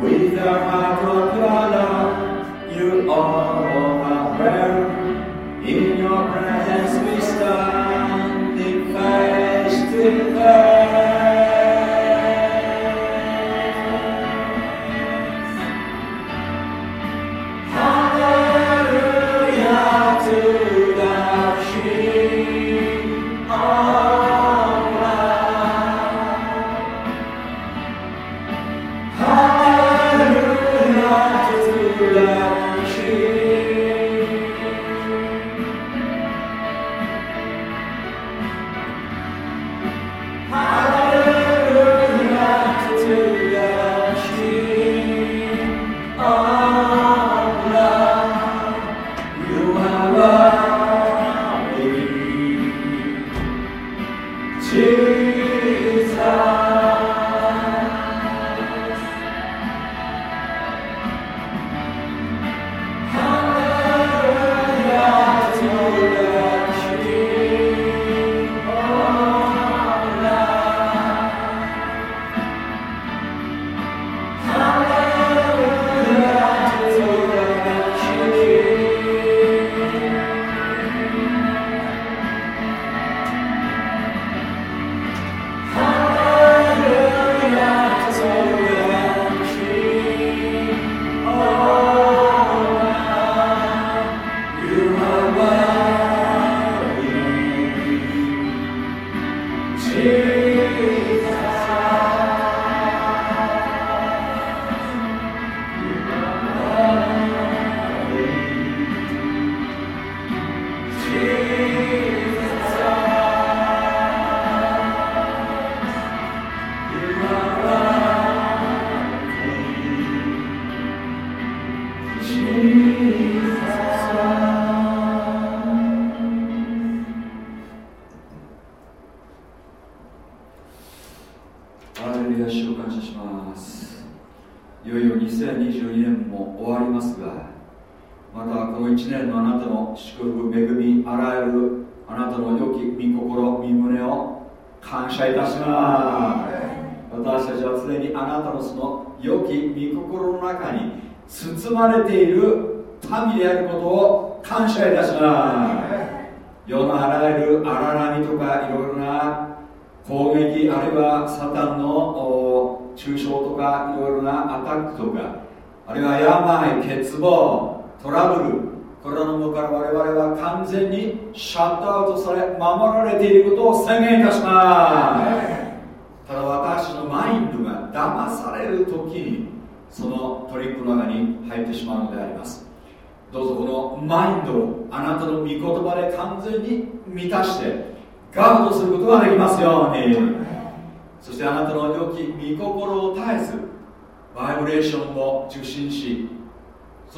With the heart of color, you are aware. In your presence.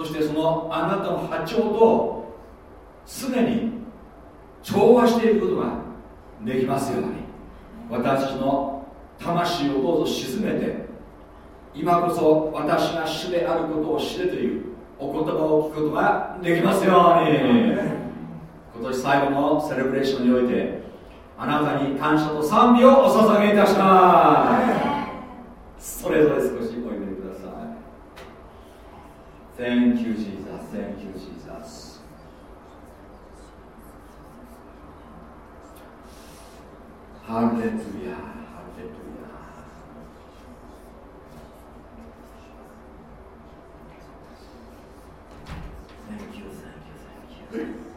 そしてそのあなたの波長と常に調和していくことができますように私の魂をどうぞ沈めて今こそ私が主であることを知れというお言葉を聞くことができますように。今年最後のセレブレーションにおいてあなたに感謝と賛美をお捧げいたします。それぞれ少しお祈 Thank you, Jesus. Thank you, Jesus. ハレルヤハレルヤー Thank you, thank you, thank you.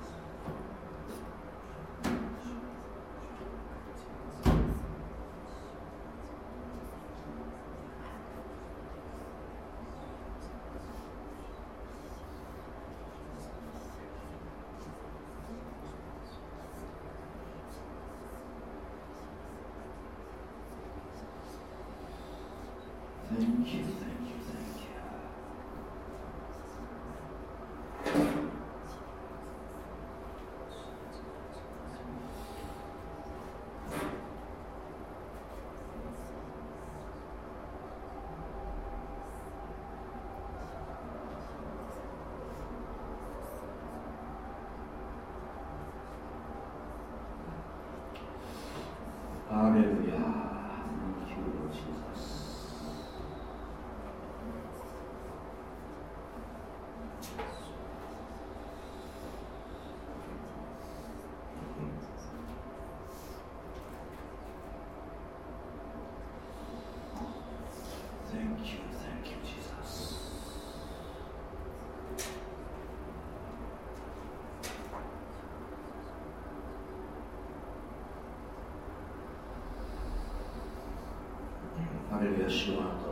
レルヤ主は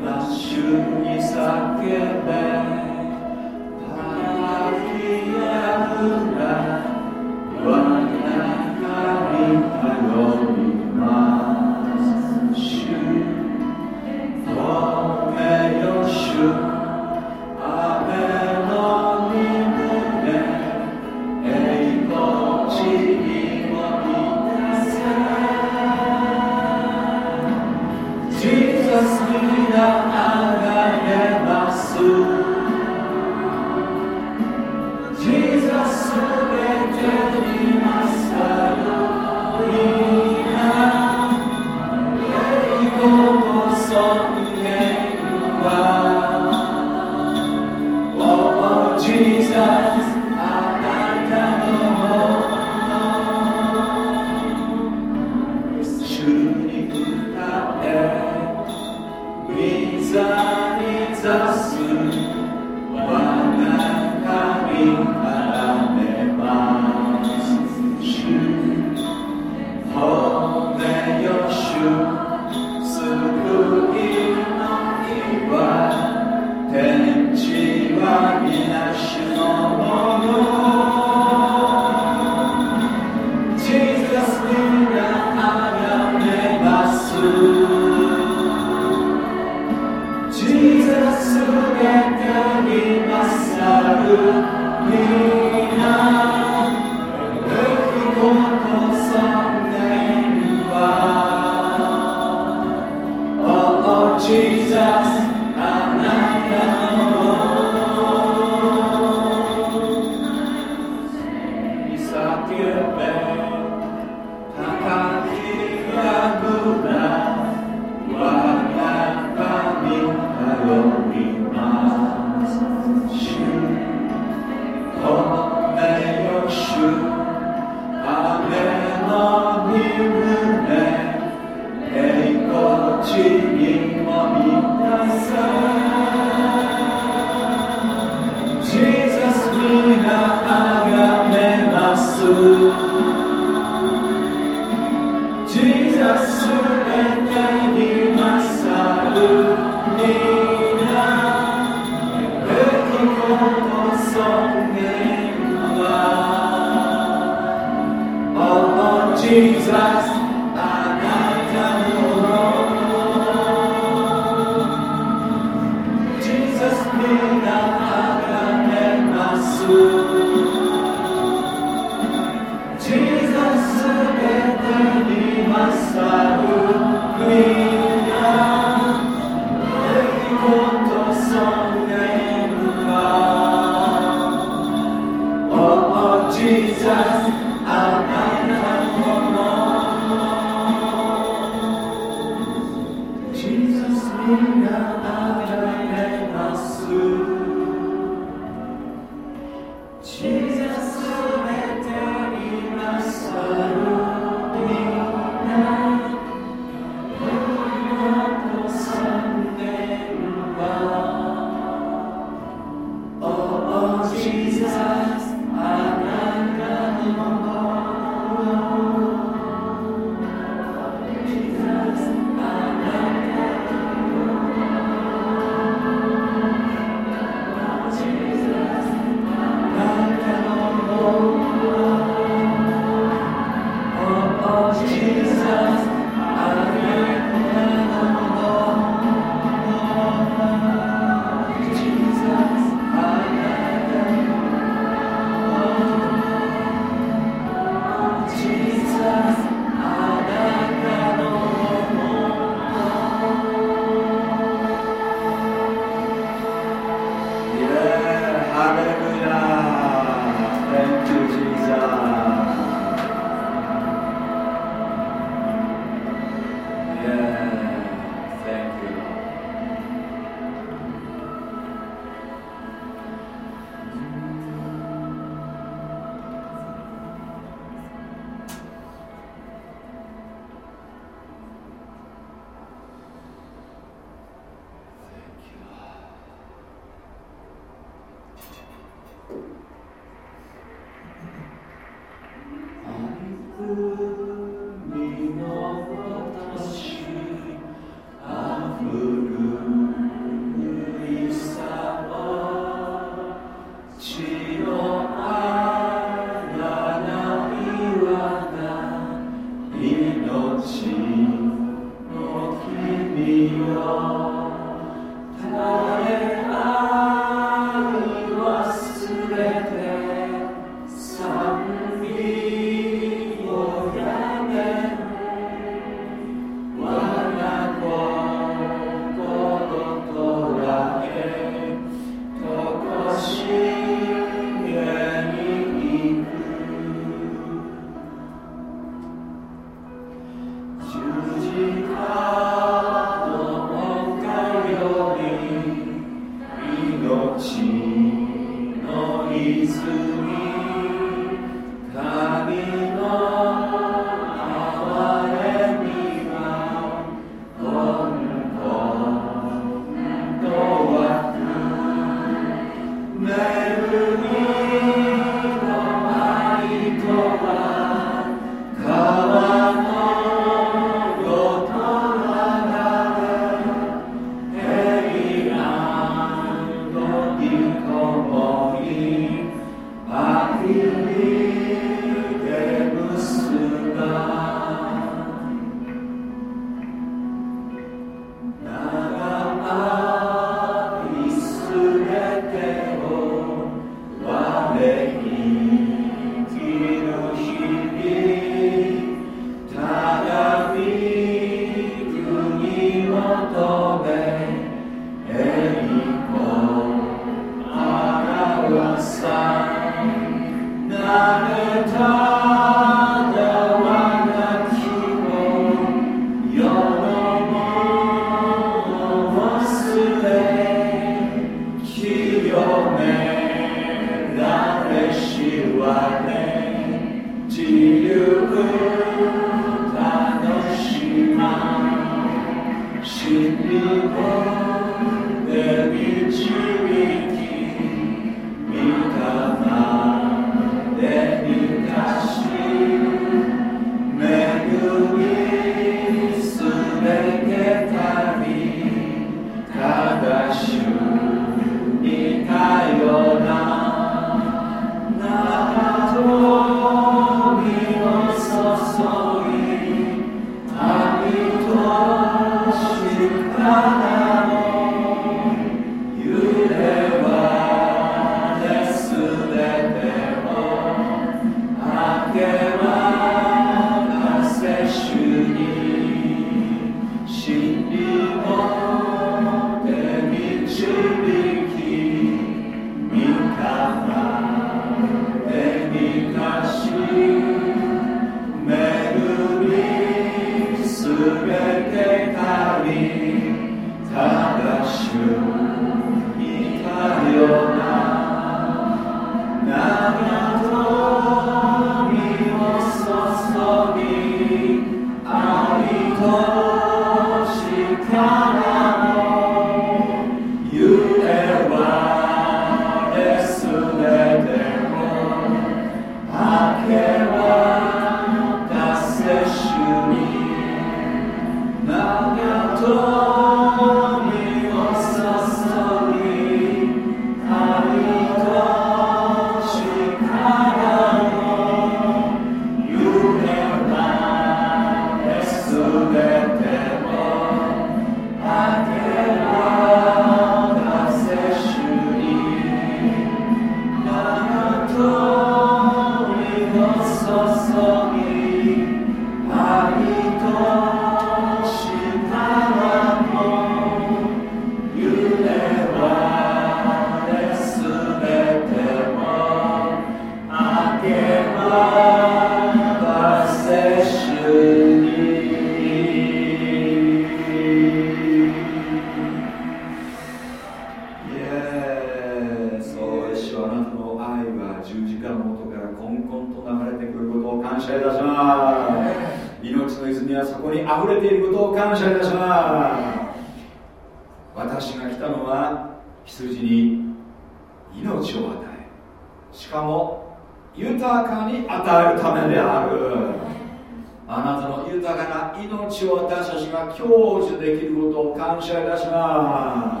あなたの豊かな命を私たちが享受できることを感謝いたしま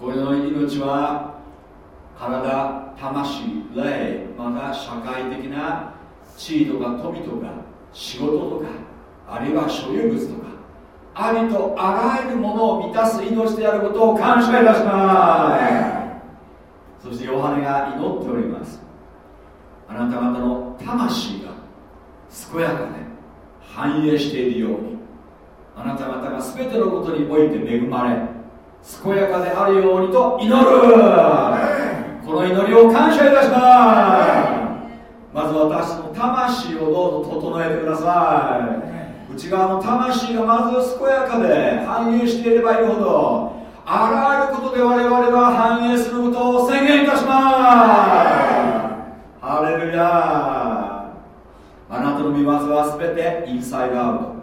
すこれの命は体魂霊また社会的な地位とか富とか仕事とかあるいは所有物とかありとあらゆるものを満たす命であることを感謝いたしますそしてヨハネが祈っておりますあなた方の魂が健やかで反映しているようにあなた方が全てのことにおいて恵まれ健やかであるようにと祈る。この祈りを感謝いたします。まず私の魂をどうぞ整えてください。内側の魂がまず健やかで繁栄していればいるほどあらゆることで我々は反映することを宣言いたします。ハレルヤあなたの見技は全てインサイドアウト。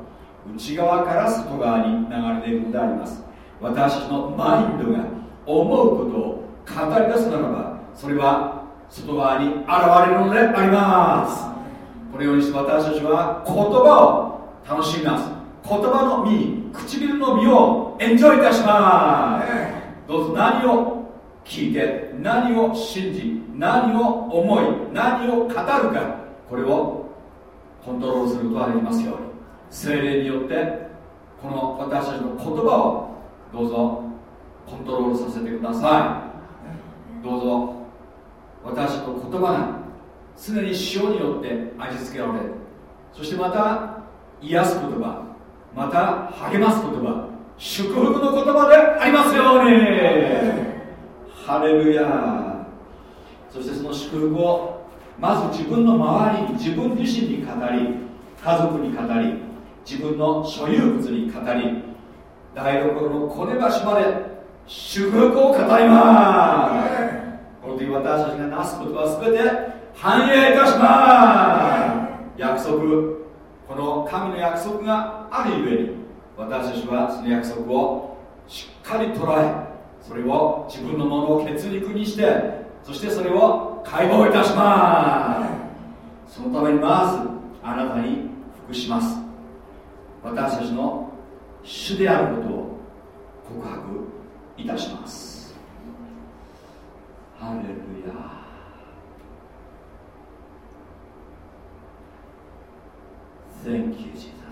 内側から外側に流れているのであります。私のマインドが思うことを語り出すならばそれは外側に現れるのであります。このようにして私たちは言葉を楽しみます。言葉の実唇の実をエンジョイいたします。どうぞ何を聞いて何を信じ何を思い何を語るかこれをコントロールすることができますように精霊によってこの私たちの言葉をどうぞコントロールさせてください。どうぞ。私の言葉が常に塩によって味付けられるそしてまた癒す言葉また励ます言葉祝福の言葉でありますように。ハレルヤ。そしてその祝福をまず自分の周りに自分自身に語り家族に語り自分の所有物に語り台所のこね橋まで祝福を語ります。この時私たちがなすことは全て反映いたします。約束この神の約束があるゆえに私たちはその約束をしっかり捉えそれを自分のものを血肉にしてそしてそれを解剖いたします。そのためにまずあなたに服します。私たちの主であることを告白いたします。ハレルヤ Thank you, Jesus.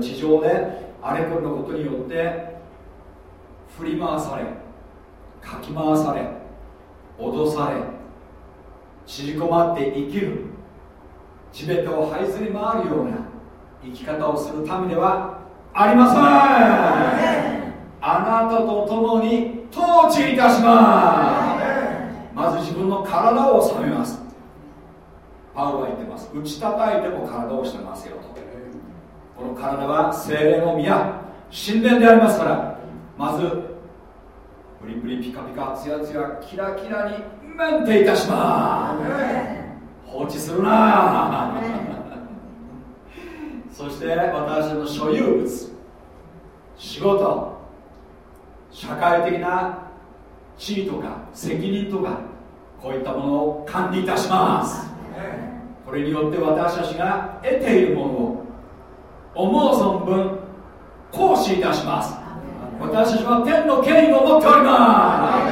地上であれこれのことによって振り回されかき回され脅され縮こまって生きる地べたを這いずり回るような生き方をするためではありません。あなたと共に統治いたします。まず自分の体を治めます。パウロは言ってます。打ち叩いても体を治めますよとこの体は精霊の宮神殿でありますからまずプリプリピカピカツヤツヤキラキラにメンテいたします。放置するな。そして私の所有物仕事社会的な地位とか責任とかこういったものを管理いたします。これによって私たちが得ているものを思う存分行使いたします。私たちは天の権威を持っておりま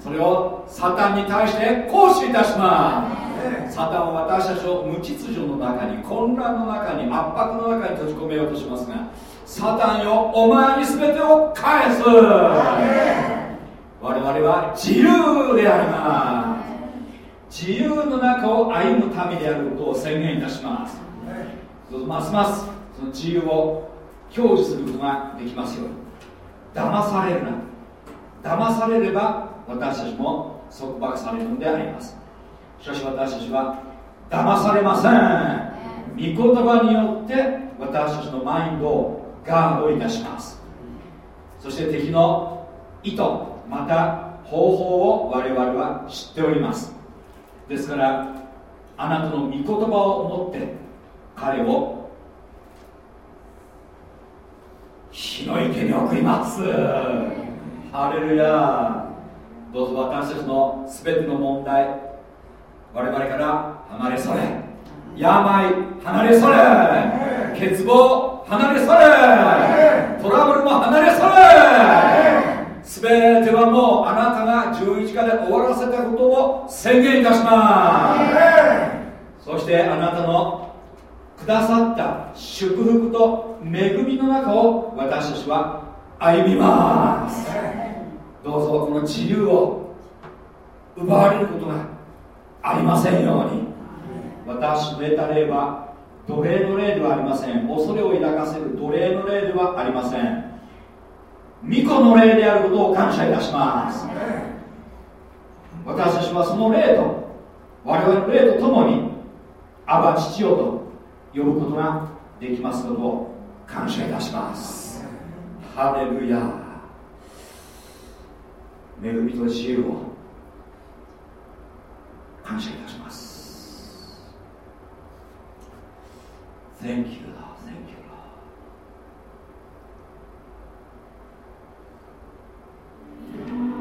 す。それをサタンに対して行使いたします。サタンは私たちを無秩序の中に混乱の中に圧迫の中に閉じ込めようとしますがサタンよお前に全てを返す。我々は自由であります。自由の中を歩むためであることを宣言いたします。ますますその自由を享受することができますように。騙されるな。騙されれば私たちも束縛されるのであります。しかし私たちは騙されません。御言葉によって私たちのマインドをガードいたします。そして敵の意図また方法を我々は知っております。ですからあなたの御言葉を持って彼を火の池に送ります。ハレルヤ。どうぞ私たちの全ての問題。我々から離れ去れ。病離れ去れ。欠乏離れ去れ。トラブルも離れ去れ。全てはもうあなたが十字架で終わらせたことを宣言いたします。そしてあなたのくださった祝福と恵みの中を私たちは歩みます。どうぞこの自由を奪われることがありませんように。私の得た霊は奴隷の霊ではありません。恐れを抱かせる奴隷の霊ではありません。巫女の霊であることを感謝いたします。私たちはその霊と我々の霊とともにアバ父よと呼ぶことができますことを感謝いたしますハレルヤ恵みと自由を感謝いたします Thank you, Lord. Thank you, Lord.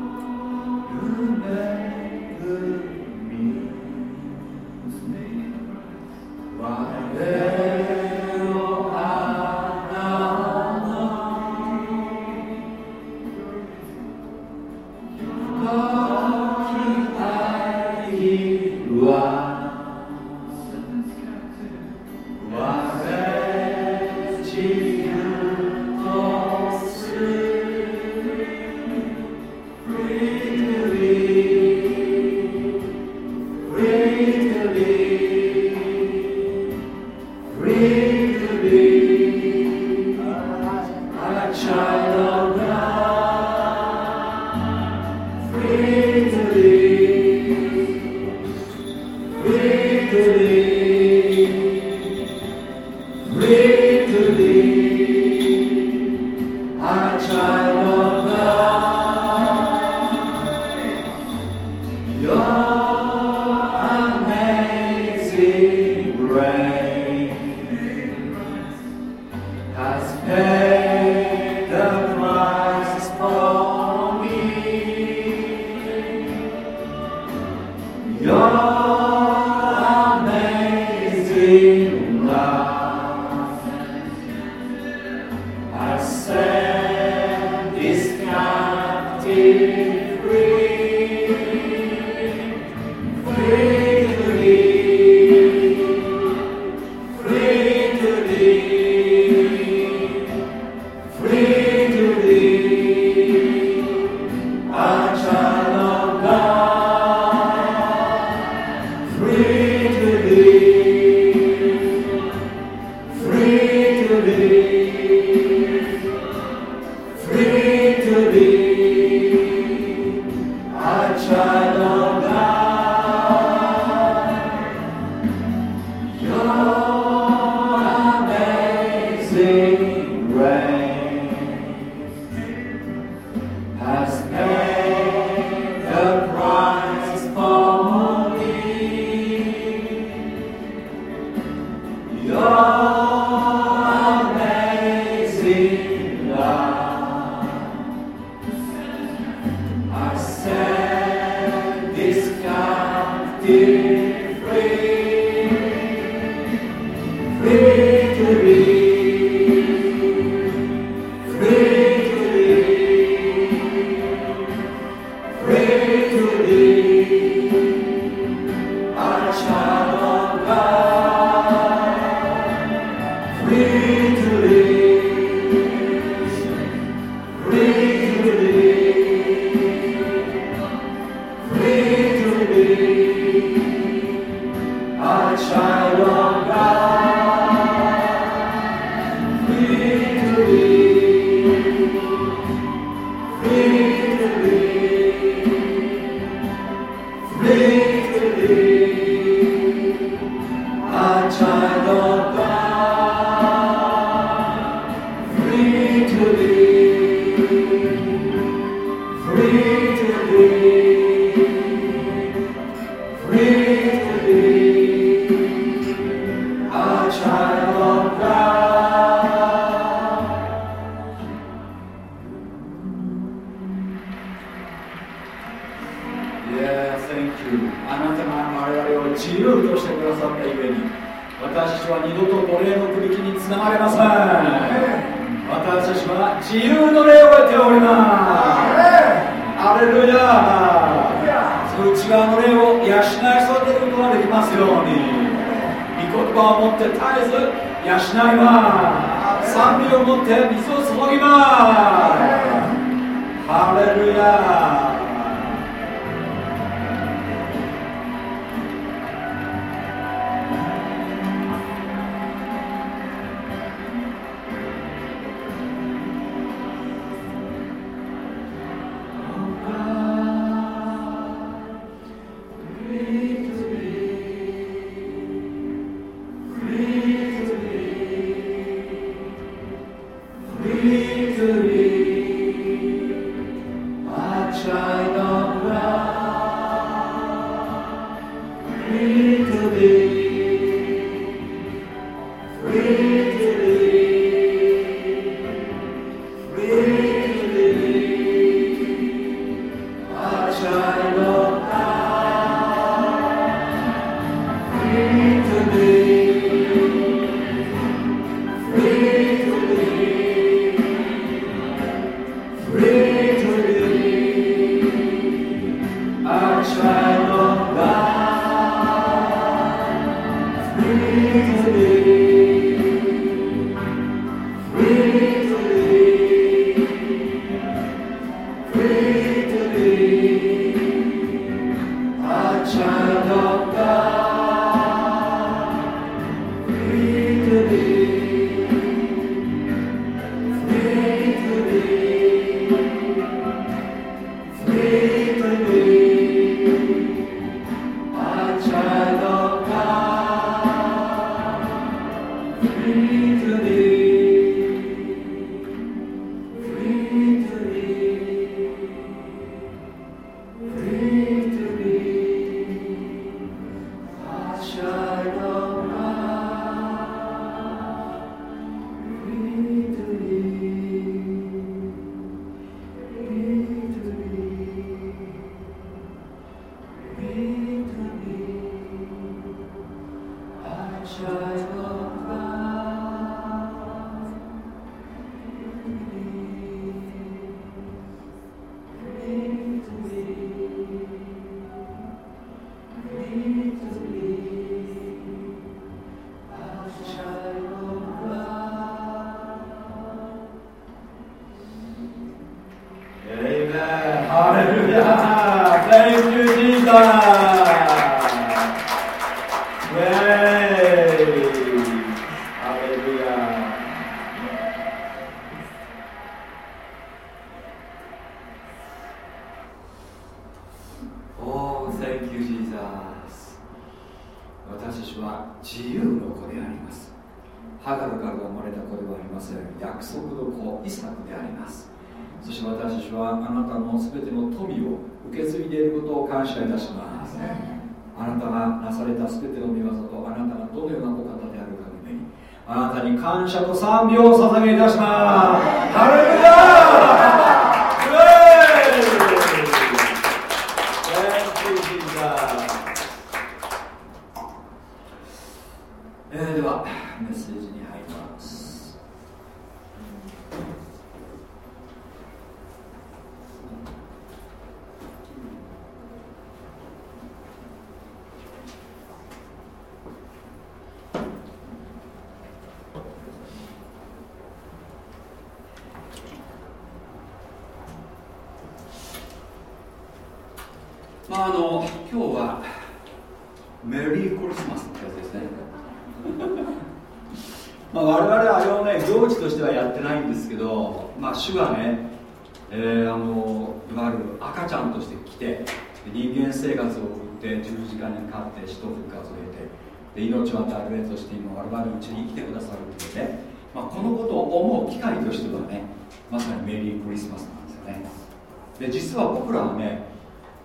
で実は僕らはね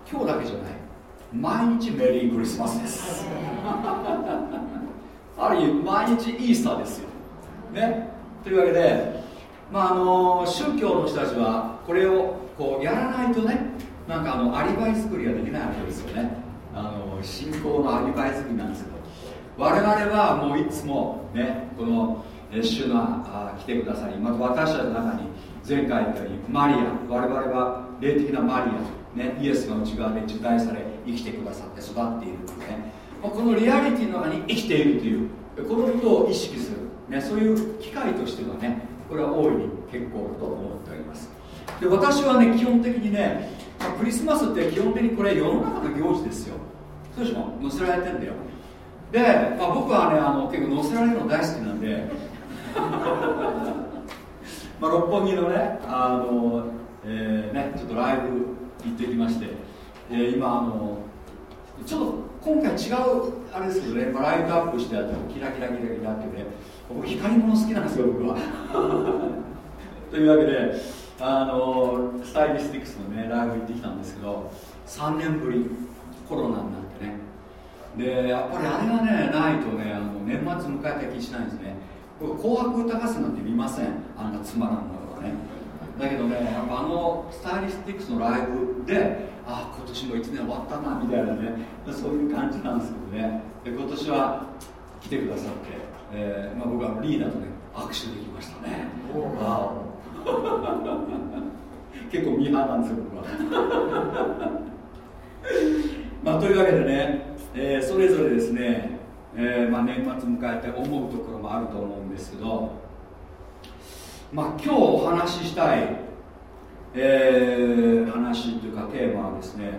今日だけじゃない毎日メリークリスマスです。ある意味毎日イースターですよ。ね。というわけでまああの宗教の人たちはこれをこうやらないとねなんかあのアリバイ作りができないわけですよね。あの信仰のアリバイ作りなんですけど。我々はもういつもねこの主が来てくださりまた私たちの中に前回言ったようにマリア我々は霊的なマリア、ね、イエスが内側で受胎され生きてくださって育っているというねこのリアリティの中に生きているというこのことを意識する、ね、そういう機会としてはねこれは大いに結構だと思っております。で私はね基本的にねクリスマスって基本的にこれ世の中の行事ですよ。そうでしょ？載せられてんだよ。で、まあ、僕はねあの結構載せられるの大好きなんで。まあ六本木のねあの、えー、ねちょっとライブ行ってきまして、えー、今あのちょっと今回違うあれですけどね、まあ、ライトアップしてあってキラキラキラキラってね僕光り物好きなんですよ僕は。というわけであのスタイリスティックスのねライブ行ってきたんですけど3年ぶりコロナになってね。でやっぱりあれがねないとねあの年末迎えた気しないんですね。僕紅白歌合戦なんて見ません。あんなつまらんものはね。だけどねやっぱあのスタイリスティックスのライブであ今年も1年終わったなみたいなね。そういう感じなんですけどね。で今年は来てくださって、えーまあ、僕はリーダーとね握手できましたね。結構ミーハーなんですよ僕は。まあというわけでね、えー、それぞれですね、えーまあ、年末迎えて思うところもあると思うんですけどまあ今日お話ししたいえー、話というかテーマはですね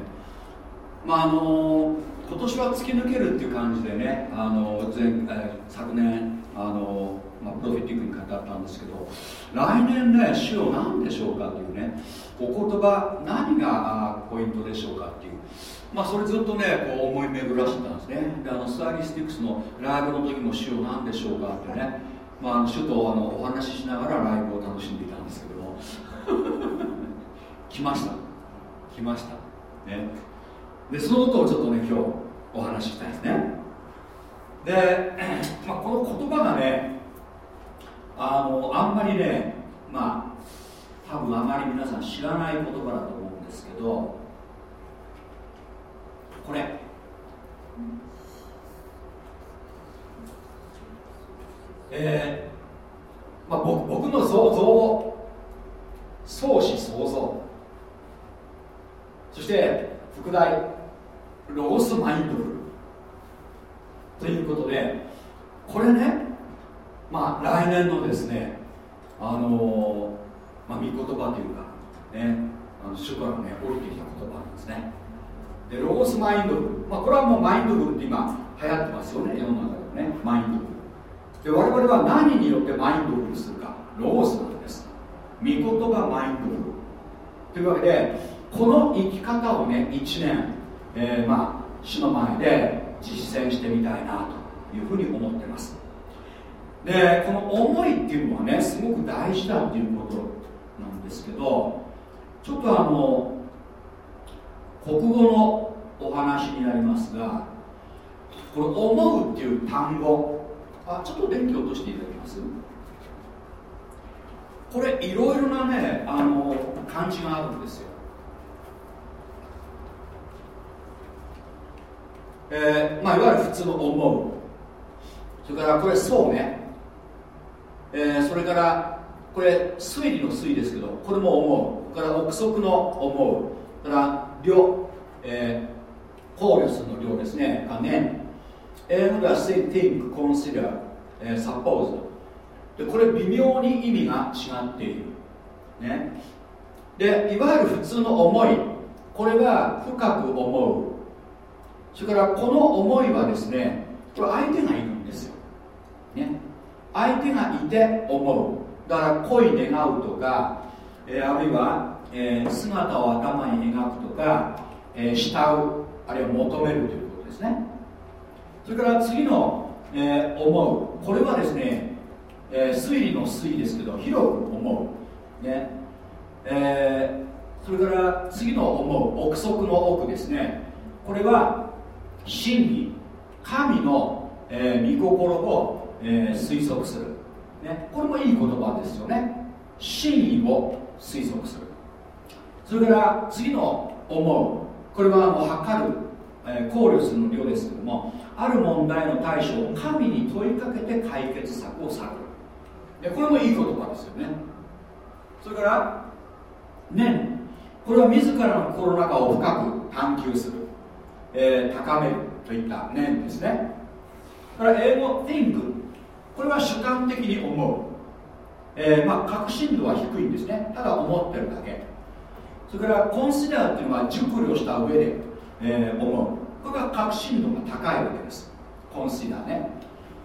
まああの今年は突き抜けるっていう感じでねあの前、えー、昨年あの、まあ、プロフィティックに語ったんですけど来年ね主を何でしょうかというねお言葉何がポイントでしょうかっていうまあそれずっとねこう思い巡らしてたんですね。であのスタイリスティックスのライブの時も主を何でしょうか？ってねまあ主とあのお話ししながらライブを楽しんでいたんですけど。来ました。来ました。ね。でそのことをちょっとね今日お話ししたいですね。で、まあ、この言葉がねあのあんまりねまあ多分あまり皆さん知らない言葉だと思うんですけどこれ。えーまあ、僕僕の想像相思相像そして副題ロゴスマインドフル。ということでこれねまあ来年のですねあのまあ御言葉というかねあの主からね降りてきた言葉なんですね。でロゴスマインドフルまあこれはもうマインドフルって今流行ってますよね世の中でもね。マインドフルで我々は何によってマインドフルするか。ロゴスなんです。御言葉マインドフルというわけでこの生き方をね1年、えー、まあ主の前で実践してみたいなというふうに思ってます。でこの思いっていうのはねすごく大事だっていうことなんですけどちょっとあの国語のお話になりますがこれ「思う」っていう単語あちょっと電気落としていただけます？これいろいろなねあの漢字があるんですよ。えーまあ、いわゆる普通の思う。それからこれそうね、えー、それからこれ推理の推ですけどこれも思う。から憶測の思う。から量、えー、考慮するの量ですね。がね。英語では say think consider、suppose でこれ微妙に意味が違っている。ね。でいわゆる普通の思い。これは深く思う。それからこの思いはですねこれ相手がいるんですよ、ね、相手がいて思う。だから恋願うとか、えー、あるいは、えー、姿を頭に描くとか、えー、慕うあるいは求めるということですね。それから次の、え思う。これはですね、え推理の推理ですけど広く思う。ね。えそれから次の思う。憶測の奥ですね。これは真理神の、えー、御心を、えー、推測する、ね、これもいい言葉ですよね。真理を推測する。それから次の思う。これはもう測る、えー、考慮するの量ですけどもある問題の対処を神に問いかけて解決策を探る。でこれもいい言葉ですよね。それから念。これは自らの心の中を深く探求する。えー、高めるといった念ですね。から英語 think これは主観的に思う、えー、まあ確信度は低いんですね。ただ思ってるだけ。それからコンシダーっていうのは熟慮した上で、えー、思う。これは確信度が高いわけです。コンシダーね。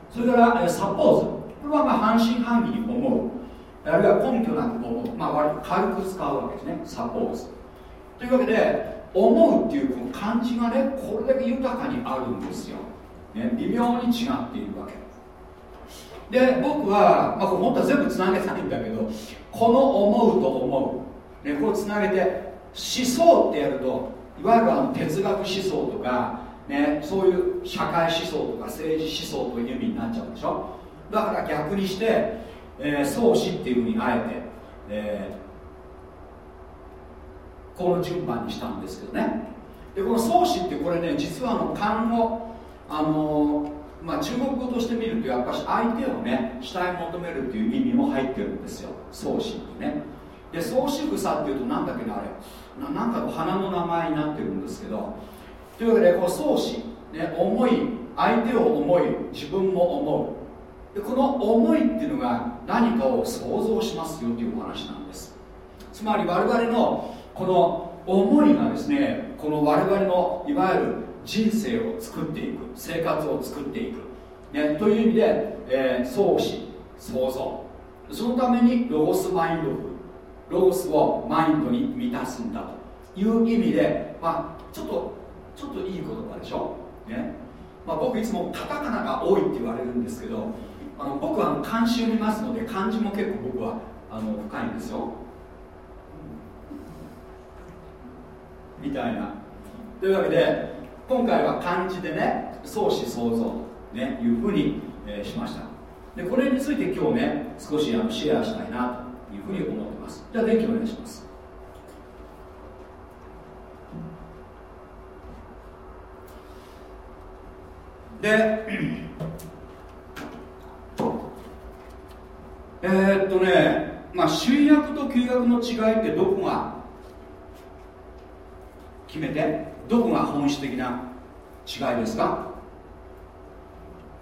それから、えー、サポーズこれはまあ半信半疑に思う。あるいは根拠なく思う、まあ、割と軽く使うわけですね。サポーズというわけで思うっていうこの感じがねこれだけ豊かにあるんですよ、ね、微妙に違っているわけ。で僕は、まあ、本当は全部つなげたいんだけどこの思うと思う。う、ね、これつなげて思想ってやるといわゆるあの哲学思想とか、ね、そういう社会思想とか政治思想という意味になっちゃうでしょ？だから逆にして、えー、創始っていうふうにあえて、えーこの順番にしたんですけどね。でこの創始ってこれね実はあの漢語あのまあ、中国語として見るとやっぱり相手をね主体求めるっていう意味も入ってるんですよ。創始ってね。で創始草っていうと何だっけなあれ。ななんかの花の名前になってるんですけど。というわけでこの創始、ね、思い。相手を思い。自分も思う。でこの思いっていうのが何かを想像しますよというお話なんです。つまり我々のこの思いがですねこの我々のいわゆる人生を作っていく。生活を作っていく、ね、という意味で、えー、創始。創造。そのためにロゴスマインドフルロゴスをマインドに満たすんだという意味で、まあ、ちょっとちょっといい言葉でしょ、ね？まあ、僕いつもカタカナが多いって言われるんですけどあの僕は漢詩を見ますので漢字も結構僕はあの深いんですよ。みたいな。というわけで今回は漢字でね創始創造と、ね、いうふうに、え、しました。でこれについて今日ね少しあのシェアしたいなと。ふうに思ってます。じゃあ電気お願いします。でえー、っとねまあ新約と旧約の違いってどこが決めてどこが本質的な違いですか？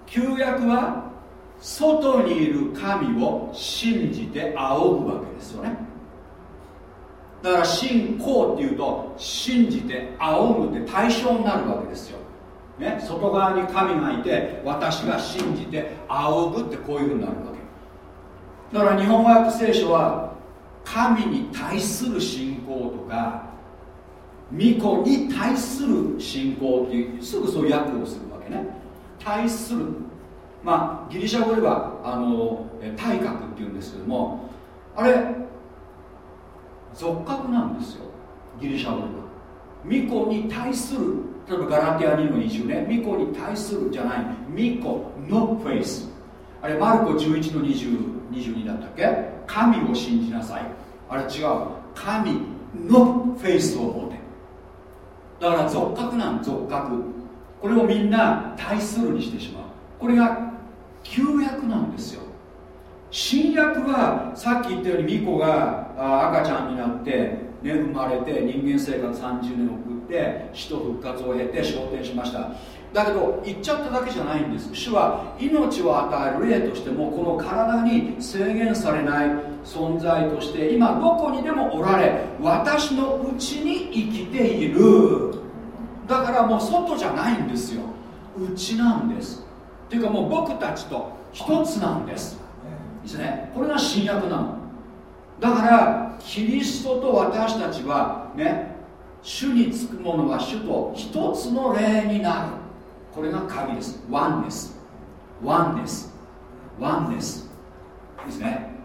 旧約は外にいる神を信じて仰ぐわけですよね。だから信仰っていうと信じて仰ぐって対象になるわけですよ。ね、外側に神がいて私が信じて仰ぐってこういうふうになるわけ。だから日本語訳聖書は神に対する信仰とか巫女に対する信仰っていうすぐそういう訳をするわけね。対する。まあギリシャ語ではあの体格っていうんですけどもあれ俗格なんですよギリシャ語では。巫女に対する例えばガラティア2の20ね巫女に対するじゃない巫女のフェイス。あれマルコ11の20 22だったっけ？神を信じなさい。あれ違う。神のフェイスを持て。だから俗格なん俗格。これをみんな対するにしてしまう。これが旧約なんですよ。新約はさっき言ったように巫女が赤ちゃんになって、ね、生まれて人間生活30年送って死と復活を経て昇天しました。だけど言っちゃっただけじゃないんです。主は命を与える霊としてもこの体に制限されない存在として今どこにでもおられ私のうちに生きている。だからもう外じゃないんですよ。うちなんです。っていうかもう僕たちと一つなんです。ですね。これが新約なの。だからキリストと私たちはね主につくものは主と一つの霊になる。これが鍵です。 One です。 One です。 One です。ですね。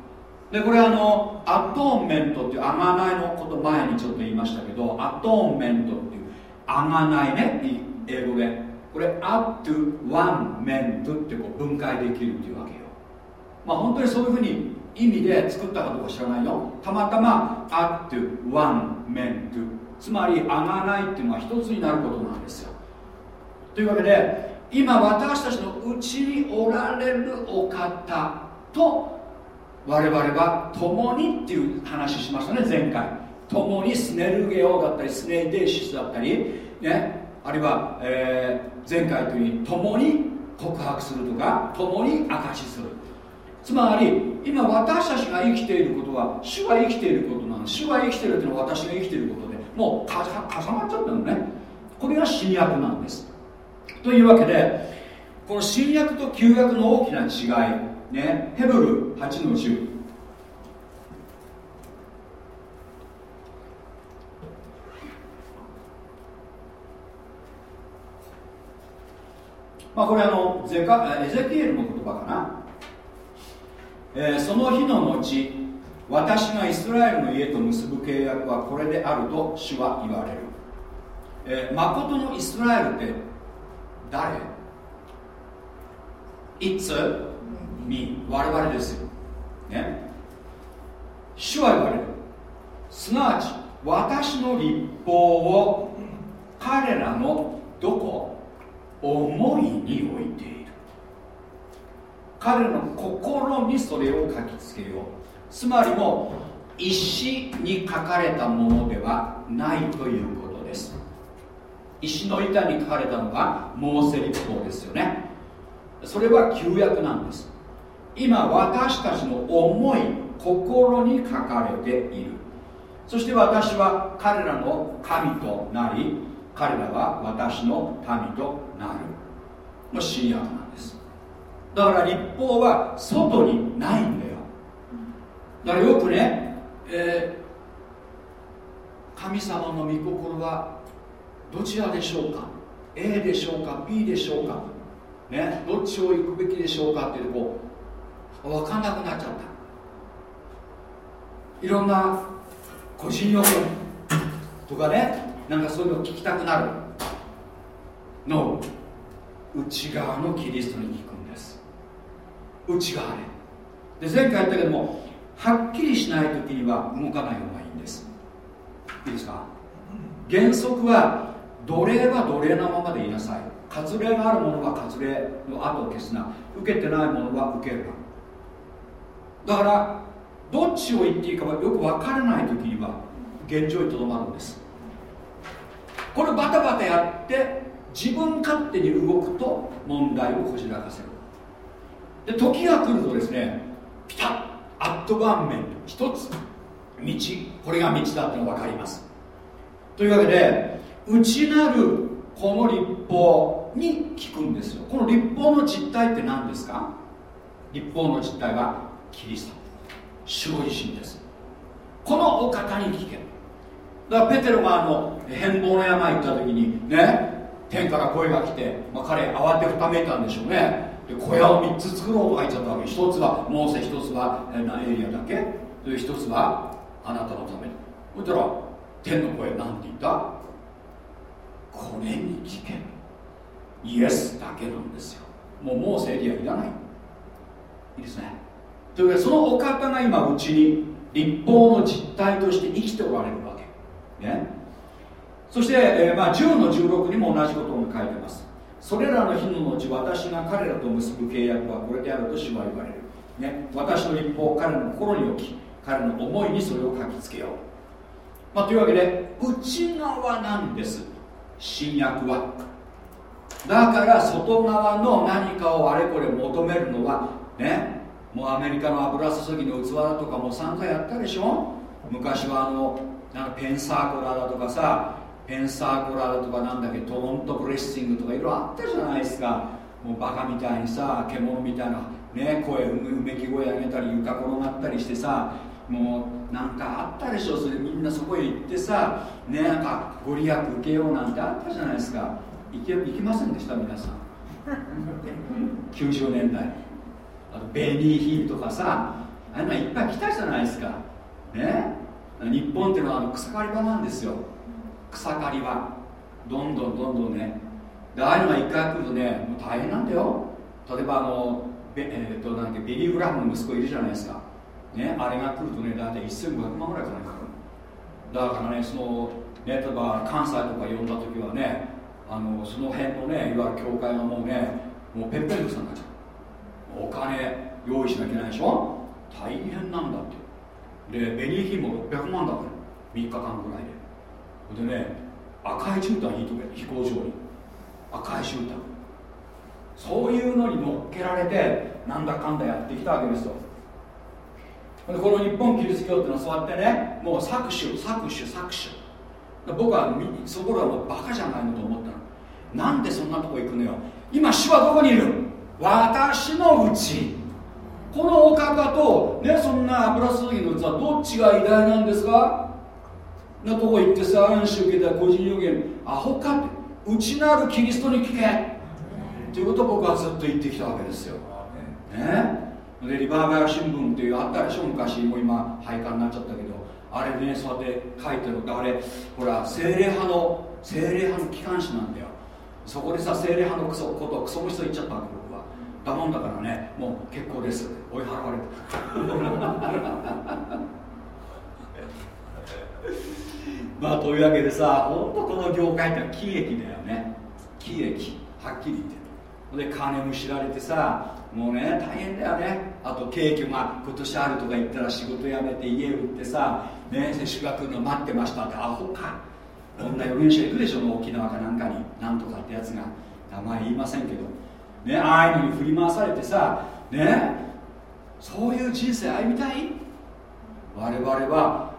でこれあの atonement っていうあがないのこと前にちょっと言いましたけど atonement っていうあがないね英語で。これ at-one-ment ってこう分解できるっていうわけよ。まあ本当にそういうふうに意味で作ったかどうか知らないよ。たまたまアットワンメントつまりあがないっていうのは一つになることなんですよ。というわけで今私たちのうちにおられるお方と我々は共にっていう話しましたね前回。共にスネルゲオだったりスネデーシスだったりね。あるいは、えー、前回というように共に告白するとか共に証しする。つまり今私たちが生きていることは主が生きていることなの主が生きているというのは私が生きていることでもう重なっちゃったのね。これが新約なんです。というわけでこの新約と旧約の大きな違いねヘブル8の10まあこれあのゼカエゼキエルの言葉かな、えー、その日の後私がイスラエルの家と結ぶ契約はこれであると主は言われる、えー、誠のイスラエルって誰 ?It's me 我々ですよ。ね。主は言われる。すなわち私の立法を彼らのどこ？思いに置いている。彼の心にそれを書きつけよう。つまりも石に書かれたものではないということです。石の板に書かれたのがモーセ立法ですよね。それは旧約なんです。今私たちの思い心に書かれている。そして私は彼らの神となり彼らは私の民となる。の新約なんです。だから立法は外にないんだよ。だからよくね、えー、神様の御心はどちらでしょうか？A でしょうか？B でしょうか？ねどっちを行くべきでしょうか？ってこう分かんなくなっちゃった。いろんな個人欲とかねなんかそういうの聞きたくなる。の。内側のキリストに聞くんです。内側でで前回言ったけどもはっきりしない時には動かない方がいいんです。いいですか？原則は奴隷は奴隷なままでいなさい。割礼があるものは割礼の後を消すな。受けてないものは受けるな。だからどっちを言っていいかはよく分からない時には現状にとどまるんです。これバタバタやって自分勝手に動くと問題をこじらかせる。で時が来るとですねピタッアットワンメント一つ。道。これが道だってのが分かります。というわけで内なるこの立法に聞くんですよ。この立法の実態って何ですか？立法の実態はキリスト。主ご自身です。このお方に聞け。だからペテロがあの変貌の山行った時にね天から声が来て、まあ、彼慌てふためいたんでしょうね。で小屋を3つ作ろうとか言っちゃったわけ。一つはモーセ一つはエリアだけ。で一つはあなたのために。そしたら天の声なんて言った？これに聞け。イエスだけなんですよ。もうモーセエリアいらない。いいですね。というわけでそのお方が今うちに立法の実態として生きておられる。ね。そして、えー、まあ、10の16にも同じことが書いてます。それらの日の後私が彼らと結ぶ契約はこれであると主は言われる、ね、私の立法を彼の心に置き彼の思いにそれを書きつけよう、まあ、というわけで内側なんです。新約は。だから外側の何かをあれこれ求めるのはね。もうアメリカの油注ぎの器だとかも散々やったでしょ。昔はあのなんかペンサーコラーだとかさペンサーコラーだとかなんだっけトロントブレッシングとかいろいろあったじゃないですか。もうバカみたいにさ獣みたいな、ね、声うめき声上げたり床転がったりしてさもうなんかあったでしょ。それみんなそこへ行ってさねなんかご利益受けようなんてあったじゃないですか。行け行きませんでした？皆さん。90年代。あとベニーヒールとかさああいうのいっぱい来たじゃないですか。ね。日本っていうのはあの草刈り場なんですよ。草刈り場。どんどんどんどんね。でああいうのが一回来るとねもう大変なんだよ。例えばあのベ,、えー、となんてビリー・グラムの息子いるじゃないですか。ね、あれが来るとね大体1500万ぐらい金かかる。だからねそのね例えば関西とか呼んだ時はねあのその辺のねいわゆる教会がもうねもうペッペングさんになっちゃう。お金用意しなきゃいけないでしょ？大変なんだってでベニーヒンも600万だから3日間ぐらいで。でね赤い絨毯引いとけ飛行場に。赤い絨毯。そういうのに乗っけられてなんだかんだやってきたわけですよ。でこの日本キリスト教っていうのはそうやってねもう搾取搾取搾取。僕はそこらはもうバカじゃないのと思ったの。なんでそんなとこ行くのよ。今主はどこにいる？私のうち。このお方とねそんな油注ぎの器どっちが偉大なんですか？なとこ行ってさ暗視受けた個人予言。アホかって。内なるキリストに聞け。っていうことを僕はずっと言ってきたわけですよ。ね。でリバーバル新聞っていうあったでしょ昔もう今廃刊になっちゃったけど。あれねそうやって書いてる。あれほら精霊派の精霊派の機関紙なんだよ。そこでさ精霊派のクソことクソ虫と言っちゃったわけ僕は。だもんだからねもう結構です追い払われた まあというわけでさ本当この業界って喜劇だよね。喜劇。はっきり言って。で金も知られてさもうね大変だよね。あと景気が今年あるとか言ったら仕事辞めて家売ってさね接種が来るの待ってましたって。アホか。こんな預言者行くでしょ沖縄かなんかに。なんとかってやつが。名前言いませんけど。ねああいうのに振り回されてさねそういう人生歩みたい？我々は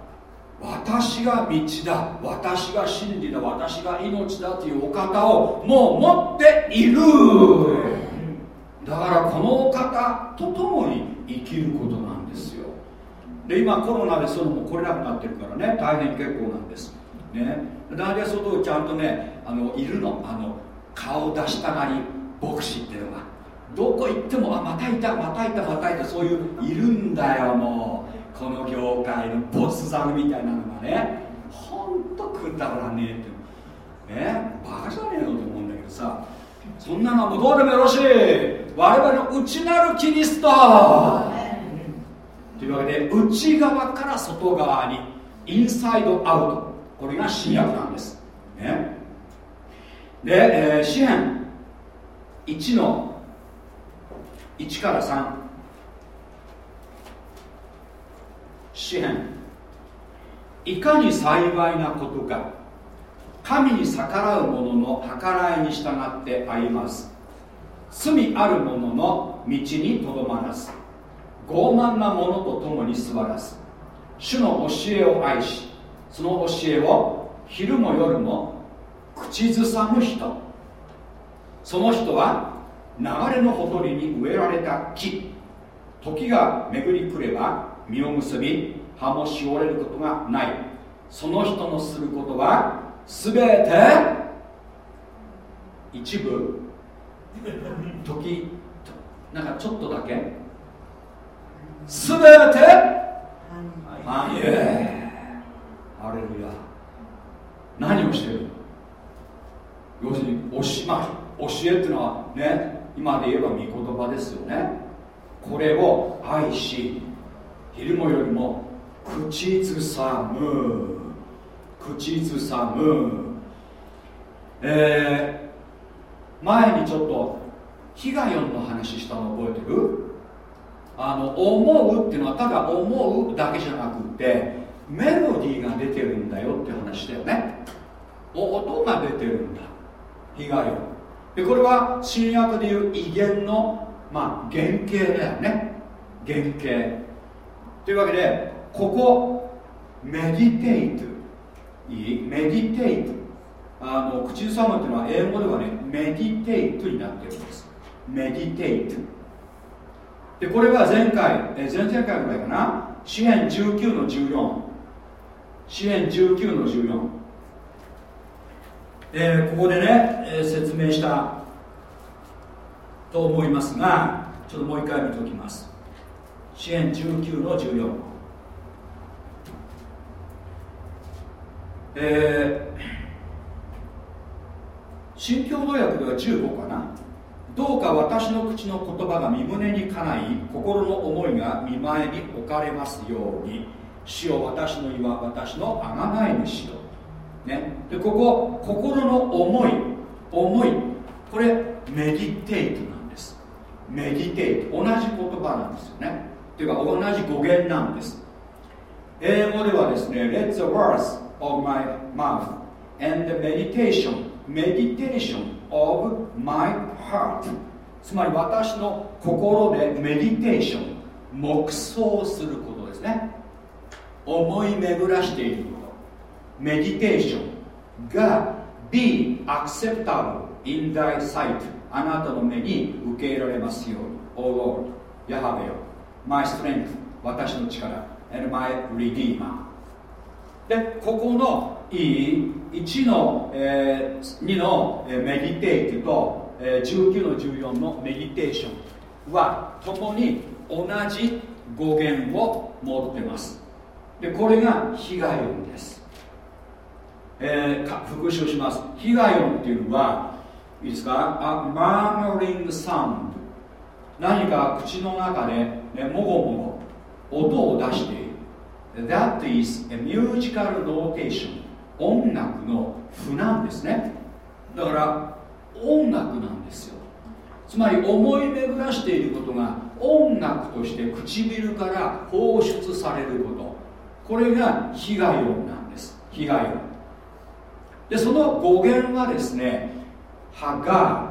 私が道だ私が真理だ私が命だというお方をもう持っている。だからこのお方と共に生きることなんですよ。で今コロナでそのも来れなくなってるからね大変結構なんです。ね。大体外ちゃんとねあのいるの？あの顔出したがり牧師っていうのが。どこ行ってもあまたいたまたいたまたいたそういういるんだよもう。この業界のボスザルみたいなのがね。ほんとくだらねえってねバカじゃねえのと思うんだけどさ。そんなのはもどうでもよろしい。我々の内なるキリスト。というわけで内側から外側にインサイドアウト。これが新約なんです、ね、で、えー、詩篇1の1から3詩篇いかに幸いなことか神に逆らう者の計らいに従って歩ます。罪ある者の道にとどまらず傲慢な者と共に座らず主の教えを愛しその教えを昼も夜も口ずさむ人。その人は流れのほとりに植えられた木。時が巡り来れば実を結び葉もしおれることがない。その人のすることは全て一部。時なんかちょっとだけ。全て。繁栄アレルヤ。何をしてる要するに教,、まあ、教えっていうのはね今で言えば御言葉ですよね。これを愛し昼間よりも口ずさむ。口ずさむ。えー、前にちょっとヒガヨンの話したの覚えてる？あの思うっていうのはただ思うだけじゃなくてメロディーが出てるんだよって話だよね。音が出てるんだ。被害をでこれは新約でいう威厳の、まあ、原型だよね。原型。というわけでここメディテイトいい？メディテイトあの口ずさむっていうのは英語ではねメディテイトになってるんです。メディテイトでこれは前回え前々回ぐらいかな？支援19の14支援19の14えー、ここでね、えー、説明したと思いますがちょっともう一回見ておきます。支援19の14えー、新共同訳では15かな。どうか私の口の言葉が身胸にかない心の思いが見前に置かれますように。主よ私の岩私の贖い主よ、ね、でここ心の思い思い。これメディテイトなんです。メディテイト同じ言葉なんですよね。っていうか同じ語源なんです。英語ではですね Let the words of my mouth and the meditation meditation of my heart. つまり私の心でメディテーション黙想することですね。思い巡らしている。ことメディテーションが be acceptable in thy sight. あなたの目に受け入れられますように。O Lord ヤハベよ my strength 私の力。And my redeemer. でここのいい1の、えー、2の、えー、メディテイトと、えー、19の14のメディテーションはともに同じ語源を持ってます。でこれがヒガヨンです、えー、復習します。ヒガヨンっていうのはいいですか？あマーモリングサウンド何か口の中で、ね、もごもご音を出している。That is a musical notation 音楽の譜なんですね。だから音楽なんですよ。つまり思い巡らしていることが音楽として唇から放出されること。これが被害音なんです。被害音。でその語源はですねハガ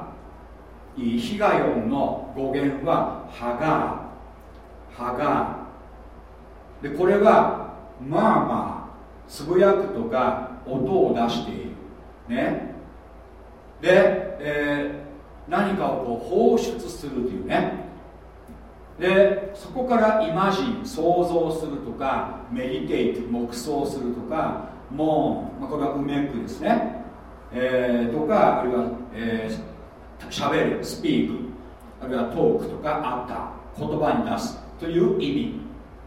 ー。被害音の語源はハガー。ハガー。でこれはまあまあつぶやくとか音を出している。ね。で、えー、何かをこう放出するというね。でそこからイマジン想像するとかメディテイト黙想するとかもう、まあ、これはうめくですね、えー、とかあるいは、えー、しゃべるスピークあるいはトークとかあった言葉に出すという意味。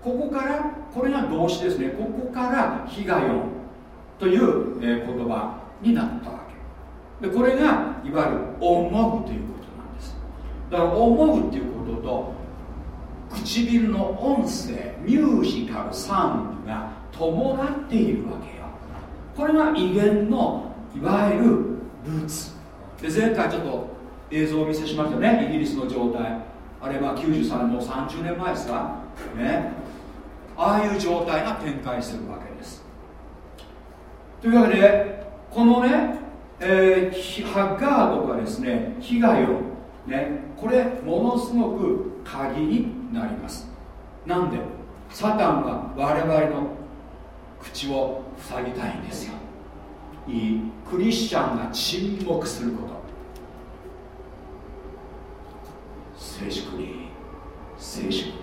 ここからこれが動詞ですね。ここからヒガヨンという、え言葉になったわけ。でこれがいわゆる思うということなんです。だから思うっていうことと唇の音声ミュージカルサウンドが伴っているわけ。これが威厳のいわゆるルーツ。で前回ちょっと映像をお見せしましたね。イギリスの状態。あれは93の30年前ですか。ね。ああいう状態が展開するわけです。というわけでこのね、えー、ハッガードがですね被害をねこれものすごく鍵になります。なんで？サタンは我々の口を塞ぎたいんですよ。いいクリスチャンが沈黙すること。静粛に静粛に。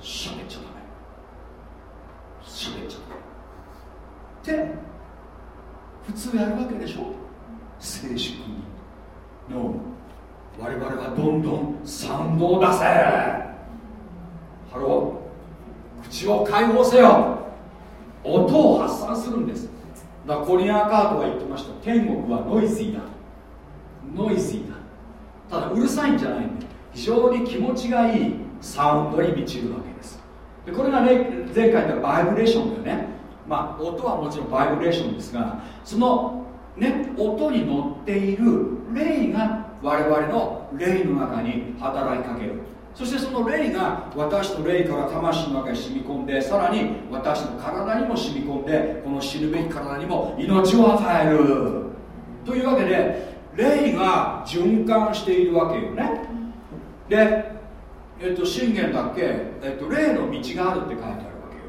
喋っちゃダメ。喋っちゃダメ。って普通やるわけでしょ？静粛に。の我々はどんどんサウンドを出せ。ハロー。口を解放せよ。音を発散するんです。だからコリアン・カートが言ってました。天国は noisy だ。 noisy だ。ただうるさいんじゃないんで非常に気持ちがいい。サウンドに満ちるわけです。でこれがね前回言ったバイブレーションだよね。まあ音はもちろんバイブレーションですがそのね音に乗っている霊が我々の霊の中に働きかける。そしてその霊が私の霊から魂の中に染み込んでさらに私の体にも染み込んでこの死ぬべき体にも命を与える。というわけで霊が循環しているわけよね。で、えっと、信玄だっけ、えっと、霊の道があるって書いてあるわけよ。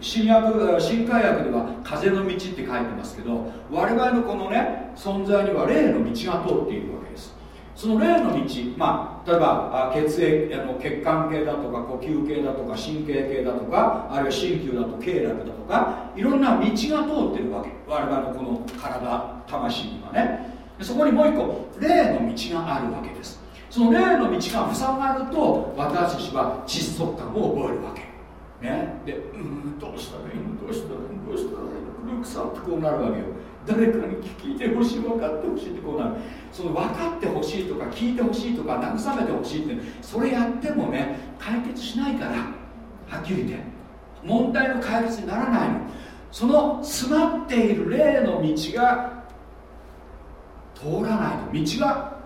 新約新海訳では風の道って書いてますけど我々のこのね存在には霊の道が通っているわけです。その霊の道、まあ、例えば血液あの血管系だとか呼吸系だとか神経系だとかあるいは鍼灸だと経絡だとかいろんな道が通ってるわけ。我々のこの体魂にはね。そこにもう一個霊の道があるわけです。その霊の道が塞がると私たちは窒息感を覚えるわけ。ね。でうんどうしたらいいの？どうしたらいいの？どうしたらいいの？くるくさってこうなるわけよ。誰かに聞いてほしい分かってほしいってこうなる。その分かってほしいとか聞いてほしいとか慰めてほしいってそれやってもね解決しないからはっきり言って。問題の解決にならないの。その詰まっている霊の道が通らないと。道が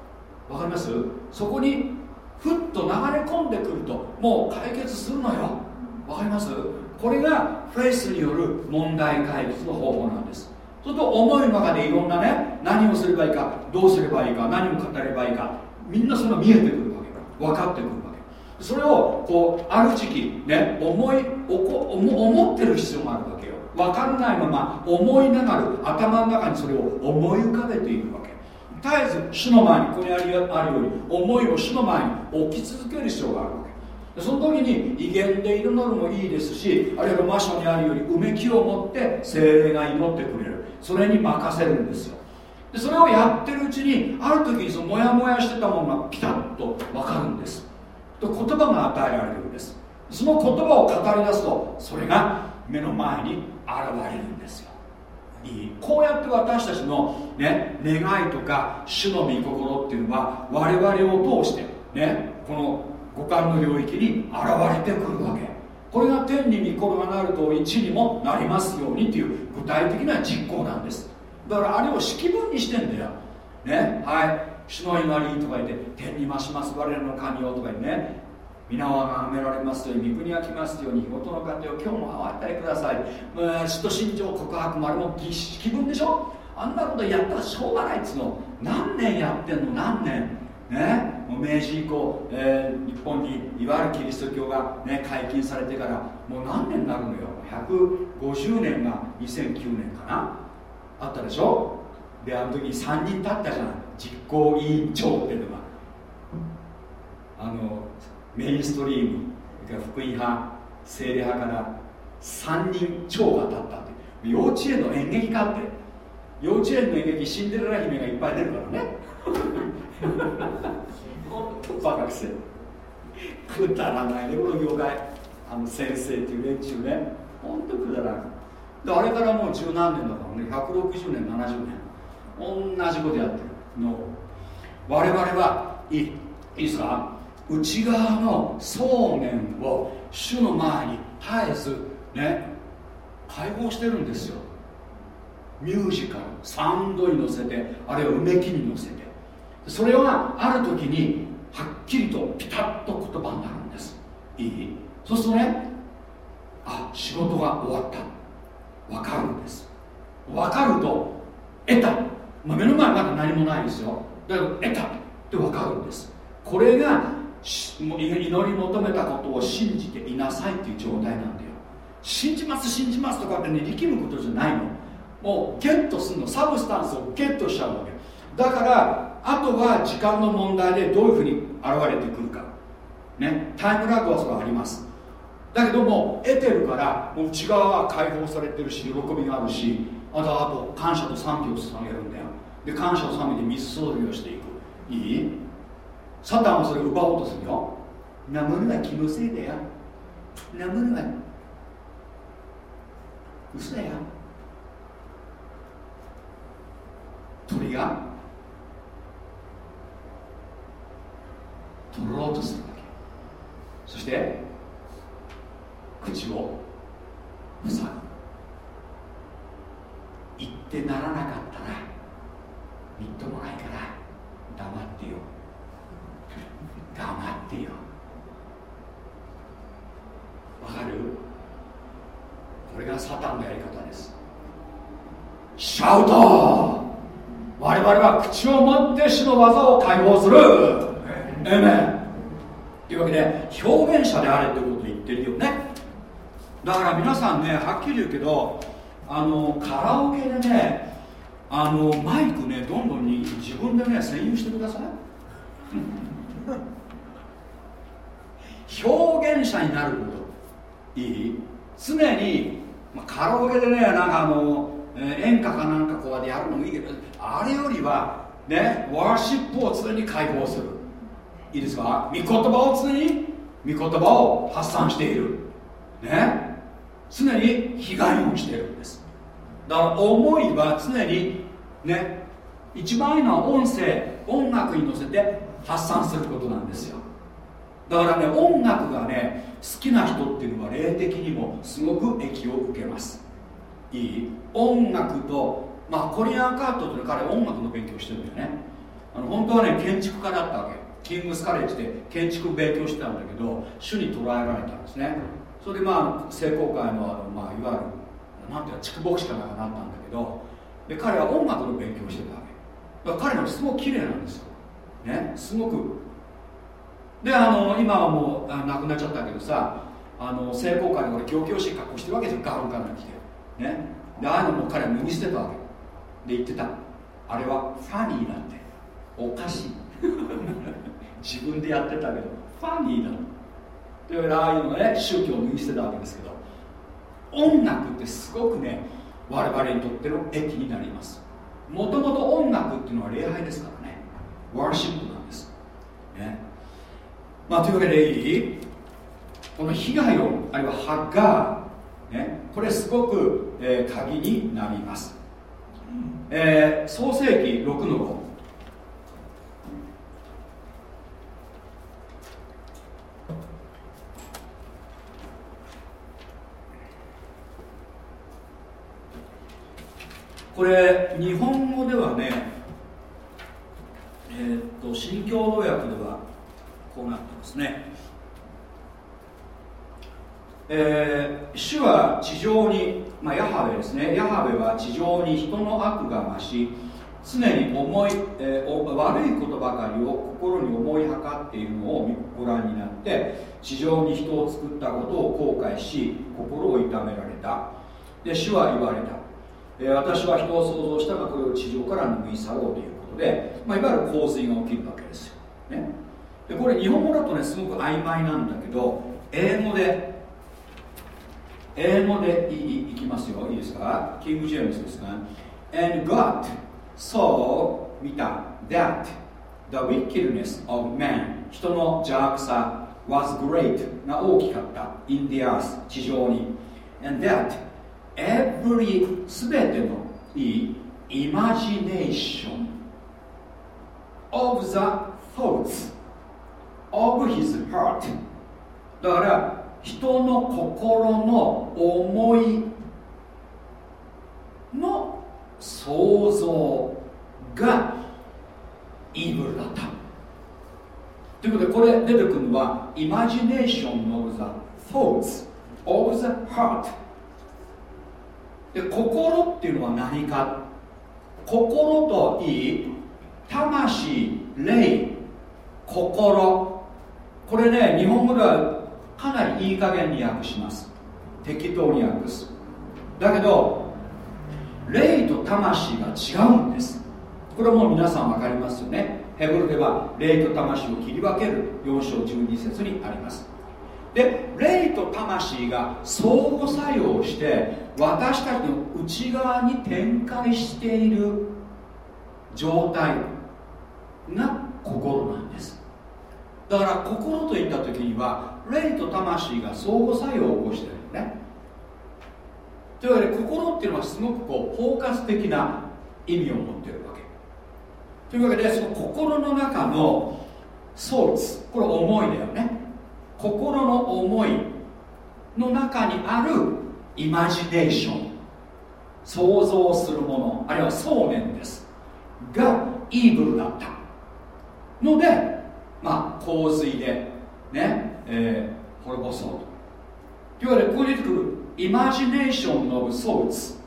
分かります？そこにふっと流れ込んでくるともう解決するのよ。分かります？これがフェイスによる問題解決の方法なんです。そうすると思いの中でいろんなね何をすればいいかどうすればいいか何を語ればいいかみんなそれが見えてくるわけ分かってくるわけ。それをこうある時期ね思いおこ思ってる必要があるわけよ。分からないまま思いながら頭の中にそれを思い浮かべているわけ。絶えず主の前にここにあるように思いを主の前に置き続ける必要があるわけ。その時に威厳で祈るのもいいですしあるいは魔書にあるようにうめきを持って精霊が祈ってくれる。それに任せるんですよ。でそれをやってるうちにある時にそのモヤモヤしてたものがピタッと分かるんです。と言葉が与えられるんです。その言葉を語り出すとそれが目の前に現れるんですよ。いい。こうやって私たちの、ね、願いとか主の御心っていうのは我々を通して、ね、この五感の領域に現れてくるわけ。これが天に御心がなると一にもなりますようにっていう具体的な実行なんです。だからあれを式文にしてんだよ。ねはい。主の祈りとか言って天に増します。我々の神をとか言ってね。皆はがめられますように御国が来ますように日ごとの糧を今日もお与えください。嫉妬心情告白までも気分でしょ。あんなことやったらしょうがないっつうの。何年やってんの？何年？ねもう明治以降、えー、日本にいわゆるキリスト教が、ね、解禁されてからもう何年になるのよ。150年が2009年かな。あったでしょ？であの時に3人立ったじゃん実行委員長っていうのが。あのメインストリームそれから福音派精霊派から3人長が立ったって幼稚園の演劇家って。幼稚園の演劇シンデレラ姫がいっぱい出るからね。本当バカくせくだらないねこの業界あの先生っていう連中ね。本当くだらないであれからもう十何年だからね160年70年。同じことやってるの。我々はいいいいですか？内側の想念を主の前に絶えずね解放してるんですよ。ミュージカルサウンドに乗せてあるいはうめきに乗せて。それがある時にはっきりとピタッと言葉になるんです。いい？そうするとねあ仕事が終わった。分かるんです。分かると得た、まあ、目の前まだ何もないですよ。だけど得た。って分かるんです。これが祈り求めたことを信じていなさいっていう状態なんだよ。信じます信じますとかってね力むことじゃないの。もうゲットするの。サブスタンスをゲットしちゃうわけ。だからあとは時間の問題でどういうふうに現れてくるか。ね。タイムラグはそれはあります。だけども得てるからもう内側は解放されてるし喜びがあるしあとあと感謝と賛美を捧げるんだよ。で感謝と賛美で水注ぎをしていく。いい？サタンはそれを奪おうとするよ。なものは気のせいだよ。なものは嘘だよ。鳥が取ろうとするわけ。そして口を塞ぐ。言ってならなかったらみっともないから黙ってよ。黙ってよ。わかる？これがサタンのやり方です。シャウト我々は口を持って主の技を解放する。えめというわけで表現者であれってことを言ってるよね。だから皆さんねはっきり言うけどあのカラオケでねあのマイクねどんどんに自分でね占有してください。表現者になること。いい？常に、まあ、カラオケでねなんかあの、えー演歌かなんかこうやってやるのもいいけどあれよりはねワーシップを常に解放する。いいですか？御言葉を常に御言葉を発散している。ね？常に被害をしているんです。だから思いは常にね？一番いいのは音声音楽に乗せて発散することなんですよ。だからね音楽がね好きな人っていうのは霊的にもすごく益を受けます。いい？音楽とまあコリアンカートって彼は音楽の勉強してるんだよね。あの本当はね建築家だったわけ。キングスカレッジで建築勉強してたんだけど主に捉えられたんですね。それでまあ聖公会のあの、まあ、いわゆるなんていうか畜牧師かなんかなったんだけどで彼は音楽の勉強をしてたわけ。だから彼のすごく綺麗なんですよ。ねすごく。であの今はもう亡くなっちゃったけどさあの聖公会で俺教教師格好してるわけですよガウンから来て。ね。でああいうのも彼は脱ぎ捨てたわけ。で言ってた。あれはファニーなんて。おかしい。自分でやってたけどファニーだと。いうああいうのね宗教を脱ぎ捨てたわけですけど音楽ってすごくね我々にとっての益になります。もともと音楽っていうのは礼拝ですからね。ワーシップなんです。ね。まあというわけでいい？この被害をあるいはハッガー、ね、これすごく、えー鍵になります、えー創世紀6の5これ日本語ではねえーっと新共同訳ではこうなってますね。えー主は地上に、まあ、ヤハウェですね。ヤハウェは地上に人の悪が増し常に思い、えー悪いことばかりを心に思いはかっているのをご覧になって地上に人を作ったことを後悔し心を痛められた。で主は言われた、えー私は人を創造したがこれを地上から拭い去ろうということで、まあ、いわゆる洪水が起きるわけですよ、ね、でこれ日本語だとねすごく曖昧なんだけど英語で英語でいいいきますよ。いいですか？キング・ジェームスですが And God saw 見た。That the wickedness of man 人の邪悪さ was great が大きかった。In the earth 地上に。And that every 全てのイマジネーションオブ the ーズ。オブヒズハートだから人の心の思いの想像がイブルだったということでこれ出てくるのはイマジネーションオブザ the thoughts で心っていうのは何か？心といい魂霊心。これね日本語ではかなりいい加減に訳します。適当に訳す。だけど霊と魂が違うんです。これはもう皆さん分かりますよね。ヘブルでは霊と魂を切り分ける4章12節にあります。で霊と魂が相互作用して私たちの内側に展開している状態が心なんです。だから心といった時には霊と魂が相互作用を起こしてるよね。というわけで心っていうのはすごくこう包括的な意味を持ってるわけ。というわけでその心の中のソーツこれ思いだよね。心の思いの中にあるイマジネーション想像するものあるいは想念です。がイーブルだった。のでまあ洪水でね、えー、滅ぼそうと。いうわけでここに出てくるイマジネーションのソーツ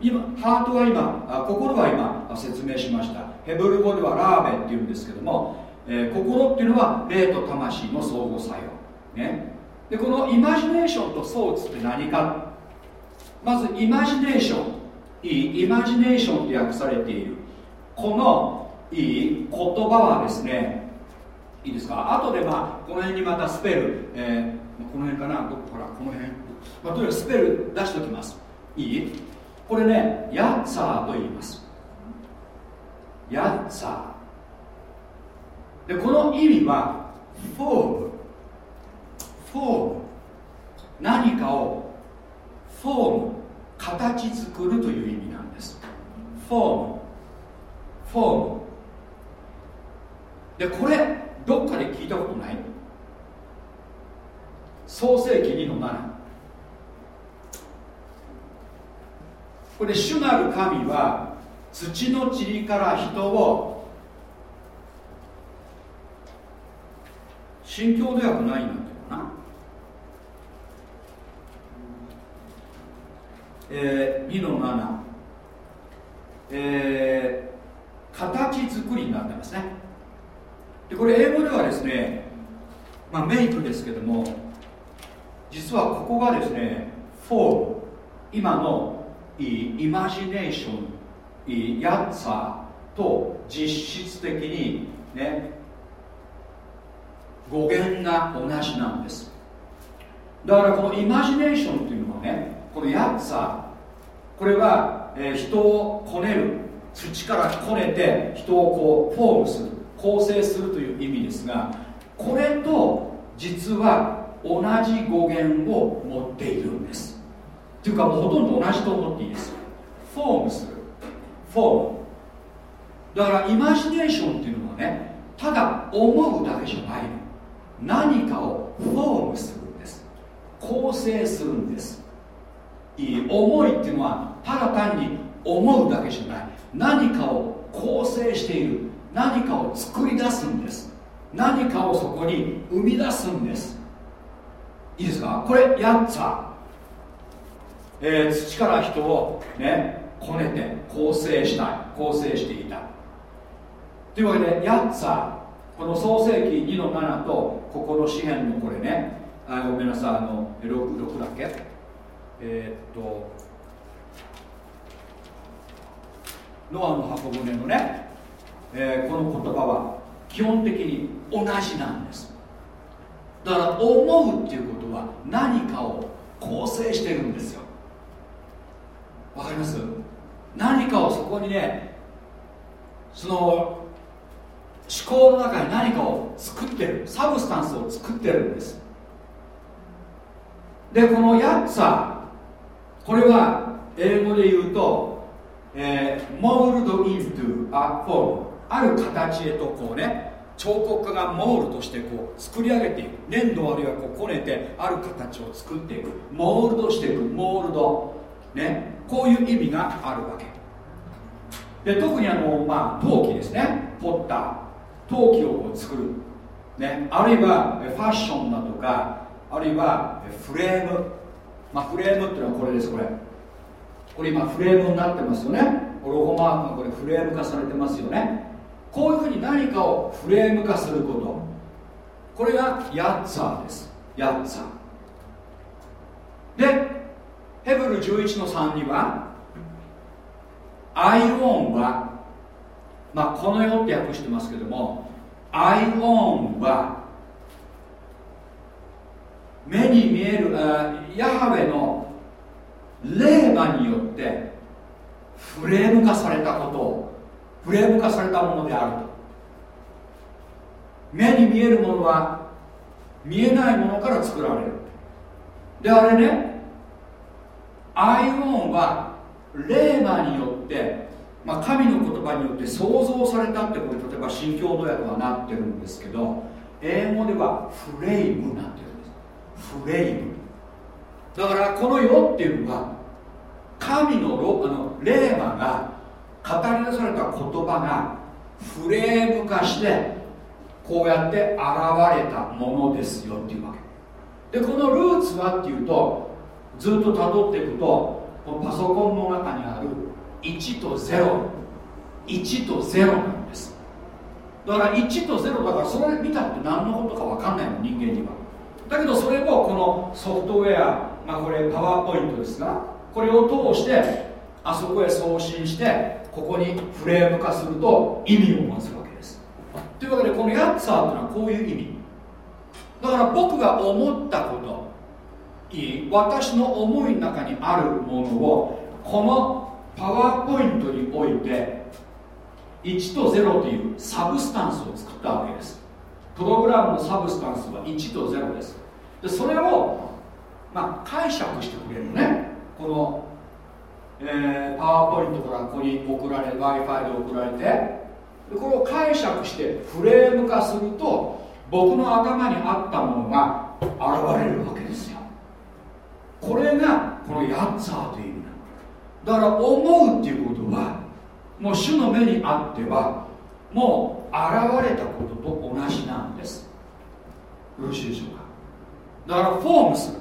今ハートは今心は今説明しました。ヘブル語ではラーベっていうんですけども、えー、心っていうのは霊と魂の相互作用。ね。でこのイマジネーションとソーツって何か。まずイマジネーション。いい？イマジネーションと訳されている。このいい言葉はですねいいですか？後でまあこの辺にまたスペル、えー、この辺かな？どこ？ほらこの辺、まあ、とにかくスペル出しておきます。いい？これねヤッツァーと言います。ヤッツァー。でこの意味はフォームフォーム何かをフォーム形作るという意味なんです。フォームフォームでこれどっかで聞いたことない？創世紀2の7これ主なる神は土の塵から人を新教ではないんだけどな。えー、2の7えー、形作りになってますね。でこれ英語ではですね、まあ、メイクですけども実はここがですねフォーム今のイマジネーションヤッツァと実質的にね語源が同じなんです。だからこのイマジネーションっていうのはねこのヤッツァーこれは、えー、人をこねる土からこねて人をこうフォームする構成するという意味ですがこれと実は同じ語源を持っているんです。というかもうほとんど同じと思っていいです。フォームする。フォーム。だからイマジネーションっていうのはねただ思うだけじゃないの。何かをフォームするんです。構成するんです。いい思いっていうのはただ単に思うだけじゃない。何かを構成している。何かを作り出すんです。何かをそこに生み出すんです。いいですか？これヤッツァえー、土から人をねこねて構成したい。構成していた。というわけでヤッツァこの創世紀2の7とここの詩篇のこれね。あごめんなさい。あの 6, 6だっけ？えー、っとノアの箱舟のね。えー、この言葉は基本的に同じなんです。だから思うっていうことは何かを構成してるんですよ。わかります？何かをそこにねその思考の中に何かを作ってるサブスタンスを作ってるんです。でこのヤッツァこれは英語で言うと、えー、mold into a form ある形へとこうね彫刻家がモールとしてこう作り上げていく。粘土あるいはこうこねてある形を作っていく。モールドしていく。モールド。ね。こういう意味があるわけ。で特にあのまあ陶器ですね。ポッター。陶器をこう作る。ね。あるいはファッションだとかあるいはフレーム。まあフレームっていうのはこれですこれ。これ今フレームになってますよね。ロゴマークがこれフレーム化されてますよね。こういうふうに何かをフレーム化すること。これがヤッツァーです。ヤッツァー。でヘブル11の3にはアイロンはまあこの世って訳してますけどもアイオンは目に見えるヤハウェの霊馬によってフレーム化されたことをフレーム化されたものであると。目に見えるものは見えないものから作られる。であれねアイオンはレーマによって、まあ、神の言葉によって創造されたってこれ例えば新共同訳はなってるんですけど英語ではフレイムなってるんです。フレイム。だからこの世っていうのは神のロあのレーマが語り出された言葉がフレーム化してこうやって現れたものですよっていうわけ。でこのルーツはっていうとずっと辿っていくとこのパソコンの中にある1と01と0なんです。だから1と0だからそれ見たって何のことか分かんないの人間には。だけどそれをこのソフトウェア、まあ、これパワーポイントですがこれを通してあそこへ送信してここにフレーム化すると意味を持つわけです。というわけでこのヤッツァーというのはこういう意味。だから僕が思ったこといい私の思いの中にあるものをこのパワーポイントにおいて1と0という substance を作ったわけです。プログラムの substance は1と0です。でそれを、まあ、解釈してくれるね。このえ、パワーポイントからここに送られ w i f i で送られてでこれを解釈してフレーム化すると僕の頭にあったものが現れるわけですよ。これがこのヤッツァーというだから思うっていうことはもう主の目にあってはもう現れたことと同じなんです。よろしいでしょうか？だからフォームする。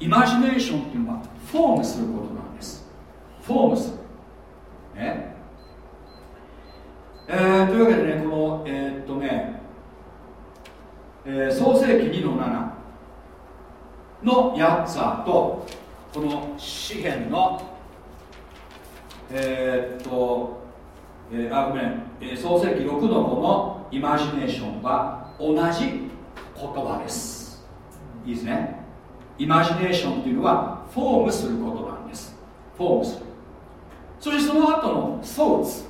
イマジネーションっていうのはフォームすることなんです。フォームする。ね？えー、というわけでねこのえー、っとね、えー、創世紀2の7のヤッツァとこの詩篇のえー、っと、えー、あごめん、えー、創世紀6の5のイマジネーションは同じ言葉です。いいですね。イマジネーションっていうのはフォームすることなんです。フォームする。そしてその後のソーツ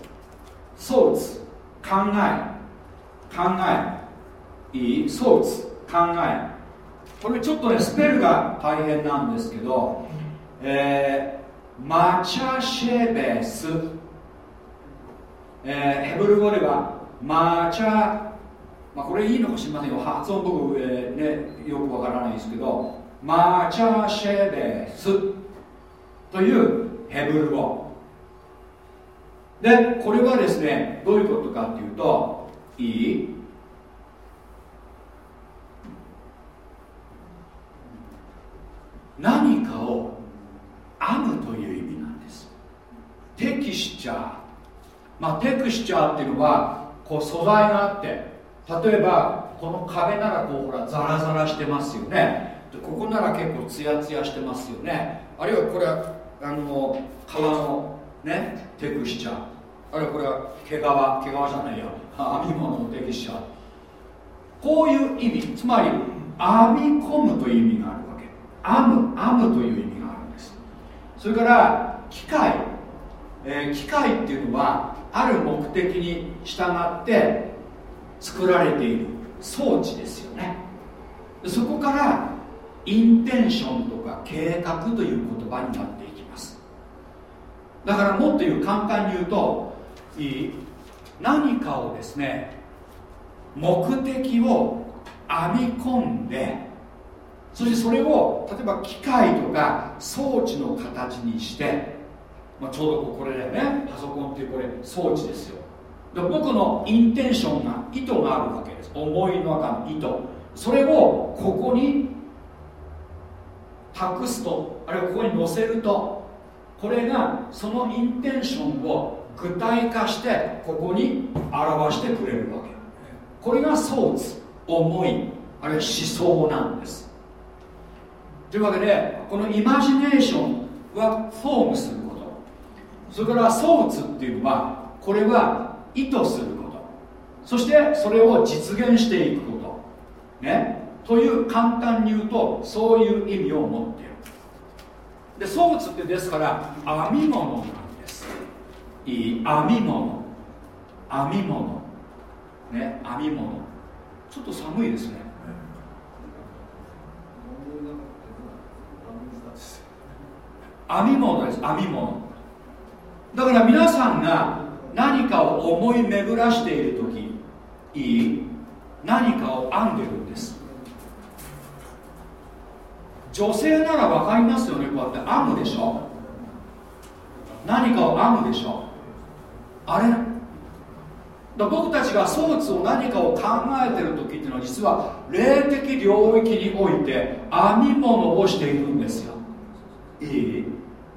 ソーツ考え。考え。いい？ソーツ考え。これちょっとねスペルが大変なんですけど、えー、マチャシェベス、えー、ヘブル語ではマチャ、まあ、これいいのか知りませんよ。発音僕、えー、ね、よくわからないですけどマチャシェベス。というヘブル語。でこれはですねどういうことかっていうといい？何かを編むという意味なんです。テキスチャーまあテクスチャーっていうのはこう素材があって例えばこの壁ならこうほらザラザラしてますよね。でここなら結構ツヤツヤしてますよね。あるいはこれはあの皮のねテクスチャーあるいはこれは毛皮毛皮じゃないや。編み物のテクスチャーこういう意味。つまり編み込むという意味があるわけ。編む編むという意味それから機械、えー、機械っていうのはある目的に従って作られている装置ですよね。そこからインテンションとか計画という言葉になっていきます。だからもっと言う簡単に言うと何かをですね目的を編み込んでそしてそれを例えば機械とか装置の形にして、まあ、ちょうどこれだよねパソコンっていうこれ装置ですよ。で僕のインテンションが意図があるわけです。思いの中の意図。それをここに託すとあるいはここに載せるとこれがそのインテンションを具体化してここに表してくれるわけ。これがソーツ思いあるいは思想なんです。というわけでこのイマジネーションはフォームすること。それからソーツっていうのはこれは意図すること。そしてそれを実現していくこと。ね。という簡単に言うとそういう意味を持っている。で装物ってですから編み物なんです。いい編み物。編み物。ね。編み物。ちょっと寒いですね。編み物です編み物だから皆さんが何かを思い巡らしている時いい？何かを編んでるんです。女性なら分かりますよねこうやって編むでしょ？何かを編むでしょ？あれ？だ僕たちが装置を何かを考えてる時っていうのは実は霊的領域において編み物をしているんですよ。いい？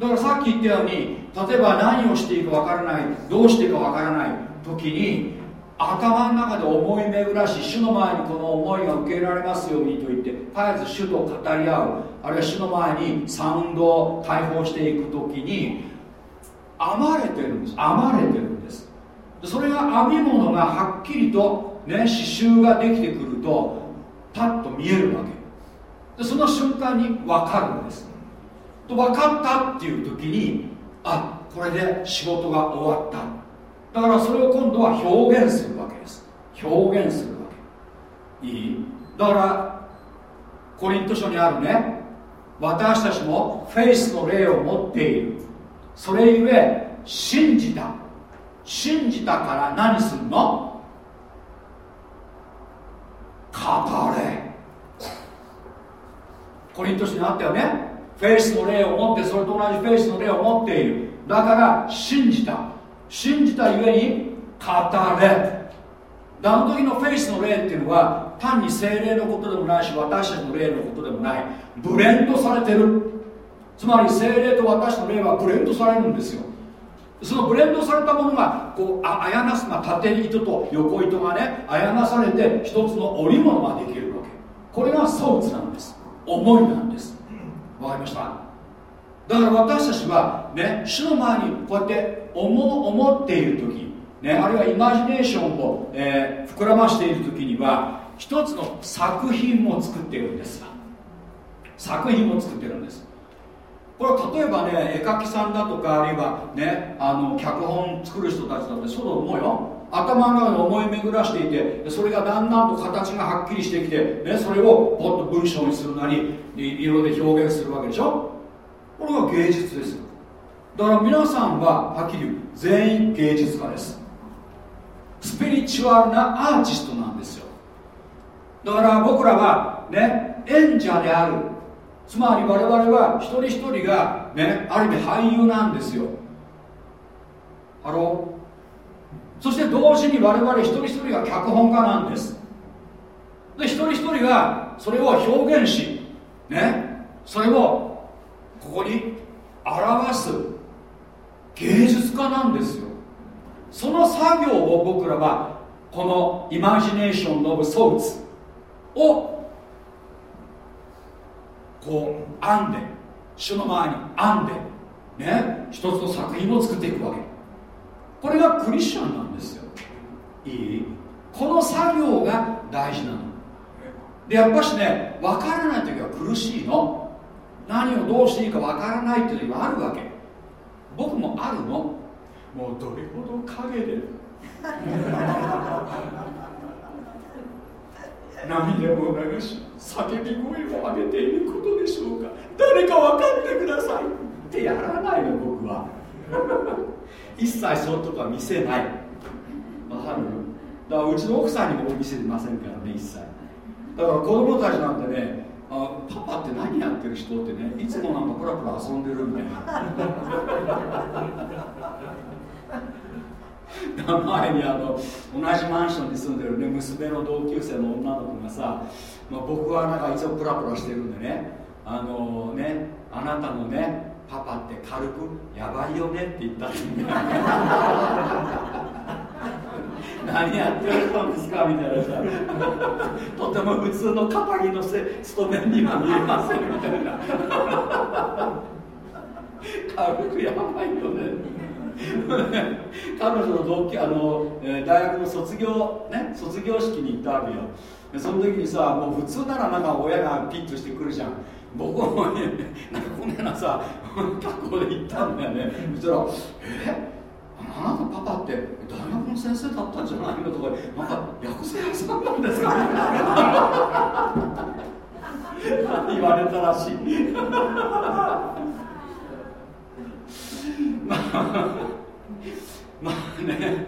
だからさっき言ったように例えば何をしていいかわからないどうしていいかわからない時に頭の中で思い巡らし主の前にこの思いが受け入れられますようにと言って絶えず主と語り合うあるいは主の前にサウンドを解放していく時に編まれてるんです編まれてるんです。それが編み物がはっきりとね刺繍ができてくるとパッと見えるわけ。でその瞬間に分かるんです。と分かったっていう時にあこれで仕事が終わった。だからそれを今度は表現するわけです。表現するわけ。いい。だからコリント書にあるね。私たちもフェイスの霊を持っている。それゆえ信じた。信じたから何するの？語れ。コリント書にあったよね。フェイスの霊を持ってそれと同じフェイスの霊を持っている。だから信じた。信じたゆえに語れ。あの時のフェイスの霊っていうのは単に聖霊のことでもないし私たちの霊のことでもない。ブレンドされてる。つまり聖霊と私の霊はブレンドされるんですよ。そのブレンドされたものがこうあやなす、まあ、縦糸と横糸がねあやなされて一つの織物ができるわけ。これが装物なんです。思いなんです。わかりました？だから私たちはね主の前にこうやって思思っている時ね、あるいはイマジネーションを、えー、膨らましている時には一つの作品も作っているんです。作品も作ってるんです。これは例えばね絵描きさんだとかあるいはねあの脚本作る人たちだってそうだと思うよ。頭の中で思い巡らしていてそれがだんだんと形がはっきりしてきて、ね、それをポッと文章にするなり色で表現するわけでしょ？これが芸術です。だから皆さんははっきり言う全員芸術家です。スピリチュアルなアーティストなんですよ。だから僕らはね演者である。つまり我々は一人一人がねある意味俳優なんですよ。 Hello？そして同時に我々一人一人が脚本家なんです。で一人一人がそれを表現しねそれをここに表す芸術家なんですよ。その作業を僕らはこのイマジネーション・ノブ・ソーツをこう編んで主の前に編んでね一つの作品を作っていくわけ。これがクリスチャンなんですよ。いい？この作業が大事なの。でやっぱしね分からない時は苦しいの。何をどうしていいか分からないっていうのがあるわけ。僕もあるの。もうどれほど影で。涙を流し叫び声を上げていることでしょうか。誰か分かってください。ってやらないの僕は。一切そういうとこは見せない。わかる？だからうちの奥さんにも見せてませんからね一切。だから子供たちなんてねあパパって何やってる人ってねいつもなんかプラプラ遊んでるみたいな。前にあの同じマンションに住んでるね娘の同級生の女の子がさ、まあ、僕はなんかいつもプラプラしてるんでねあのねあなたのねパパって軽く？やばいよね？って言ったん 何やってるんですか？みたいなさ。とても普通の肩着のせ勤めには見えませんみたいな。軽くやばいよね。彼女の同期あの、えー、大学の卒業ね卒業式に行ったわけよ。でその時にさもう普通ならなんか親がピッとしてくるじゃん僕もねなんかこんなさ格好で行ったんだよねそしたら「えあなたパパって大学の先生だったんじゃないの?」とか「なんか薬剤屋さんなんですか?」言われたらしい まあまあね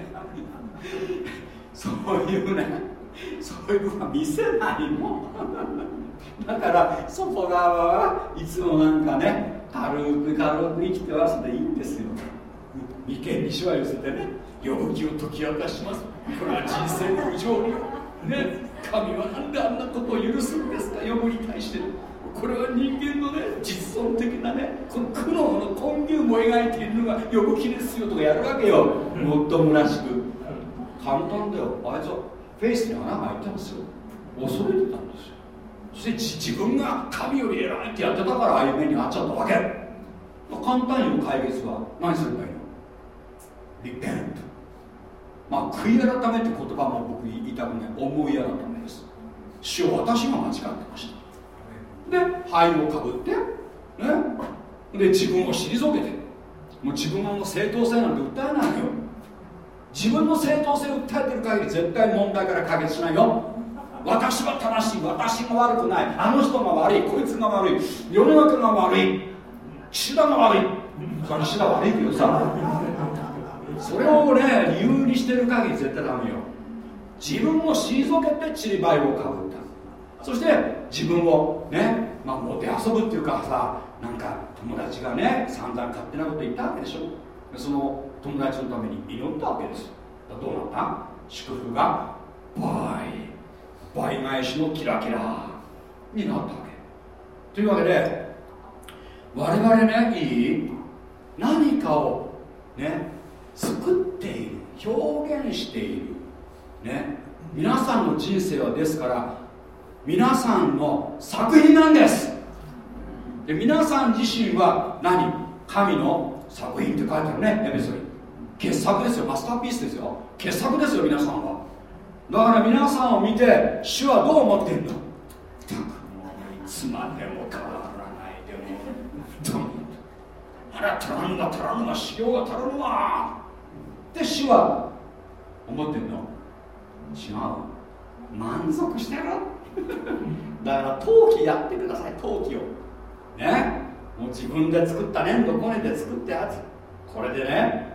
そういうねそういうのは見せないもんだから外側はいつもなんかね軽く軽く生きてますでいいんですよ。眉間にしわ寄せてね呼ぶ気を解き明かします。これは人生の不条理ね神は何であんなことを許すんですか？呼ぶに対して。これは人間のね実存的なねこの苦悩の根源も描いているのが呼ぶ気ですよとかやるわけよ。もっとむなしく。簡単だよ。あいつはフェイスに穴が開いてますよ。恐れてたんですよそして自分が神より偉いってやってたからああいう目に遭っちゃったわけ。簡単よ解決は。何すればいいの？リペントまあ悔い改めって言葉も僕言いたくない。思い改めです。主を私が間違ってました。で灰をかぶってね。で自分を退けて。もう自分の正当性なんて訴えないよ。自分の正当性を訴えてる限り絶対問題から解決しないよ。私は正しい。私が悪くない。あの人が悪い。こいつが悪い。世の中が悪い。岸田が悪い。それ岸田悪いけどさ。それをね理由にしてる限り絶対ダメよ。自分を退けてちりばいをかぶったそして自分をねまあもて遊ぶっていうかさなんか友達がね散々勝手なこと言ったわけでしょ。その友達のために祈ったわけです。どうなった？祝福が倍。倍返しのキラキラになったわけ。というわけで我々ねいい何かをね作っている表現しているね皆さんの人生はですから皆さんの作品なんです。で皆さん自身は何？神の作品って書いてあるねエベソに。傑作ですよ。マスターピースですよ。傑作ですよ皆さんは。だから皆さんを見て主はどう思ってんのいつまでも変わらないでもあら足らんが足らんが修行が足らんわって主は思ってんの？違う。満足してる？だから陶器やってください陶器を。ね？もう自分で作った粘土こねて作ったやつこれでね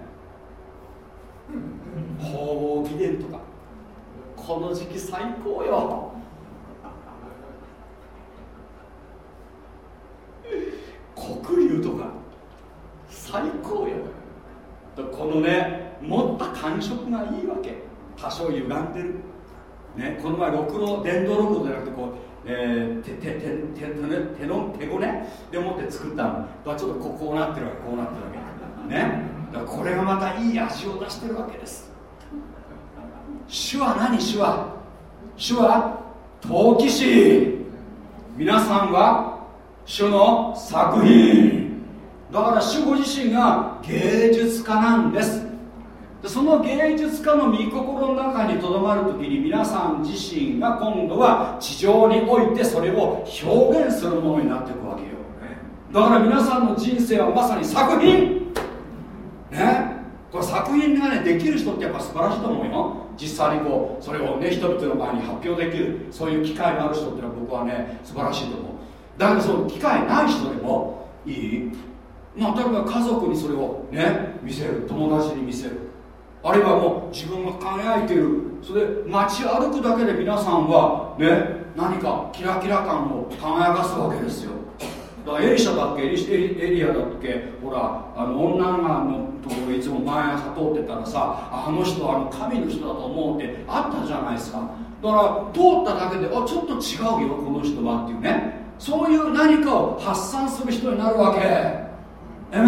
鳳凰儀伝とかこの時期最高よ。黒竜とか最高よ。このね持った感触がいいわけ。多少歪んでる、ね、この前ろくろ電動ろくろじゃなくてこう、えー、手手手手手の手ごね。でもって作ったの。ちょっとこうこなってるわけこうなってるわけ。ね。だからこれがまたいい味を出してるわけです。主は何？主は？主は陶器師。皆さんは主の作品。だから主ご自身が芸術家なんです。でその芸術家の御心の中にとどまる時に皆さん自身が今度は地上においてそれを表現するものになっていくわけよ。だから皆さんの人生はまさに作品。ね。これ作品がねできる人ってやっぱ素晴らしいと思うよ。実際にこうそれをね人々の前に発表できるそういう機会がある人っていうのは僕はね素晴らしいと思う。だけどその機会ない人でもいい？まあ例えば家族にそれをね見せる。友達に見せる。あるいはもう自分が輝いている。それで街歩くだけで皆さんはね何かキラキラ感を輝かすわけですよ。だからエリシャだっけ？エリエリアだっけ？ほらあの女がのところいつも毎朝通ってたらさあの人はあの神の人だと思うってあったじゃないですか。だから通っただけであちょっと違うよこの人はっていうね。そういう何かを発散する人になるわけ。えめ？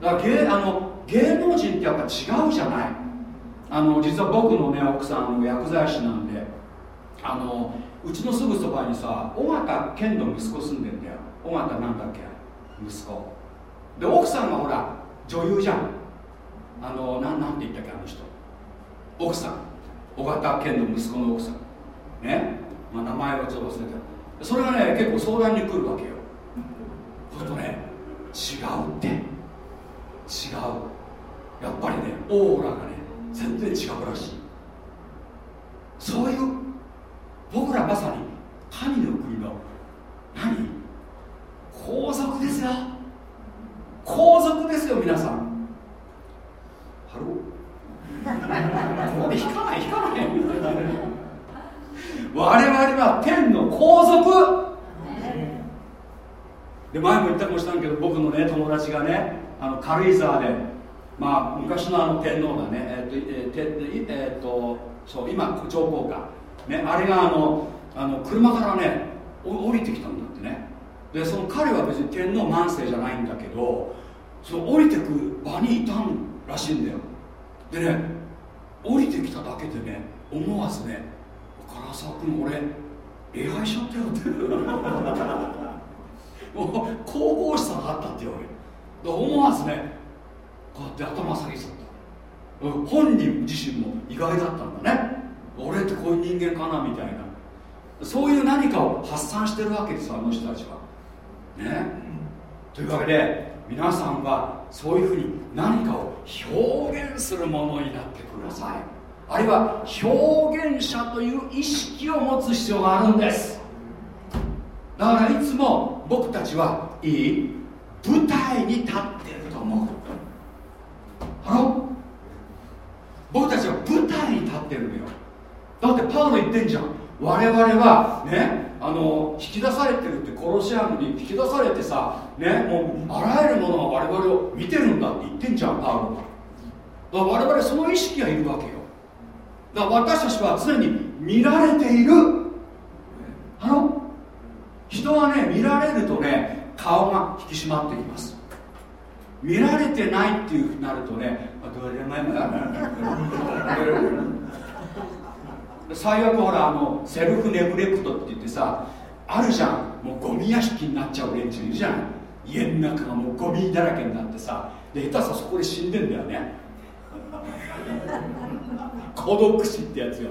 だから芸あの芸能人ってやっぱ違うじゃない。あの実は僕のね奥さんの薬剤師なんであのうちのすぐそばにさ尾形健の息子住んでんだよ。尾形なんだっけ息子。で奥さんがほら女優じゃん。あのななんて言ったっけあの人。奥さん。小型健の息子の奥さん。ね、まあ、名前はちょっと忘れた。それがね結構相談に来るわけよ。そうするとね違うって。違う。やっぱりねオーラがね全然違うらしい。そういう僕らまさに神の国の何？皇族ですよ。皇族ですよ皆さん。 Hello。ここで引かない引かない。我々は天の皇族。で前も言ったかもしれないけど僕のね友達がねあの軽井沢でまあ昔のあの天皇がねえっ、ー、と,、えー、とそう今上皇かねあれがあのあの車からね降りてきたんだ。でその彼は別に天皇万世じゃないんだけどその降りてく場にいたんらしいんだよ。でね降りてきただけでね思わずね唐沢君俺礼拝しちゃったよって。もう神々しさがあったって言われ思わずねこうやって頭下げちゃった。本人自身も意外だったんだね。俺ってこういう人間かなみたいな。そういう何かを発散してるわけですあの人たちは。ね。というわけで皆さんはそういうふうに何かを表現するものになってください。あるいは表現者という意識を持つ必要があるんです。だからいつも僕たちはいい舞台に立っていると思う。ハロ僕たちは舞台に立ってるのよ。だってパウロ言ってんじゃん。我々はねあの引き出されてるって殺し合うのに引き出されてさねもうあらゆるものが我々を見てるんだって言ってんじゃんパウロだから我々その意識がいるわけよ。だから私たちは常に見られている。あの人はね見られるとね顔が引き締まってきます。見られてないっていうふうになるとねどれでも最悪ほらあのセルフネグレクトって言ってさあるじゃん。もうゴミ屋敷になっちゃう連中いるじゃん。家の中がもうゴミだらけになってさ。で下手さそこで死んでんだよね。孤独死ってやつよ。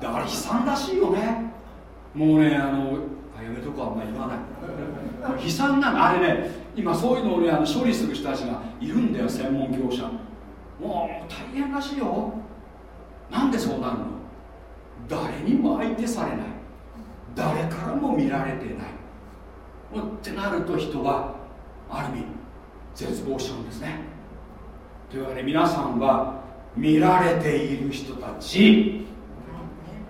だから悲惨らしいよね。もうねあのあやめとこあんま言わない。悲惨なの。あれね今そういうのをねあの処理する人たちがいるんだよ専門業者。もう大変らしいよ。なんでそうなるの？誰にも相手されない。誰からも見られてない。ってなると人はある意味絶望しちゃうんですね。というわけで皆さんは見られている人たち。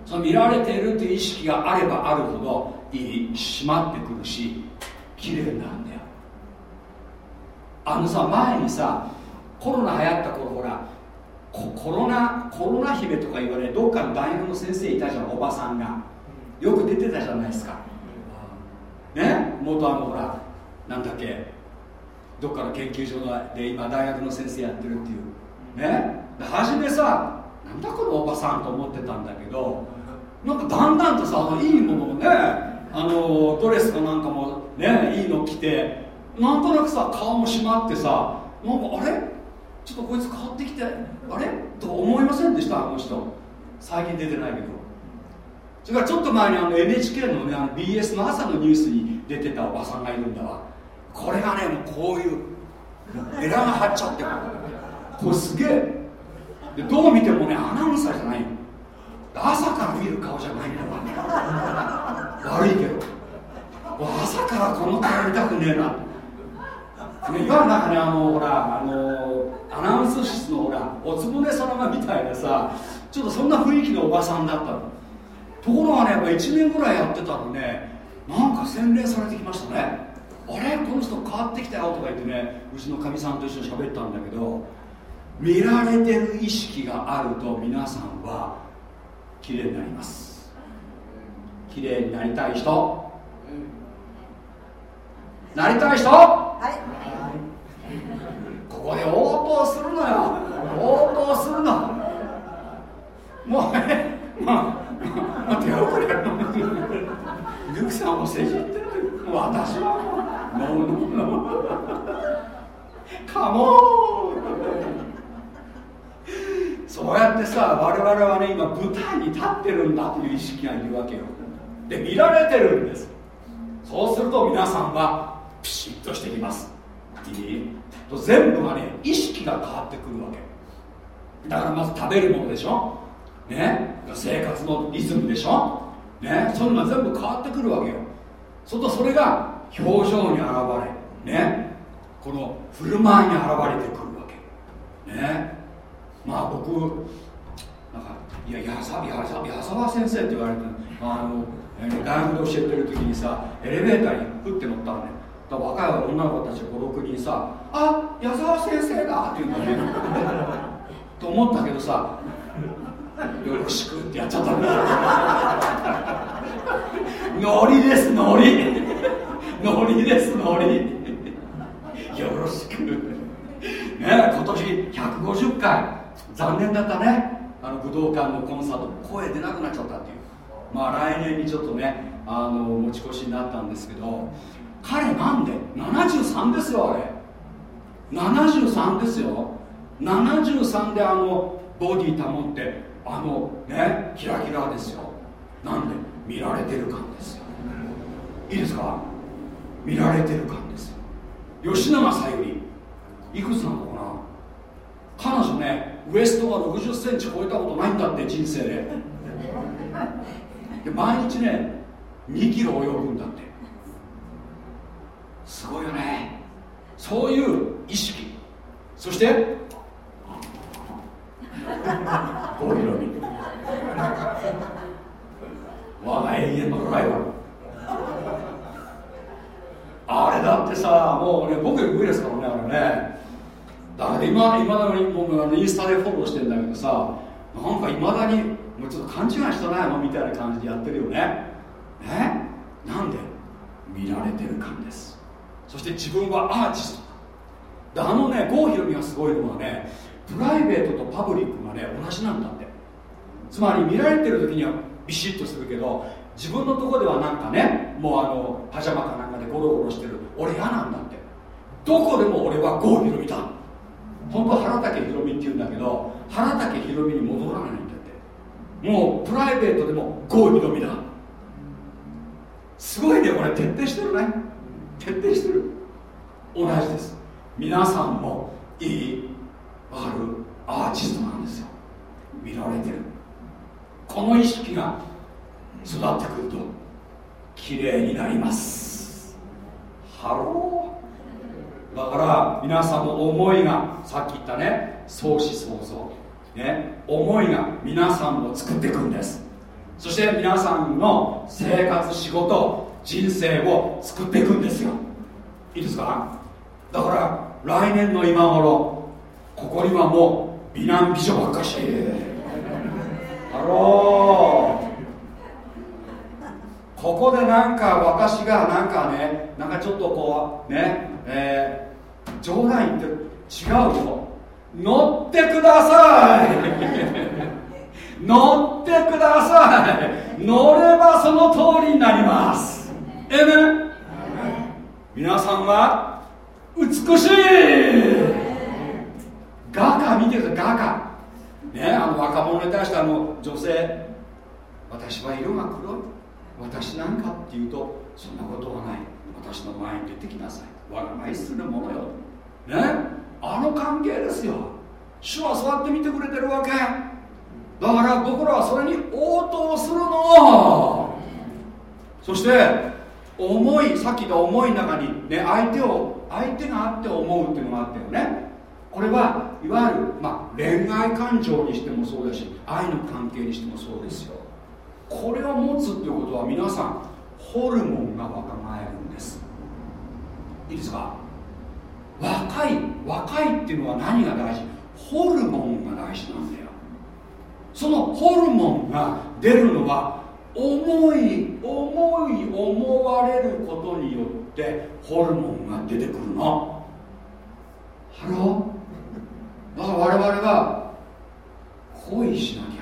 その見られているという意識があればあるほどいい締まってくるし綺麗なんだよ。あのさ前にさコロナ流行った頃ほらコロナコロナ姫とか言われどっかの大学の先生いたじゃんおばさんが。よく出てたじゃないですか。ね？元あのほらなんだっけどっかの研究所で今大学の先生やってるっていう。ね？初めさなんだこのおばさんと思ってたんだけどなんかだんだんとさあのいいものをねあのドレスかなんかもねいいの着てなんとなくさ顔も締まってさなんかあれ？ちょっとこいつ変わってきてあれ？と思いませんでした？あの人。最近出てないけど。それからちょっと前にあの NHK の,、ね、あの BS の朝のニュースに出てたおばさんがいるんだわ。これがねもうこういうエラが張っちゃって。これすげえ。でどう見てもねアナウンサーじゃない。朝から見る顔じゃないんだわ。悪いけど。朝からこの顔見たくねえな。ね、いわゆるなんかねあのほらあのアナウンス室のほらおつぼね様みたいなさちょっとそんな雰囲気のおばさんだったの。ところがねやっぱ1年ぐらいやってたらねなんか洗練されてきましたね。あれ？この人変わってきたよとか言ってねうちのかみさんと一緒に喋ったんだけど見られてる意識があると皆さんは綺麗になります。綺麗になりたい人。なりたい人、はいここで応答するのよ。応答するの。もうねまあ待ってよこれ。ルクさんも世辞言ってる私はノーノーノーカモンそうやってさ我々はね今舞台に立ってるんだという意識がいるわけよで見られてるんですそうすると皆さんはピシッとしてきますいいと全部がね意識が変わってくるわけ。だからまず食べるものでしょ？ね？生活のリズムでしょ？ね？そういうのが全部変わってくるわけよ。そとそれが表情に現れね？この振る舞いに現れてくるわけ。ね？まあ僕なんかいや矢沢先生って言われてあの大学で教えてる時にさエレベーターにふって乗ったらね若い女の子たち56人さ「あ矢沢先生だ!」って言うのね。と思ったけどさ「よろしく」ってやっちゃったんだノリですノリ。ノリですノリ。よろしく。ね今年150回残念だったね。あの武道館のコンサート声出なくなっちゃったっていう。まあ来年にちょっとねあの持ち越しになったんですけど彼なんで？73ですよあれ。73ですよ。73であのボディ保ってあのねキラキラですよ。なんで？見られてる感ですよ。いいですか？見られてる感ですよ。吉永小百合。いくつなのかな？彼女ねウエストが6 0センチ超えたことないんだって人生で。で毎日ね2キロ泳ぐんだって。すごいよね。そういう意識。そして郷ひろみ我が永遠のライバル。あれだってさもうね僕より上ですからねあれね。だから今今だに僕あのインスタでフォローしてんだけどさなんかいまだにもうちょっと勘違いしてないのみたいな感じでやってるよね。ね？なんで？見られてる感です。そして自分はアーティスト。あのね郷ひろみがすごいのはねプライベートとパブリックがね同じなんだって。つまり見られてる時にはビシッとするけど自分のとこではなんかねもうあのパジャマかなんかでゴロゴロしてる俺嫌なんだって。どこでも俺は郷ひろみだ。本当は原武宏美って言うんだけど原武宏美に戻らないんだって。もうプライベートでも郷ひろみだ。すごいねこれ。徹底してるね。徹底してる。同じです。皆さんもいいあるアーティストなんですよ。見られてる。この意識が育ってくると綺麗になります。 Hello。だから皆さんの思いがさっき言ったね相思相像ね思いが皆さんを作っていくんです。そして皆さんの生活仕事人生を作っていくんですよ。いいですか？だから来年の今頃ここにはもう美男美女ばっかし Hello。ここでなんか私がなんかねなんかちょっとこうねえー、冗談言って違うよ。乗ってください。乗ってください。乗ればその通りになります。えめ皆さんは美しい。画家見てください画家。ねあの若者に対してあの女性私は色が黒い。私なんかっていうとそんなことはない。私の前に出てきなさい。我が愛する者よ。ねあの関係ですよ。主はそうやって見てくれてるわけ。だから僕らはそれに応答するの。そして思いさっき言った思いの中にね相手を相手があって思うっていうのがあったよね。これはいわゆる、まあ、恋愛感情にしてもそうだし愛の関係にしてもそうですよ。これを持つっていうことは皆さんホルモンが若返るんです。いいですか？若い若いっていうのは何が大事？ホルモンが大事なんだよ。そのホルモンが出るのは思い思い思われることによってホルモンが出てくるの。 Hello？だから我々は恋しなきゃ。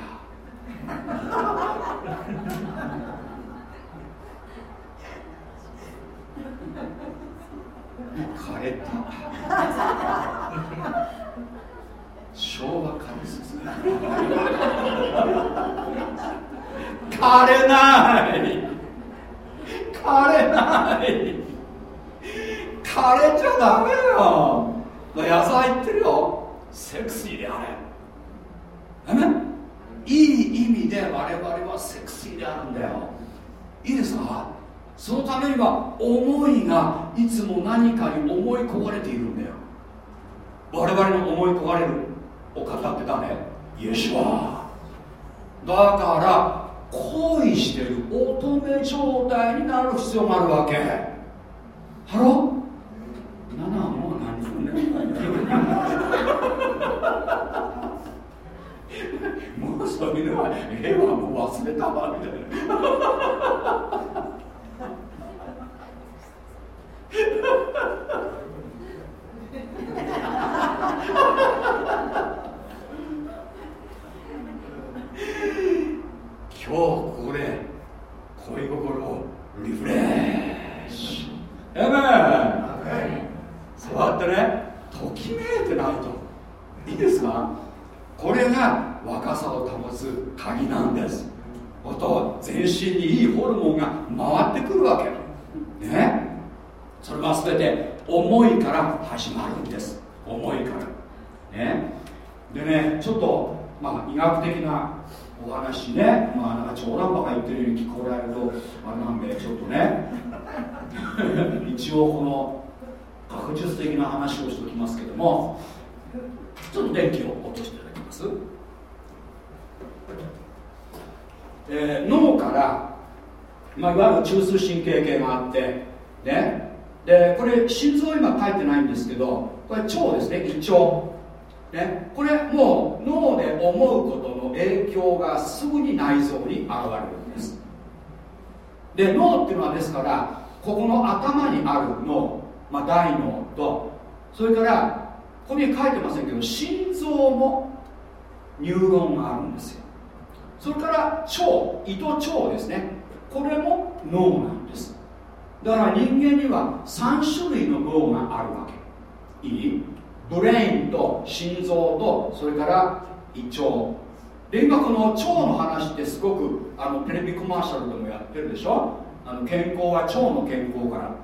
枯れた。昭和カリス枯れない。枯れない。枯れちゃダメよ。野菜言ってるよ。セクシーであれ。えいい意味で我々はセクシーであるんだよ。いいですか？そのためには思いがいつも何かに思い焦がれているんだよ。我々の思い焦がれるお方って誰？イエシュアだから恋してる乙女状態になる必要があるわけ。ハロ7はもう何分ねもうそういうの？は絵はもう忘れたわみたいな今日ここで恋心をリフレッシュ。エメンそうやってねときめいてないと。いいですか？これが若さを保つ鍵なんです。あと全身にいいホルモンが回ってくるわけ。ね？それは全て思いから始まるんです。思いから。ね？でねちょっとまあ医学的なお話ね。まあなんか冗談ばか言ってるように聞こえられるとあれなんでちょっとね。一応この学術的な話をしておきますけども。ちょっと電気を落としていただきます？えー、脳から、まあ、いわゆる中枢神経系があってね。でこれ心臓今書いてないんですけどこれ腸ですね胃腸。ね、これもう脳で思うこと影響がすぐに内臓に現れるんです。で脳っていうのはですからここの頭にある脳、まあ、大脳とそれからここに書いてませんけど心臓もニューロンがあるんですよ。それから腸胃と腸ですね。これも脳なんです。だから人間には3種類の脳があるわけ。いいブレインと心臓とそれから胃腸。で今この腸の話ってすごくあのテレビコマーシャルでもやってるでしょ？あの健康は腸の健康から。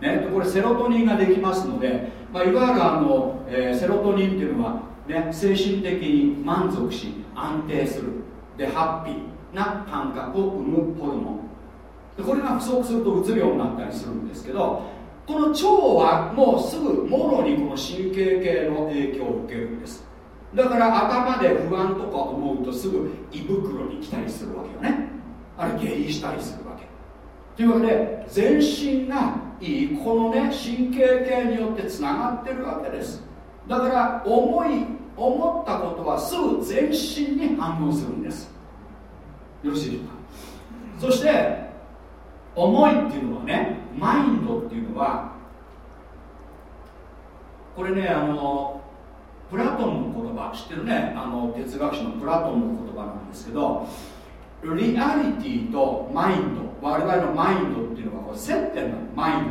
ね、でこれセロトニンができますので、まあ、いわゆるあの、えー、セロトニンっていうのは、ね、精神的に満足し安定する。でハッピーな感覚を生むホルモン。でこれが不足するとうつ病になったりするんですけどこの腸はもうすぐもろにこの神経系の影響を受けるんです。だから頭で不安とか思うとすぐ胃袋に来たりするわけよね。あれ下痢したりするわけ。というわけで全身がいいこのね神経系によってつながってるわけです。だから思い思ったことはすぐ全身に反応するんです。よろしいでしょうか？そして思いっていうのはねマインドっていうのはこれねあのプラトンの言葉知ってるね？あの哲学者のプラトンの言葉なんですけどリアリティとマインド我々のマインドっていうのがこう接点なのマイン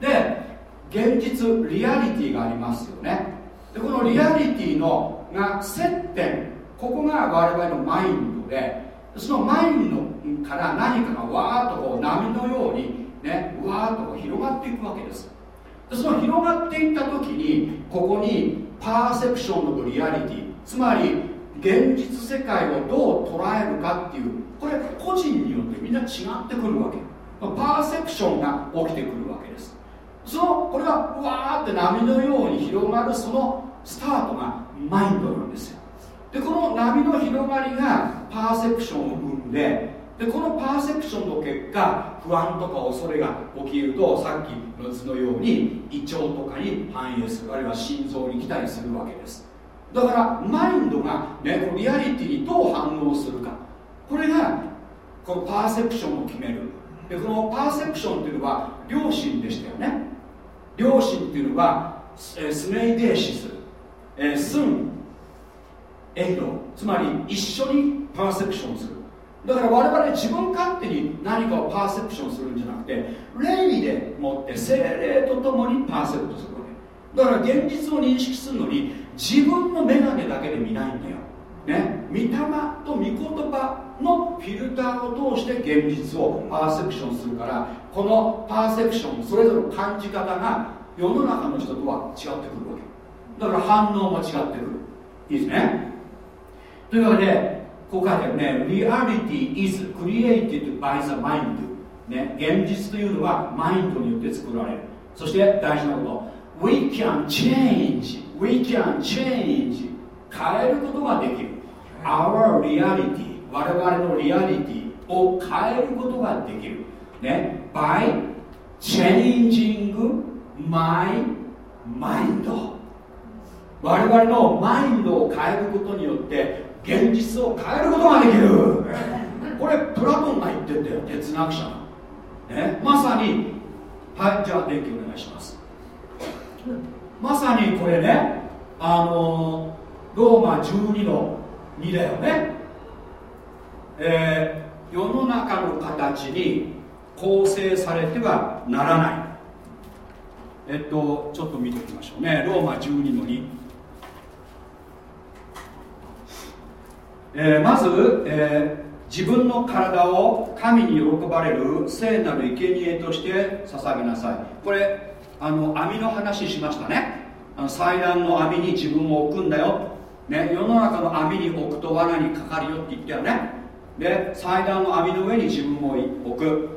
ドがで現実リアリティがありますよね。でこのリアリティのが接点ここが我々のマインドでそのマインドから何かがわーっとこう波のようにねわーっとこう広がっていくわけです。でその広がっていった時にここにパーセプションのリアリティつまり現実世界をどう捉えるかっていうこれ個人によってみんな違ってくるわけ。パーセプションが起きてくるわけです。そのこれがわーって波のように広がるそのスタートがマインドなんですよ。でこの波の広がりがパーセプションを生んででこのパーセプションの結果不安とか恐れが起きるとさっきの図のように胃腸とかに反映するあるいは心臓に来たりするわけです。だからマインドが、ね、リアリティにどう反応するかこれがこのパーセプションを決める。でこのパーセプションっていうのは良心でしたよね。良心っていうのは、えスネイデーシス、えー、スン。エイド。つまり一緒にパーセプションする。だから我々自分勝手に何かをパーセプションするんじゃなくて霊でもって精霊とともにパーセプトするわけ。だから現実を認識するのに自分の眼鏡だけで見ないんだよ。ね？御霊と御言葉のフィルターを通して現実をパーセプションするからこのパーセプションそれぞれの感じ方が世の中の人とは違ってくるわけ。だから反応も違ってくる。いいですね？というわけでここ書いてあるね Reality is created by the mind ね現実というのはマインドによって作られる。そして大事なこと。We can change We can change 変えることができる。Our reality 我々のリアリティを変えることができる。ね by changing my mind 我々のマインドを変えることによって現実を変えることができる。これプラトンが言ってんだよ。哲学者ね、まさに。はい。じゃあ電気お願いします。まさにこれね。あのローマ12の2だよね。えー、世の中の形に構成されてはならない。えっとちょっと見ておきましょうね。ローマ12の2えー、まず、えー、自分の体を神に喜ばれる聖なる生贄として捧げなさい。これあの網の話しましたね。あの祭壇の網に自分を置くんだよ、ね、世の中の網に置くと罠にかかるよって言ったよね。で祭壇の網の上に自分を置く。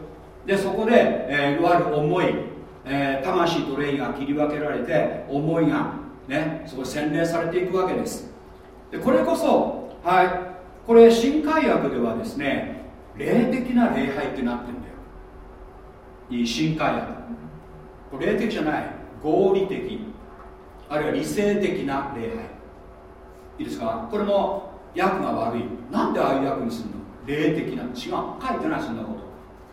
でそこで、えー、いわゆる思い、えー、魂と霊が切り分けられて思いがねそこ洗練されていくわけです。でこれこそはい。これ新海薬ではですね霊的な礼拝ってなってんだよ。いい新海薬。これ霊的じゃない。合理的。あるいは理性的な礼拝。いいですか？これも訳が悪い。なんでああいう訳にするの？霊的な。違う。書いてないそんなこ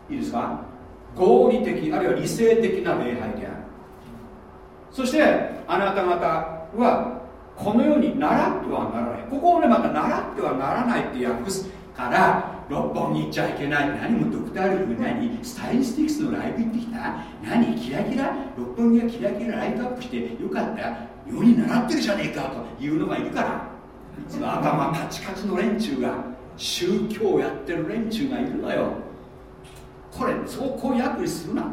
と。いいですか？合理的。あるいは理性的な礼拝である。そしてあなた方はこのように習ってはならない。ここをねまた習ってはならないって訳すから六本木行っちゃいけない。何もドクター・ルフ何？スタイリスティックスのライブ行ってきた？何？キラキラ？六本木がキラキラライトアップしてよかった。ように習ってるじゃねえかというのがいるからその頭カチカチの連中が宗教をやってる連中がいるのよ。これそうこう訳にするな。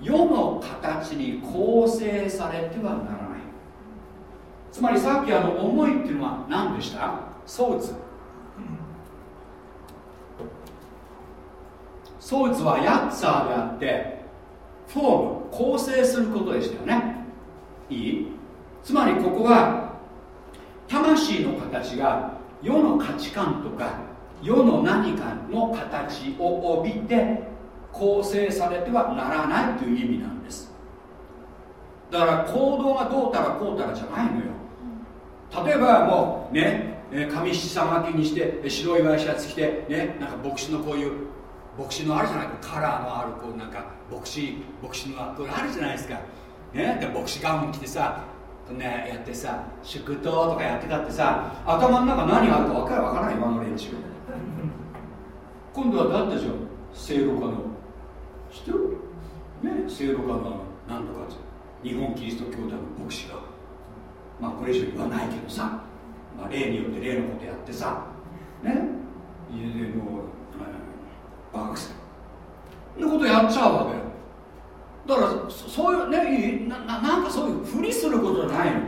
世の形に構成されてはならない。つまりさっきあの思いっていうのは何でした？ソーツソーツはヤッツァーであってフォーム構成することでしたよね。いい？つまりここは魂の形が世の価値観とか世の何かの形を帯びて構成されてはならないという意味なんです。だから行動がどうたらこうたらじゃないのよ。例えばもうね髪下巻きにして白いワイシャツ着てねなんか牧師のこういう牧師のあるじゃないカラーのあるこうなんか牧師牧師のあるじゃないですか。ねで牧師ガウン着てさねやってさ祝祷とかやってたってさ頭の中何があるか分から分からない今の連中今度は誰でしょ聖路加の知ってる？ね聖路加の何とか日本キリスト教団の牧師が。まあこれ以上言わないけどさ、まあ、例によって例のことやってさね？家でもう、バカくせなことやっちゃうわけよ。だからそういうねななんかそういうふりすることじゃないの。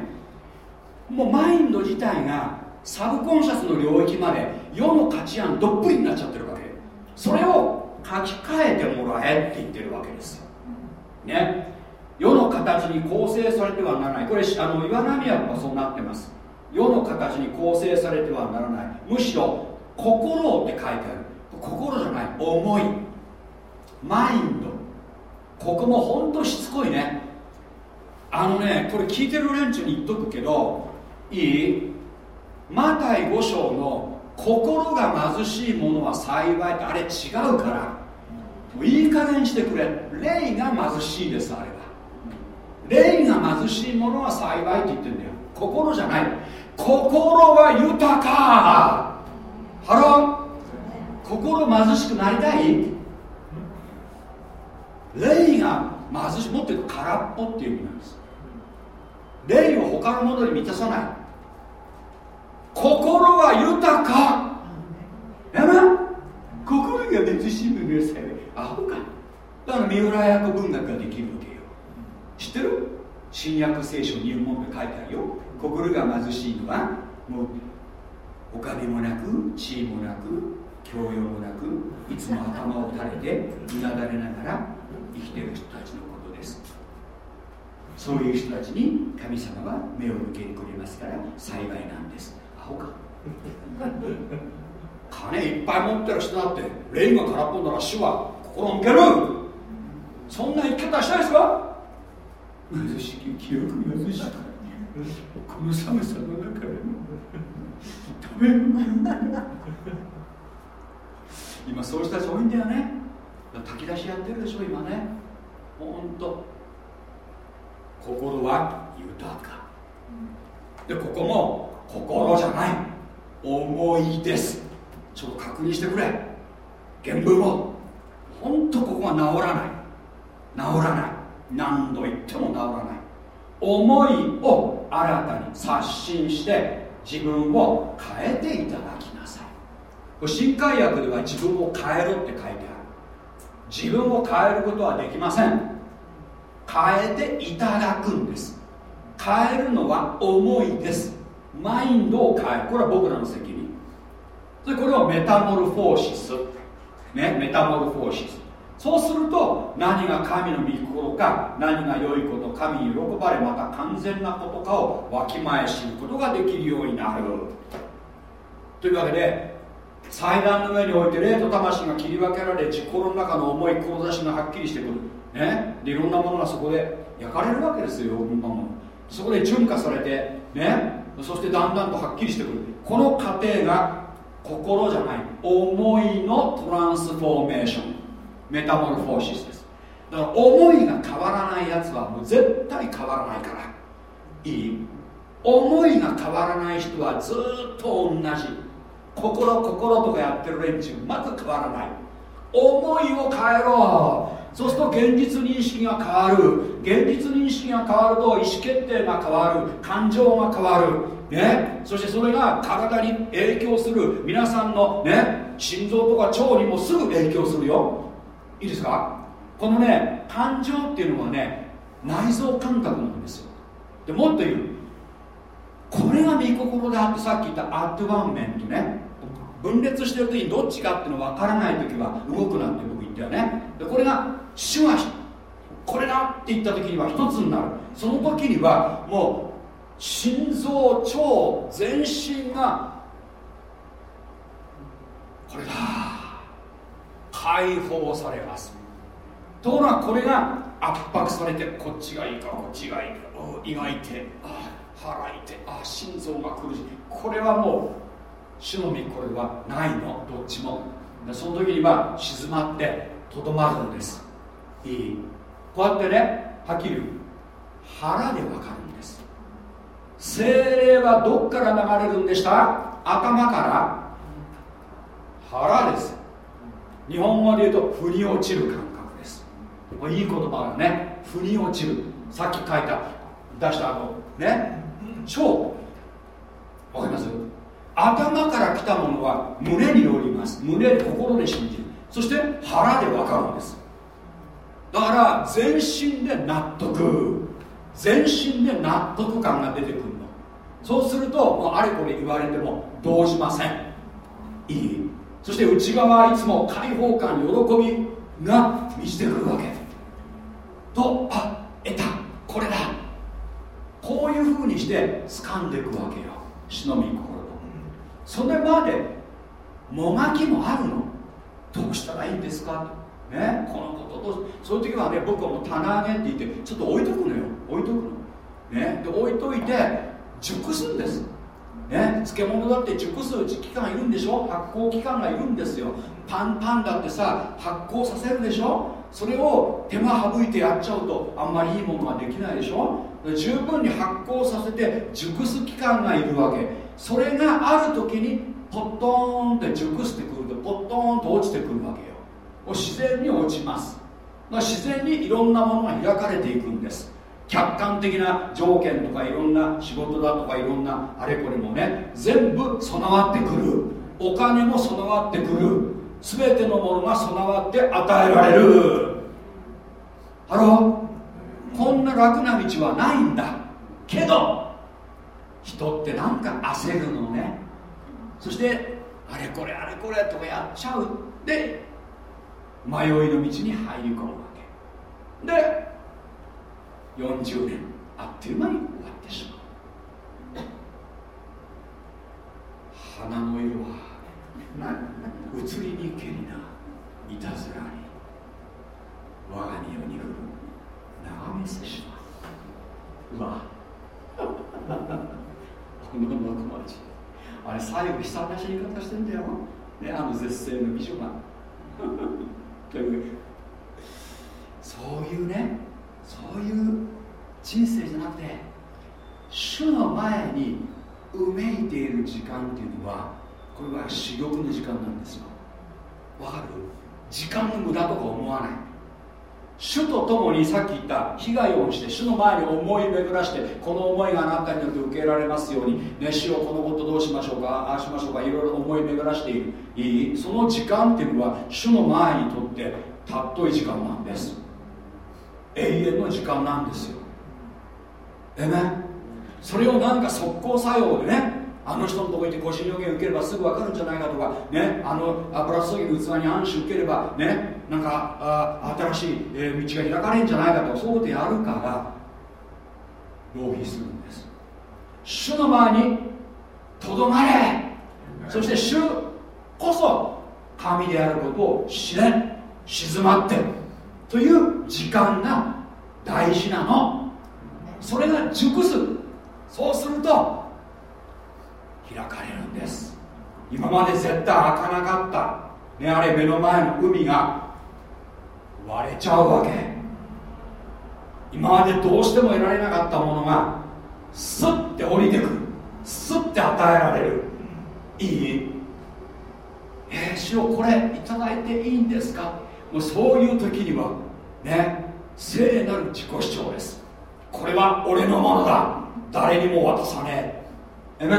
もうマインド自体がサブコンシャスの領域まで世の価値観どっぷりになっちゃってるわけ。それを書き換えてもらえって言ってるわけですよ。ね？世の形に構成されてはならない。これあの岩波役もそうなってます。世の形に構成されてはならない。むしろ心って書いてある。心じゃない。思い。マインド。ここも本当しつこいね。あのねこれ聞いてる連中に言っとくけどいい？マタイ5章の心が貧しいものは幸いってあれ違うから。いい加減してくれ。霊が貧しいですあれ。霊が貧しいものは幸いって言ってんだよ。心じゃない。心は豊か。 Hello。心貧しくなりたい？霊が貧しい。もっと言うと空っぽっていう意味なんです。霊を他のものに満たさない。心は豊か。 Amen。心が貧乏くさい。アホか。だから三浦役文学ができる。知ってる？新約聖書入門って書いてあるよ。心が貧しいのはもうお金もなく地位もなく教養もなくいつも頭を垂れてうなだれながら生きてる人たちのことです。そういう人たちに神様は目を向けてくれますから幸いなんです。アホか。金いっぱい持ってる人だって霊が空っぽなら主は心向けるそんな生き方したいですか？貧しい記憶貧しいこの寒さの中で。食べる今そういう人たち多いんだよね。炊き出しやってるでしょ今ね。ほんと。心は豊か。でここも心じゃない。思いです。ちょっと確認してくれ。原文を。本当ここが治らない。治らない。何度言っても治らない。思いを新たに刷新して自分を変えていただきなさい。新海訳では自分を変えろって書いてある。自分を変えることはできません。変えていただくんです。変えるのは思いです。マインドを変える。これは僕らの責任。でこれをメタモルフォーシス。ねメタモルフォーシス。そうすると何が神の御心か何が良いこと神に喜ばれまた完全なことかをわきまえ知ることができるようになる。というわけで祭壇の上において霊と魂が切り分けられ心の中の重い志がはっきりしてくる、ね、でいろんなものがそこで焼かれるわけですよいろんなもの。そこで純化されてね？そしてだんだんとはっきりしてくる。この過程が心じゃない。思いのトランスフォーメーション。メタモルフォーシスです。だから思いが変わらないやつはもう絶対変わらないから。いい。思いが変わらない人はずっと同じ。心心とかやってる連中まず変わらない。思いを変えろ。そうすると現実認識が変わる。現実認識が変わると意思決定が変わる。感情が変わる。ね、そしてそれが体に影響する。皆さんのね心臓とか腸にもすぐ影響するよ。いいですか？このね感情っていうのはね内臓感覚なんですよ。でもっと言う。これが御心であってさっき言ったアドワンメントね。分裂してる時にどっちかっていうの分からない時は動くなんて僕言ったよね。でこれが主はこれだって言った時には一つになる。その時にはもう心臓腸全身がこれだ解放されます。ところがこれが圧迫されてこっちがいいかこっちがいいか胃が痛いあ腹痛いあ心臓が苦しい。これはもう主の御これはないの。どっちも。その時には静まってとどまるんです。いい。こうやってねはっきり腹でわかるんです。精霊はどっから流れるんでした？頭から。腹です。日本語で言うと腑に落ちる感覚です。いい言葉がね腑に落ちる。さっき書いた出したあのね腸わかります？頭から来たものは胸に乗ります。胸心で信じる。そして腹で分かるんです。だから全身で納得。全身で納得感が出てくるの。そうするともうあれこれ言われても動じません。いい？そして内側はいつも解放感喜びが満ちてくるわけ。とあ得た。これだ。こういうふうにして掴んでいくわけよ。忍び心とそれまでもがきもあるの。どうしたらいいんですか？ね、このこととそういう時はね僕はもう棚上げって言ってちょっと置いとくのよ。置いとくの。ね？で置いといて熟すんです。ね漬物だって熟す期間いるんでしょ？発酵期間がいるんですよ。パンパンだってさ発酵させるでしょ？それを手間省いてやっちゃうとあんまりいいものができないでしょ？十分に発酵させて熟す期間がいるわけ。それがある時にポットーンって熟してくるとポットーンと落ちてくるわけよ。自然に落ちます。自然にいろんなものが開かれていくんです。客観的な条件とかいろんな仕事だとかいろんなあれこれもね全部備わってくる。お金も備わってくる。全てのものが備わって与えられる。 Hello？こんな楽な道はないんだ。けど人ってなんか焦るのね。そしてあれこれあれこれとかやっちゃう。で迷いの道に入り込むわけ。で40年あっという間に終わってしまう。花の色は移りにけりないたずらに我が身を憎む眺めせしまう。わ。この幕町あれ最後悲惨な死に方してんだよ、ね、あの絶世の美女が。というそういうねそういう人生じゃなくて主の前にうめいている時間っていうのはこれは珠玉の時間なんですよ。わかる？時間の無駄とか思わない。主と共にさっき言った被害をして主の前に思い巡らしてこの思いがあなたによって受けられますように、ね、主をこのことどうしましょうか？ああしましょうか？いろいろ思い巡らしている。いいその時間っていうのは主の前にとってたっとい時間なんです。永遠の時間なんですよ。えねそれをなんか速攻作用でねあの人のとこ行って個人予言受ければすぐ分かるんじゃないかとかねあの油注ぎの器に暗視受ければねなんかあ新しい、えー、道が開かれるんじゃないかとかそういうことやるから浪費するんです。主の前にとどまれ。そして主こそ神であることを知れ。静まってという時間が大事なの。それが熟す。そうすると開かれるんです。今まで絶対開かなかった。ねあれ目の前の海が割れちゃうわけ。今までどうしても得られなかったものがスッて降りてく。るスッて与えられる。いい？えー、主をこれいただいていいんですか？もうそういう時にはね聖なる自己主張です。これは俺のものだ。誰にも渡さねえ。えめ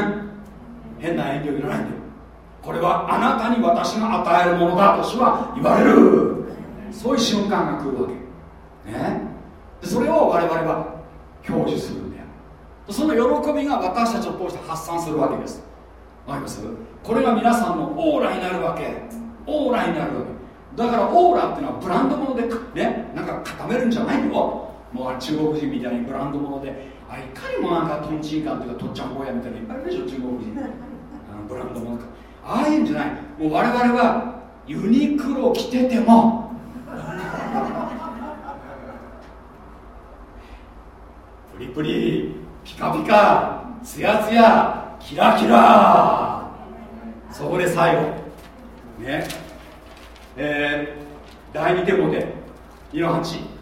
変な遠慮いらないんだよ。これはあなたに私が与えるものだと主は言われる。そういう瞬間が来るわけ。ね。でそれを我々は享受するんだよ。その喜びが私たちを通して発散するわけです。かります？これが皆さんのオーラになるわけ。オーラになるわけ。だからオーラっていうのはブランド物でねなんか固めるんじゃないよもう中国人みたいにブランド物であいかにもなんかトンチンカンというかとっちゃん坊やみたいないっぱいいるでしょ中国人。あのブランド物か。ああいうんじゃない。もう我々はユニクロ着ててもプリプリピカピカツヤツヤキラキラ。そこで最後。ね。えー、第2手モテ2の8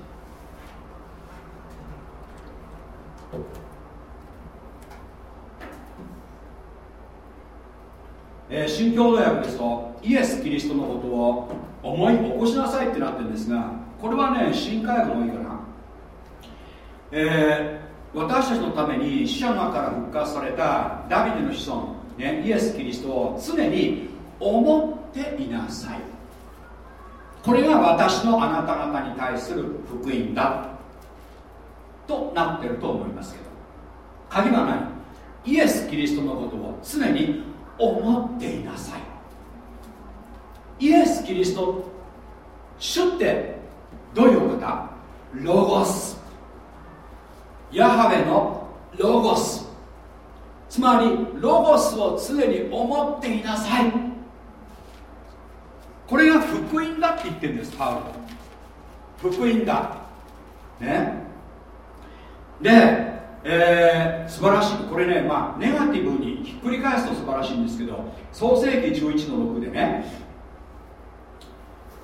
えー、新共同訳ですとイエス・キリストのことを思い起こしなさいってなってるんですがこれはね新海訳もいいかな、えー、私たちのために死者の中から復活されたダビデの子孫、ね、イエス・キリストを常に思っていなさい。これが私のあなた方に対する福音だ。となってると思いますけど。鍵は何イエス・キリストのことを常に思っていなさい。イエス・キリスト主ってどういう方？ロゴス。ヤハベのロゴス。つまりロゴスを常に思っていなさい。これが福音だって言ってるんですパウロ。福音だ。ね。でえー、素晴らしい。これね、まあ、ネガティブにひっくり返すと素晴らしいんですけど創世紀11の6でね、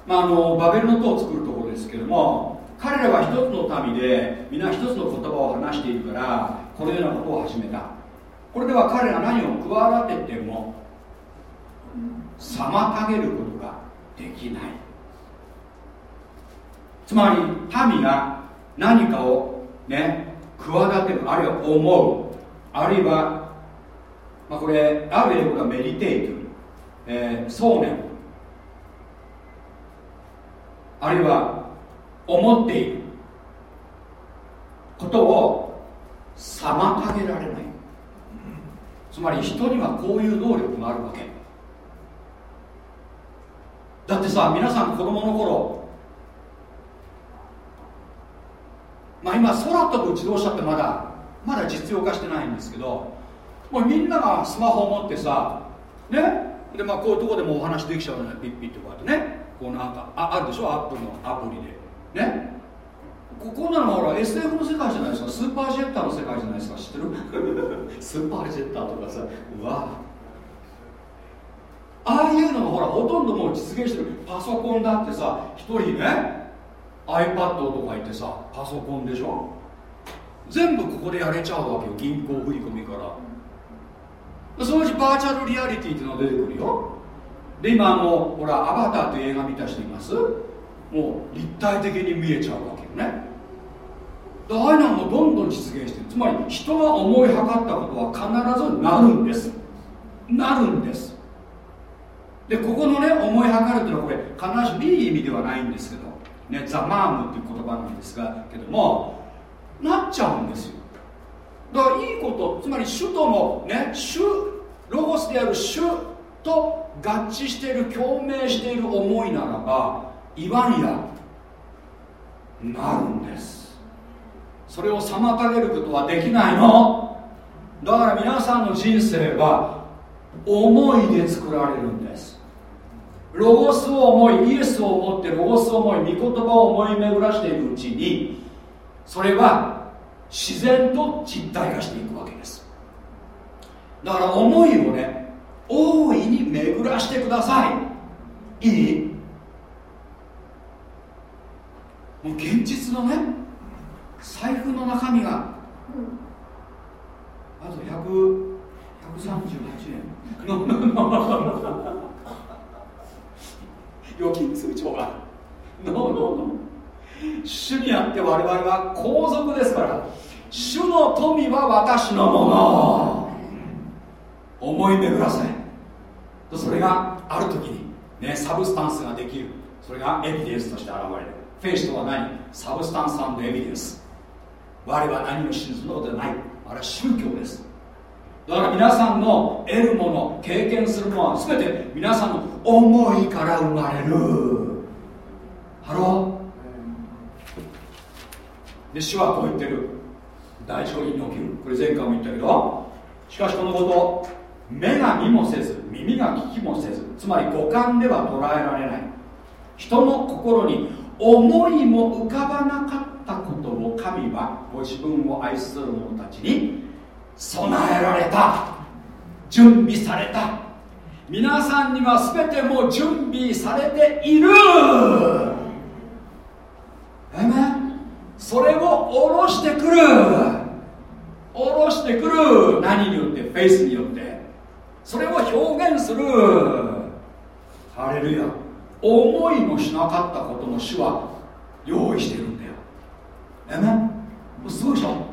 まあ、あのバベルの塔を作るところですけども彼らは一つの民で皆一つの言葉を話しているからこのようなことを始めた。これでは彼が何を企てても妨げることができない。つまり民が何かをね企てるあるいは思うあるいは、まあ、これある英語がメディテイト、えー、想念あるいは思っていることを妨げられない。つまり人にはこういう能力があるわけ。だってさ皆さん子供の頃まあ今空飛ぶ自動車ってまだまだ実用化してないんですけどもうみんながスマホを持ってさね？でまあこういうとこでもお話できちゃうじゃないピッピッてこうやってね。こうなんかああるでしょ？アップルのアプリで。ね？ここなのほら SF の世界じゃないですか。スーパージェッターの世界じゃないですか。知ってる？スーパージェッターとかさうわああいうのがほらほとんどもう実現してる。パソコンだってさ一人ね iPad とか言ってさパソコンでしょ？全部ここでやれちゃうわけよ銀行振り込みから。そのうちバーチャルリアリティっていうのが出てくるよ。で今あのほらアバターって映画見た人います？もう立体的に見えちゃうわけよね。ああいうのもどんどん実現してる。つまり人が思いはかったことは必ずなるんです。なるんです。でここのね思いはかるっていうのはこれ必ずしもいい意味ではないんですけどねザマームっていう言葉なんですがけどもなっちゃうんですよ。だからいいことつまり主とのね主ロゴスである主と合致している共鳴している思いならば言わんやなるんです。それを妨げることはできないの。だから皆さんの人生は思いで作られるんです。ロゴスを思いイエスを思ってロゴスを思い御言葉を思い巡らしているうちにそれは自然と実体化していくわけです。だから思いをね大いに巡らしてください。いい？もう現実のね財布の中身があと100 138円。預金通帳が no no no 主にあって我々は皇族ですから主の富は私のもの。思い巡らせ。それがある時にね substance ができる。それがエビデンスとして現れる。 Faith とは何？ Substance evidence。我は何を信じるのではない。あれは宗教です。だから皆さんの得るもの経験するものは全て皆さんの思いから生まれる。 Hello。で主はこう言ってる。第一コリント2の9。これ前回も言ったけど。しかしこのこと目が見もせず耳が聞きもせずつまり五感では捉えられない。人の心に思いも浮かばなかったことを神はご自分を愛する者たちに備えられた。準備された。皆さんには全てもう準備されている。えめそれを下ろしてくる。下ろしてくる。何によって？フェイスによって。それを表現する。ハレルヤ。思いもしなかったことも主は用意してるんだよ。えめすごいでしょ？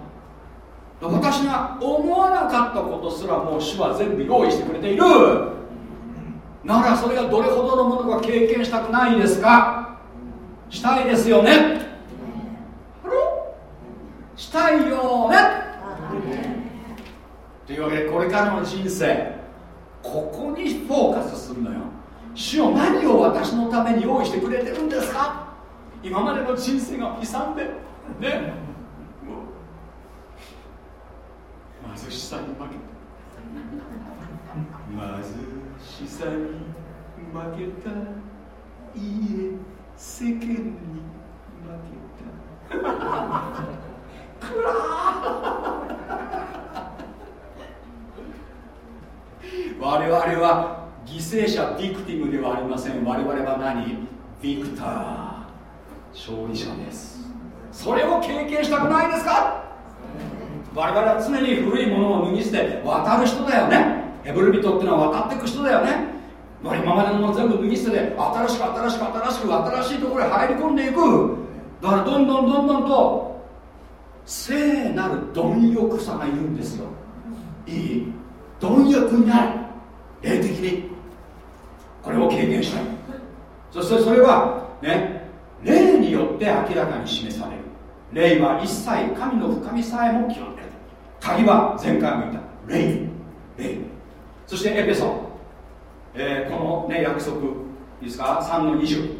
私が思わなかったことすらもう主は全部用意してくれている。ならそれがどれほどのものか経験したくないですか？したいですよね？したいよね？というわけでこれからの人生ここにフォーカスするのよ。主よ何を私のために用意してくれてるんですか？今までの人生が悲惨でね。貧しさに負けた。貧しさに負けた。いいえ世間に負けた。くら我々は犠牲者ビクティムではありません。我々は何？ビクター。勝利者です。それを経験したくないですか？我々は常に古いものを脱ぎ捨て渡る人だよね。ヘブル人っていうのは渡っていく人だよね。今までのもの全部脱ぎ捨てて新しく新しく新しく新しいところへ入り込んでいく。だからどんどんどんどんと聖なる貪欲さがいるんですよ。いい貪欲になる霊的に。これを経験したい。そしてそれはね霊によって明らかに示される。霊は一切神の深みさえも極め鍵は前回も言った。霊霊そしてエペソ、えー、このね約束。いいですか？3の20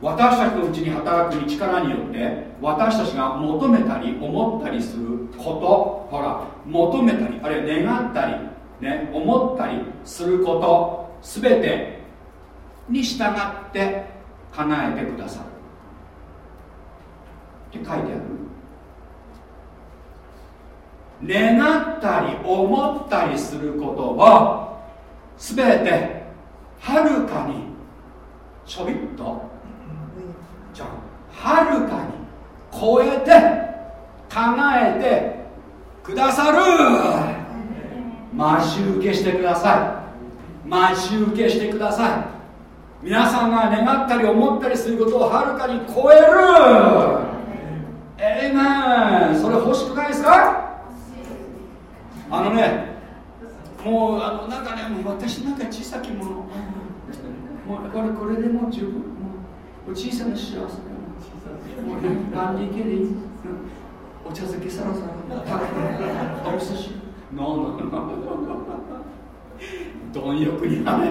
私たちのうちに働く力によって私たちが求めたり思ったりすること。ほら求めたりあるいは願ったり、ね、思ったりすること。すべてに従って叶えてくださる。って書いてある。願ったり思ったりすることをすべてはるかにちょびっと？じゃはるかに超えて叶えてくださる。待ち受けしてください。待ち受けしてください。皆さんが願ったり思ったりすることをはるかに超える。えいめんそれ欲しくないですか？あのねもうあのなんかね私なんか小さきものもうこれこれでも十分もう小さな幸せだよ何人系でいいお茶漬けサラサラお味噌汁ノーノー貪欲になれ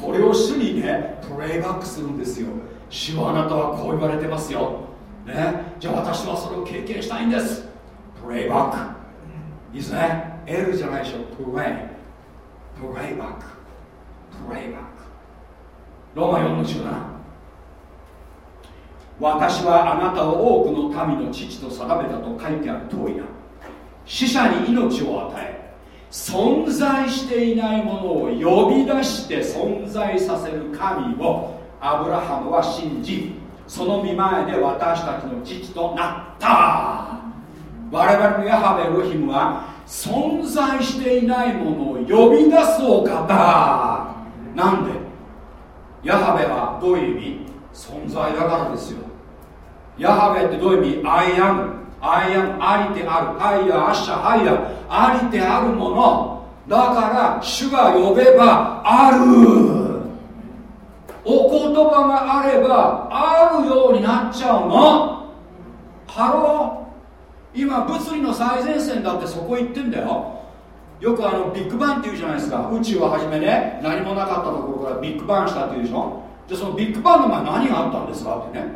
これを主にねプレイバックするんですよ主はあなたはこう言われてますよねじゃあ私はそれを経験したいんですプレイバックいいですね。L じゃないでしょ。プレイプレイバックプレイバックローマ4の17私はあなたを多くの民の父と定めたと書いてある通りだ。死者に命を与え存在していないものを呼び出して存在させる神をアブラハムは信じその見前で私たちの父となった。我々のヤハベロヒムは存在していないものを呼び出すお方。なんで？ヤハベはどういう意味？存在だからですよ。ヤハベってどういう意味？I am I am ありてある。ハイヤアッシャハイヤありてあるもの。だから主が呼べばある。お言葉があればあるようになっちゃうの。 Hello。今物理の最前線だってそこ行ってんだよ。よくあのビッグバンっていうじゃないですか。宇宙をはじめね何もなかったところからビッグバンしたっていうでしょ。じゃあそのビッグバンの前何があったんですかってね。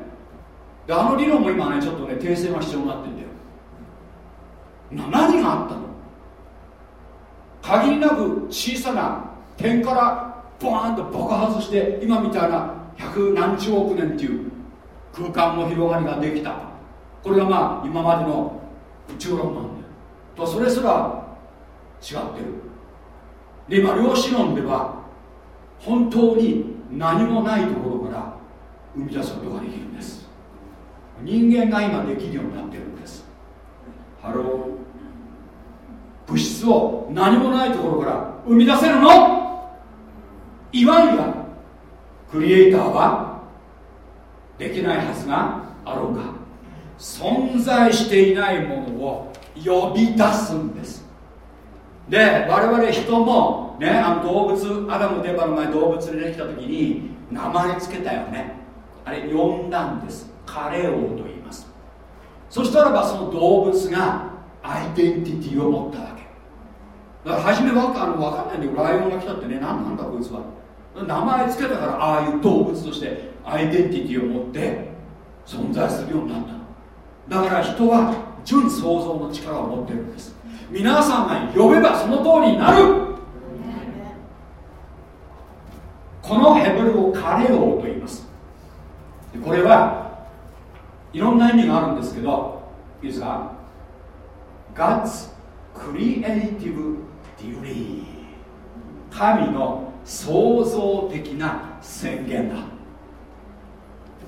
であの理論も今ねちょっとね訂正が必要になってんだよ。な何があったの？限りなく小さな点からボーンと爆発して今みたいな百何十億年っていう空間の広がりができた。これがまあ今までの宇宙論なんだよとそれすら違ってる。で今量子論では本当に何もないところから生み出すことができるんです。人間が今できるようになってるんです。ハロー。物質を何もないところから生み出せるの？いわゆるクリエイターはできないはずがあろうか。存在していないものを呼び出すんです。で我々人もねあの動物アダム・デバの前動物でできた時に名前つけたよね。あれ呼んだんです。カレオと言います。そしたらばその動物がアイデンティティを持ったわけ。だから初めわか分かんないんだよライオンが来たってね何なんだこいつは。名前つけたからああいう動物としてアイデンティティを持って存在するようになっただから人は純創造の力を持ってるんです。皆さんが呼べばその通りになる。このヘブル語カレオと言います。これはいろんな意味があるんですけどいいですか？God's creative duty 神の創造的な宣言だ。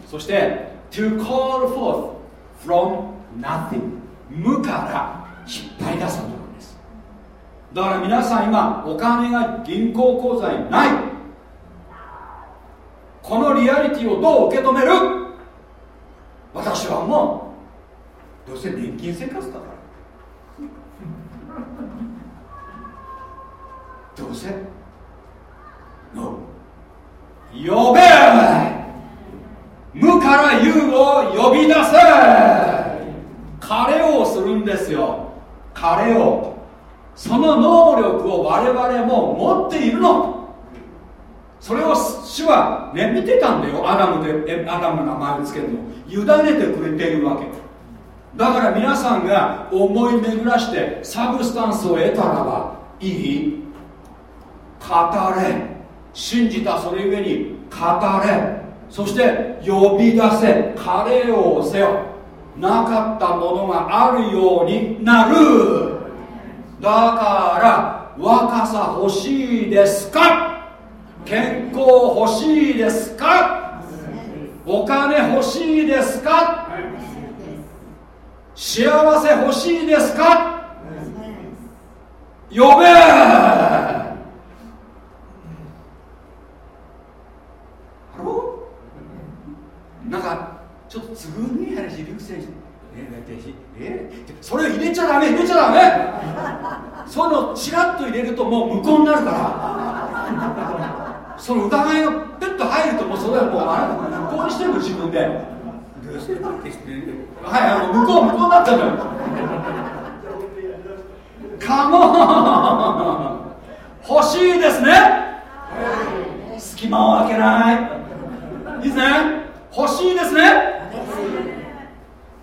そして to call forth from nothing. 無から引っ張り出すことなんです。だから皆さん今お金が銀行口座にない。このリアリティをどう受け止める？私はもうどうせ年金生活だから。どうせ？の呼べ！無から有を呼び出せ。彼をするんですよ。彼を。その能力を我々も持っているの。それを主はね見てたんだよ。アダムでアダムの名前を付けるの。委ねてくれているわけ。だから皆さんが思い巡らして substance を得たらばいい。語れ。信じたそれゆえに語れ。そして呼び出せ彼を押せよ。なかったものがあるようになる。だから若さ欲しいですか？健康欲しいですか？お金欲しいですか？幸せ欲しいですか？呼べなんかちょっと都合のいい話リュック選手え？それを入れちゃダメ入れちゃダメ。そういうのチラッと入れるともう無効になるから。その疑いがペッと入るともうそれはもうあなた無効にしてるの自分で。はいあの向こう向こうになっちゃうの。よカモン。欲しいですね。隙間を開けない。いいですね欲しいですね。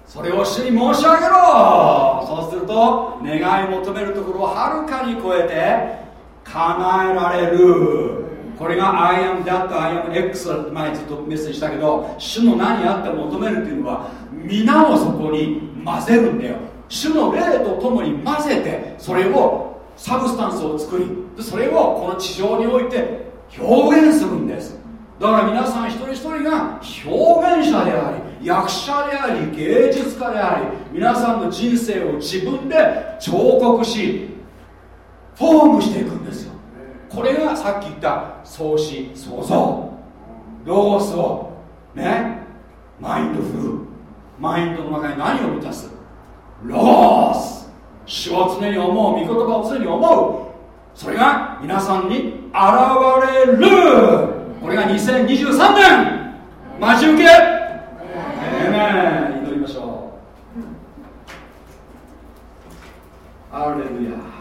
それを主に申し上げろ。そうすると願い求めるところをはるかに超えて叶えられる。これが I am that I am X 前ずっとメッセージしたけど主の何あって求めるっていうのは皆をそこに混ぜるんだよ。主の霊とともに混ぜてそれをサブスタンスを作りそれをこの地上において表現するんです。だから皆さん一人一人が表現者であり役者であり芸術家であり皆さんの人生を自分で彫刻しフォームしていくんですよ。これがさっき言った創始創造ロゴスをねマインドフルマインドの中に何を満たす？ロゴス。主を常に思う御言葉を常に思う。それが皆さんに現れる。これが2023年。待ち受け。えめ祈りましょう。アレルヤ。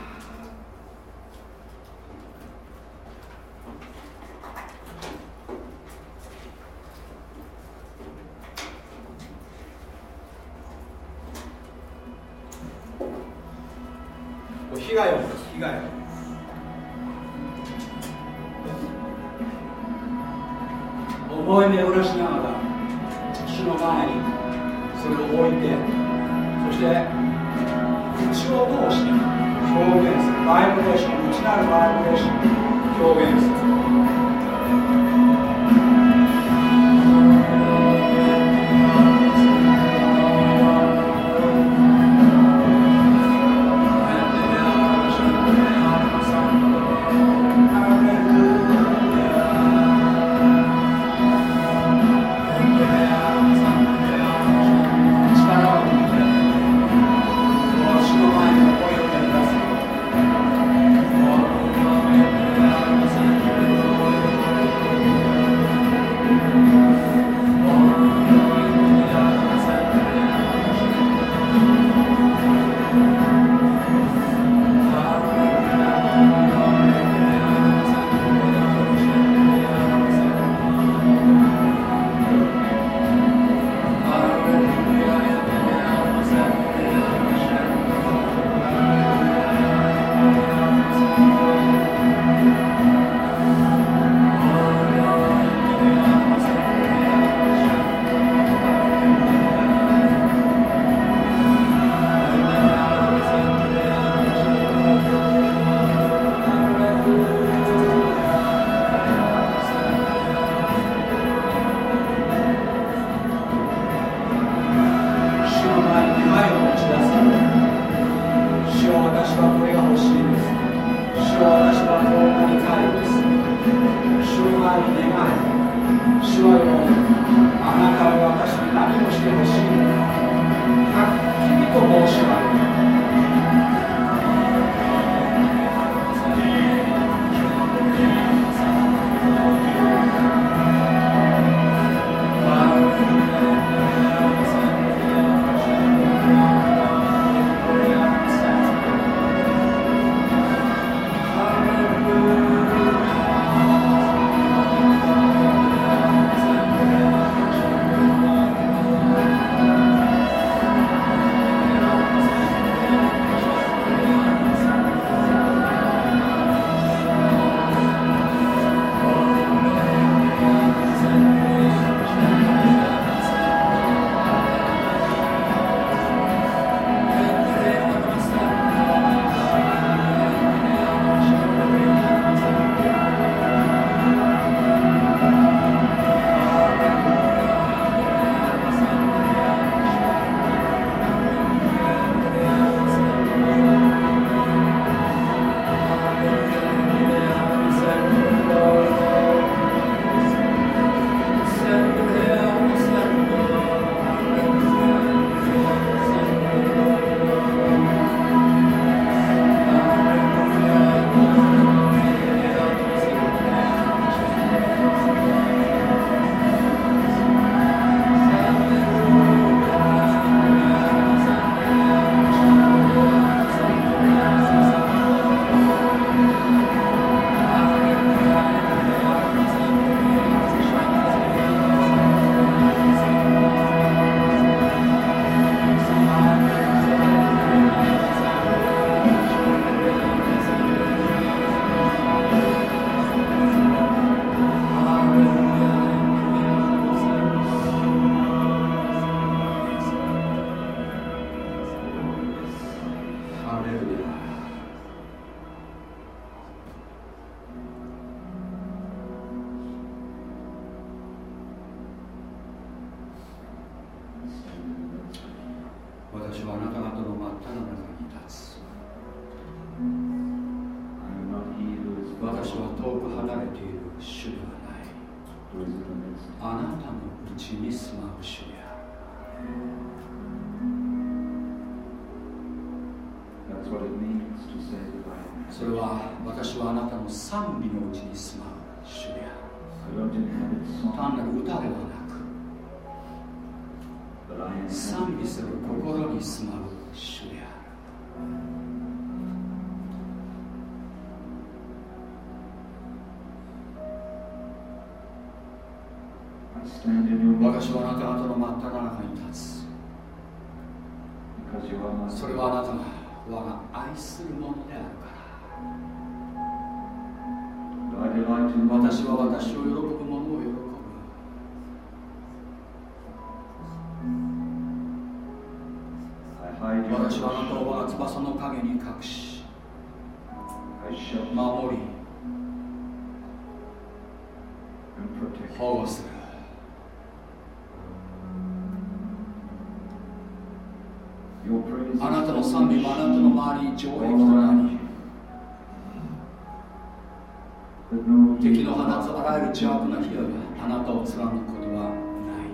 る邪悪な火があなたを貫くことはない。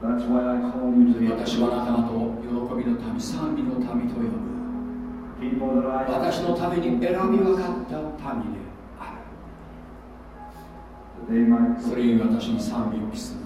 私はあなた方を喜びの民、賛美の民と呼ぶ。私のために選び分かった民である。それに私の賛美を期す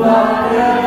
tua presença.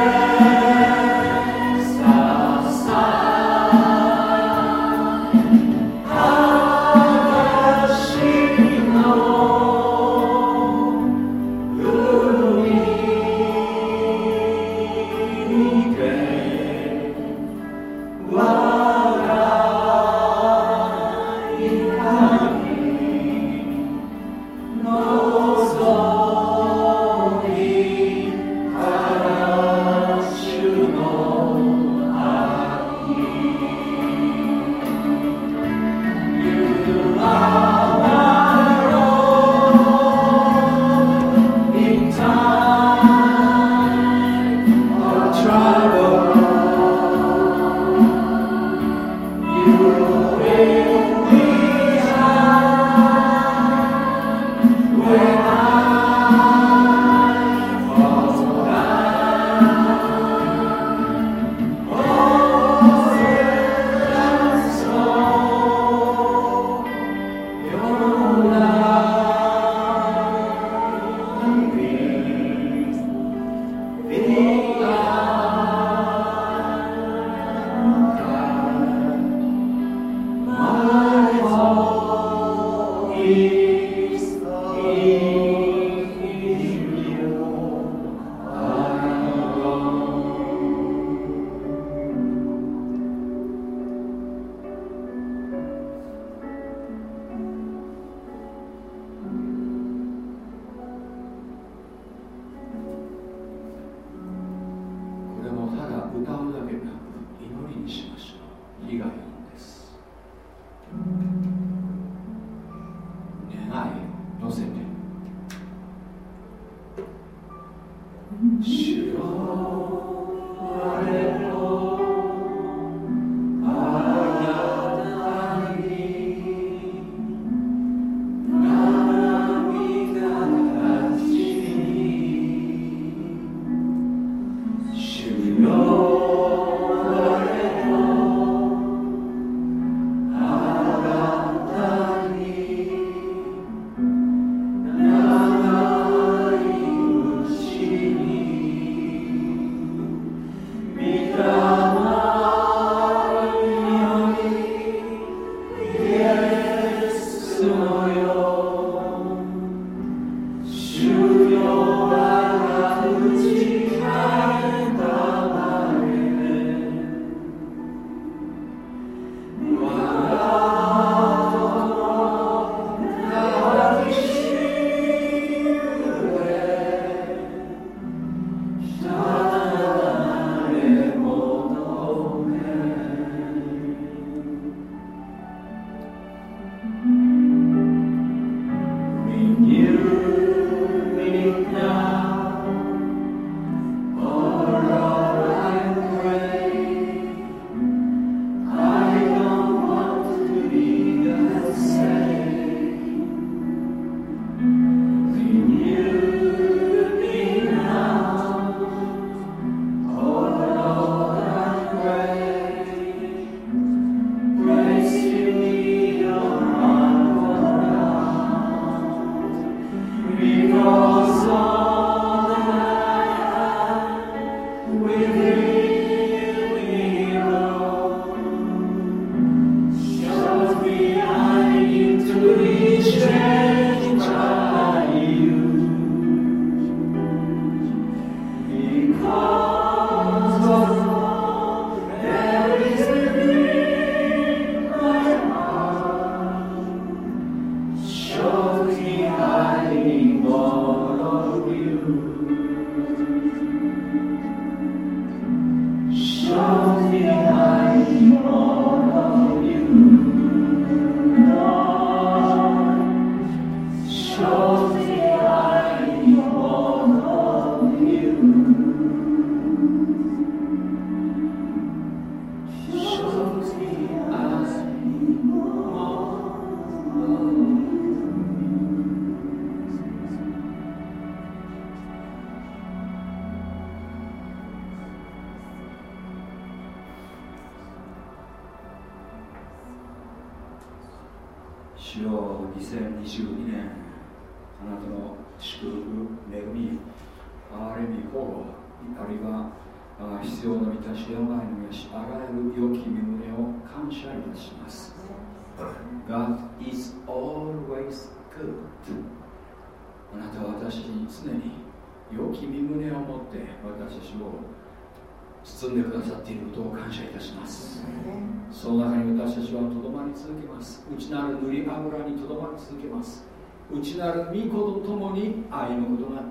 内なる御子と共に歩むことが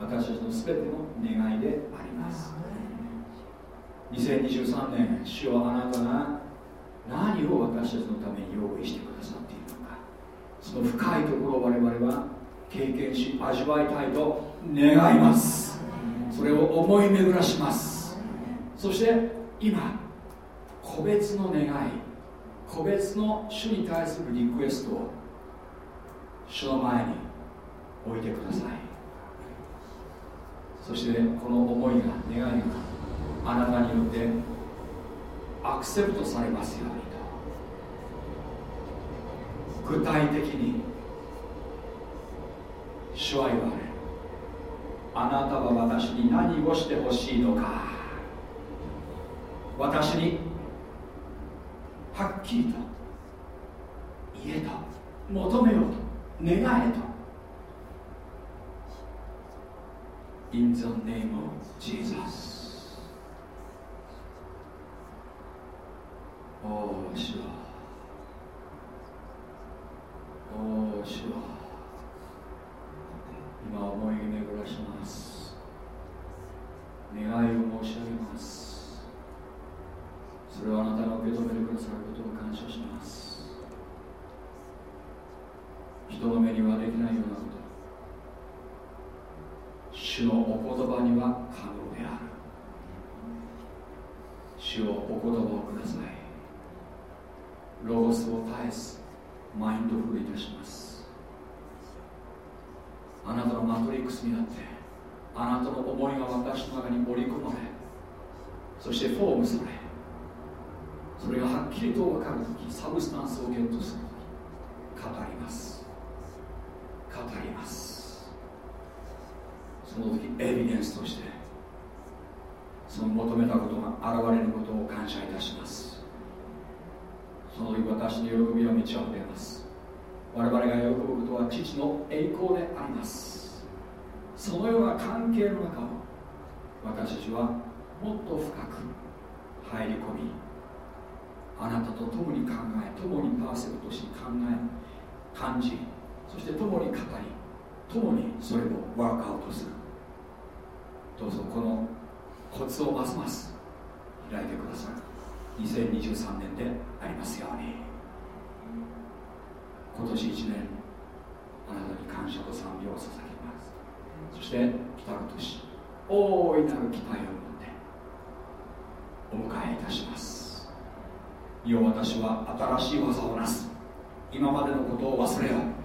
私たちの全ての願いであります。2023年主はあなたが何を私たちのために用意してくださっているのか。その深いところを我々は経験し味わいたいと願います。それを思い巡らします。そして今個別の願い個別の主に対するリクエストを主の前に置いてください。そしてこの思いが願いがあなたによってアクセプトされますようにと。具体的に主は言われあなたは私に何をしてほしいのか。私にはっきりと言えと求めようと。願えと。In the name of Jesus. おお主はおお主は今思い巡らします。願いを申し上げます。それをあなたが受け止めてくださることを感謝します。人の目にはできないようなこと。主のお言葉には可能である。主をお言葉をください。ロゴスを絶えずマインドフルいたします。あなたのマトリックスになってあなたの思いが私の中に盛り込まれそしてフォームされそれがはっきりと分かるときサブスタンスをゲットするとき語ります。ります。その時エビデンスとしてその求めたことが現れることを感謝いたします。その時私の喜びは満ち溢れます。我々が喜ぶことは父の栄光であります。そのような関係の中を私たちはもっと深く入り込みあなたと共に考え共にパーセプトし考え感じそして共に語り共にそれをワークアウトする。どうぞこのコツをますます開いてください。2023年でありますように。今年1年あなたに感謝と賛美を捧げます。そして来たる年大いなる期待を持ってお迎えいたします。いよ私は新しい技をなす。今までのことを忘れよう。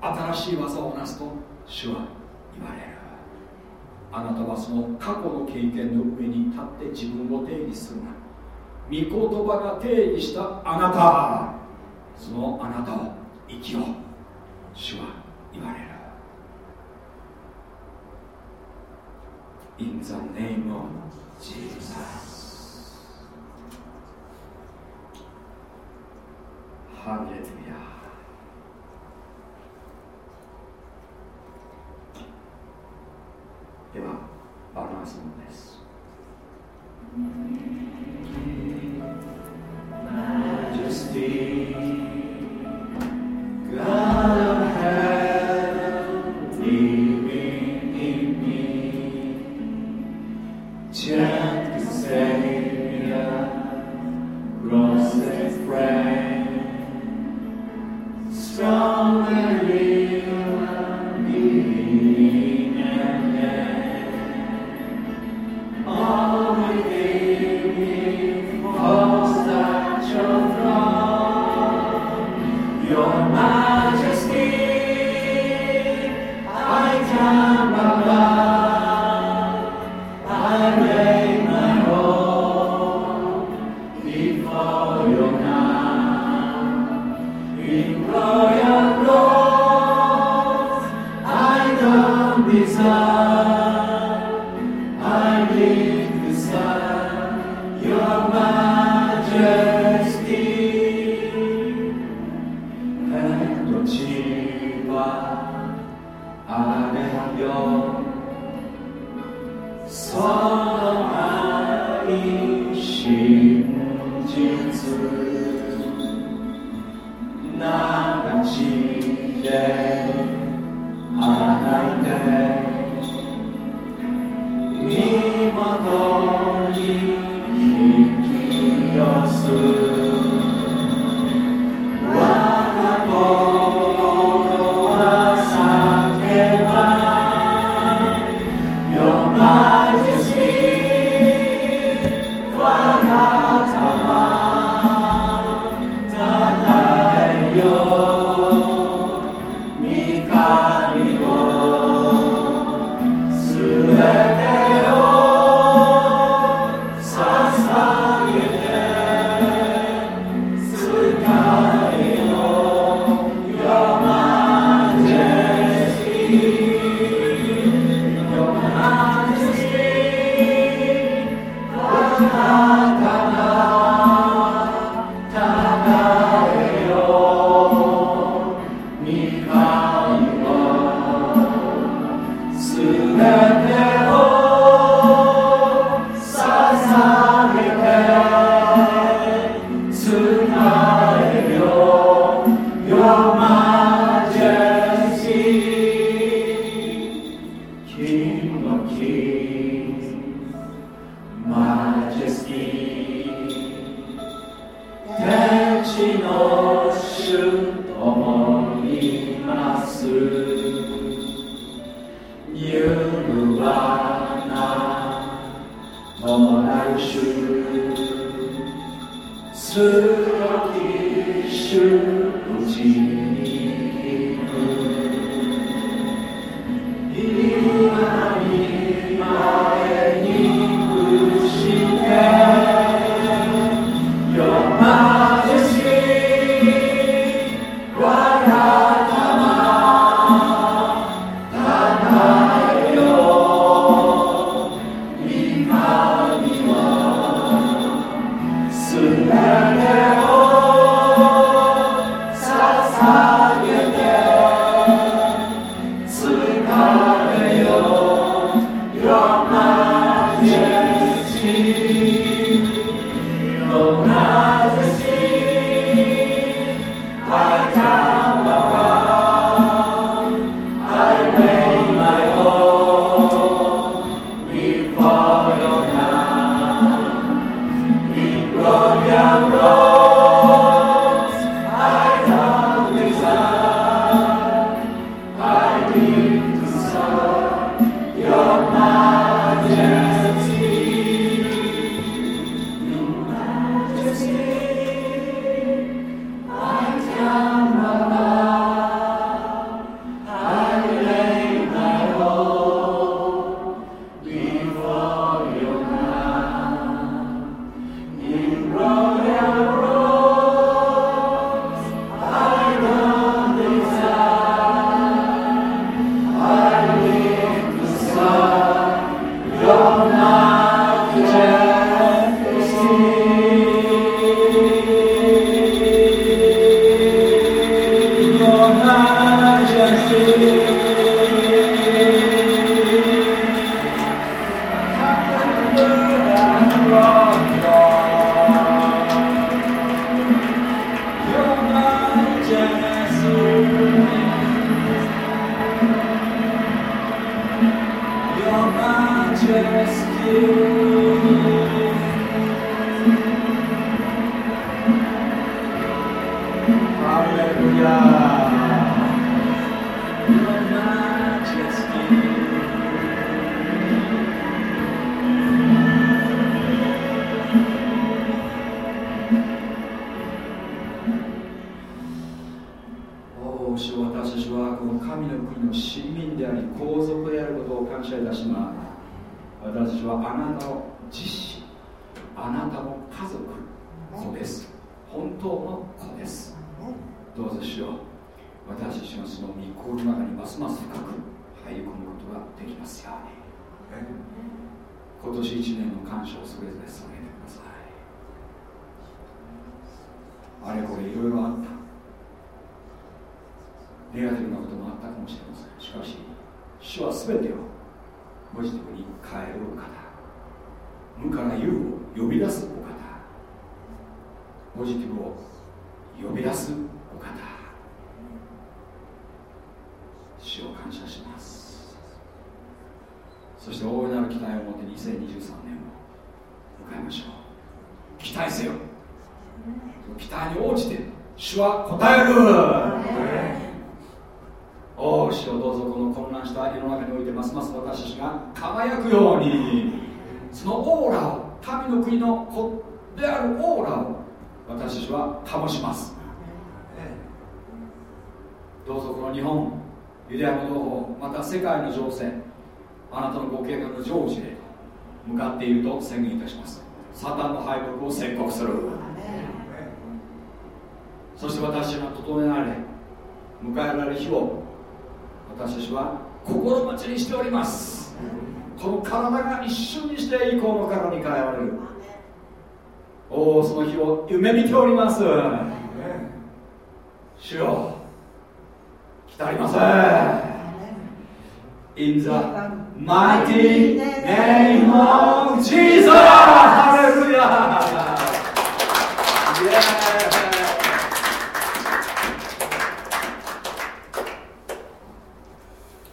新しい技をなすと主は言われる。あなたはその過去の経験の上に立って自分を定義するな。御言葉が定義したあなた。そのあなたを生きよう。主は言われる。In the name of Jesus ハレルヤではバランスのです Majesty God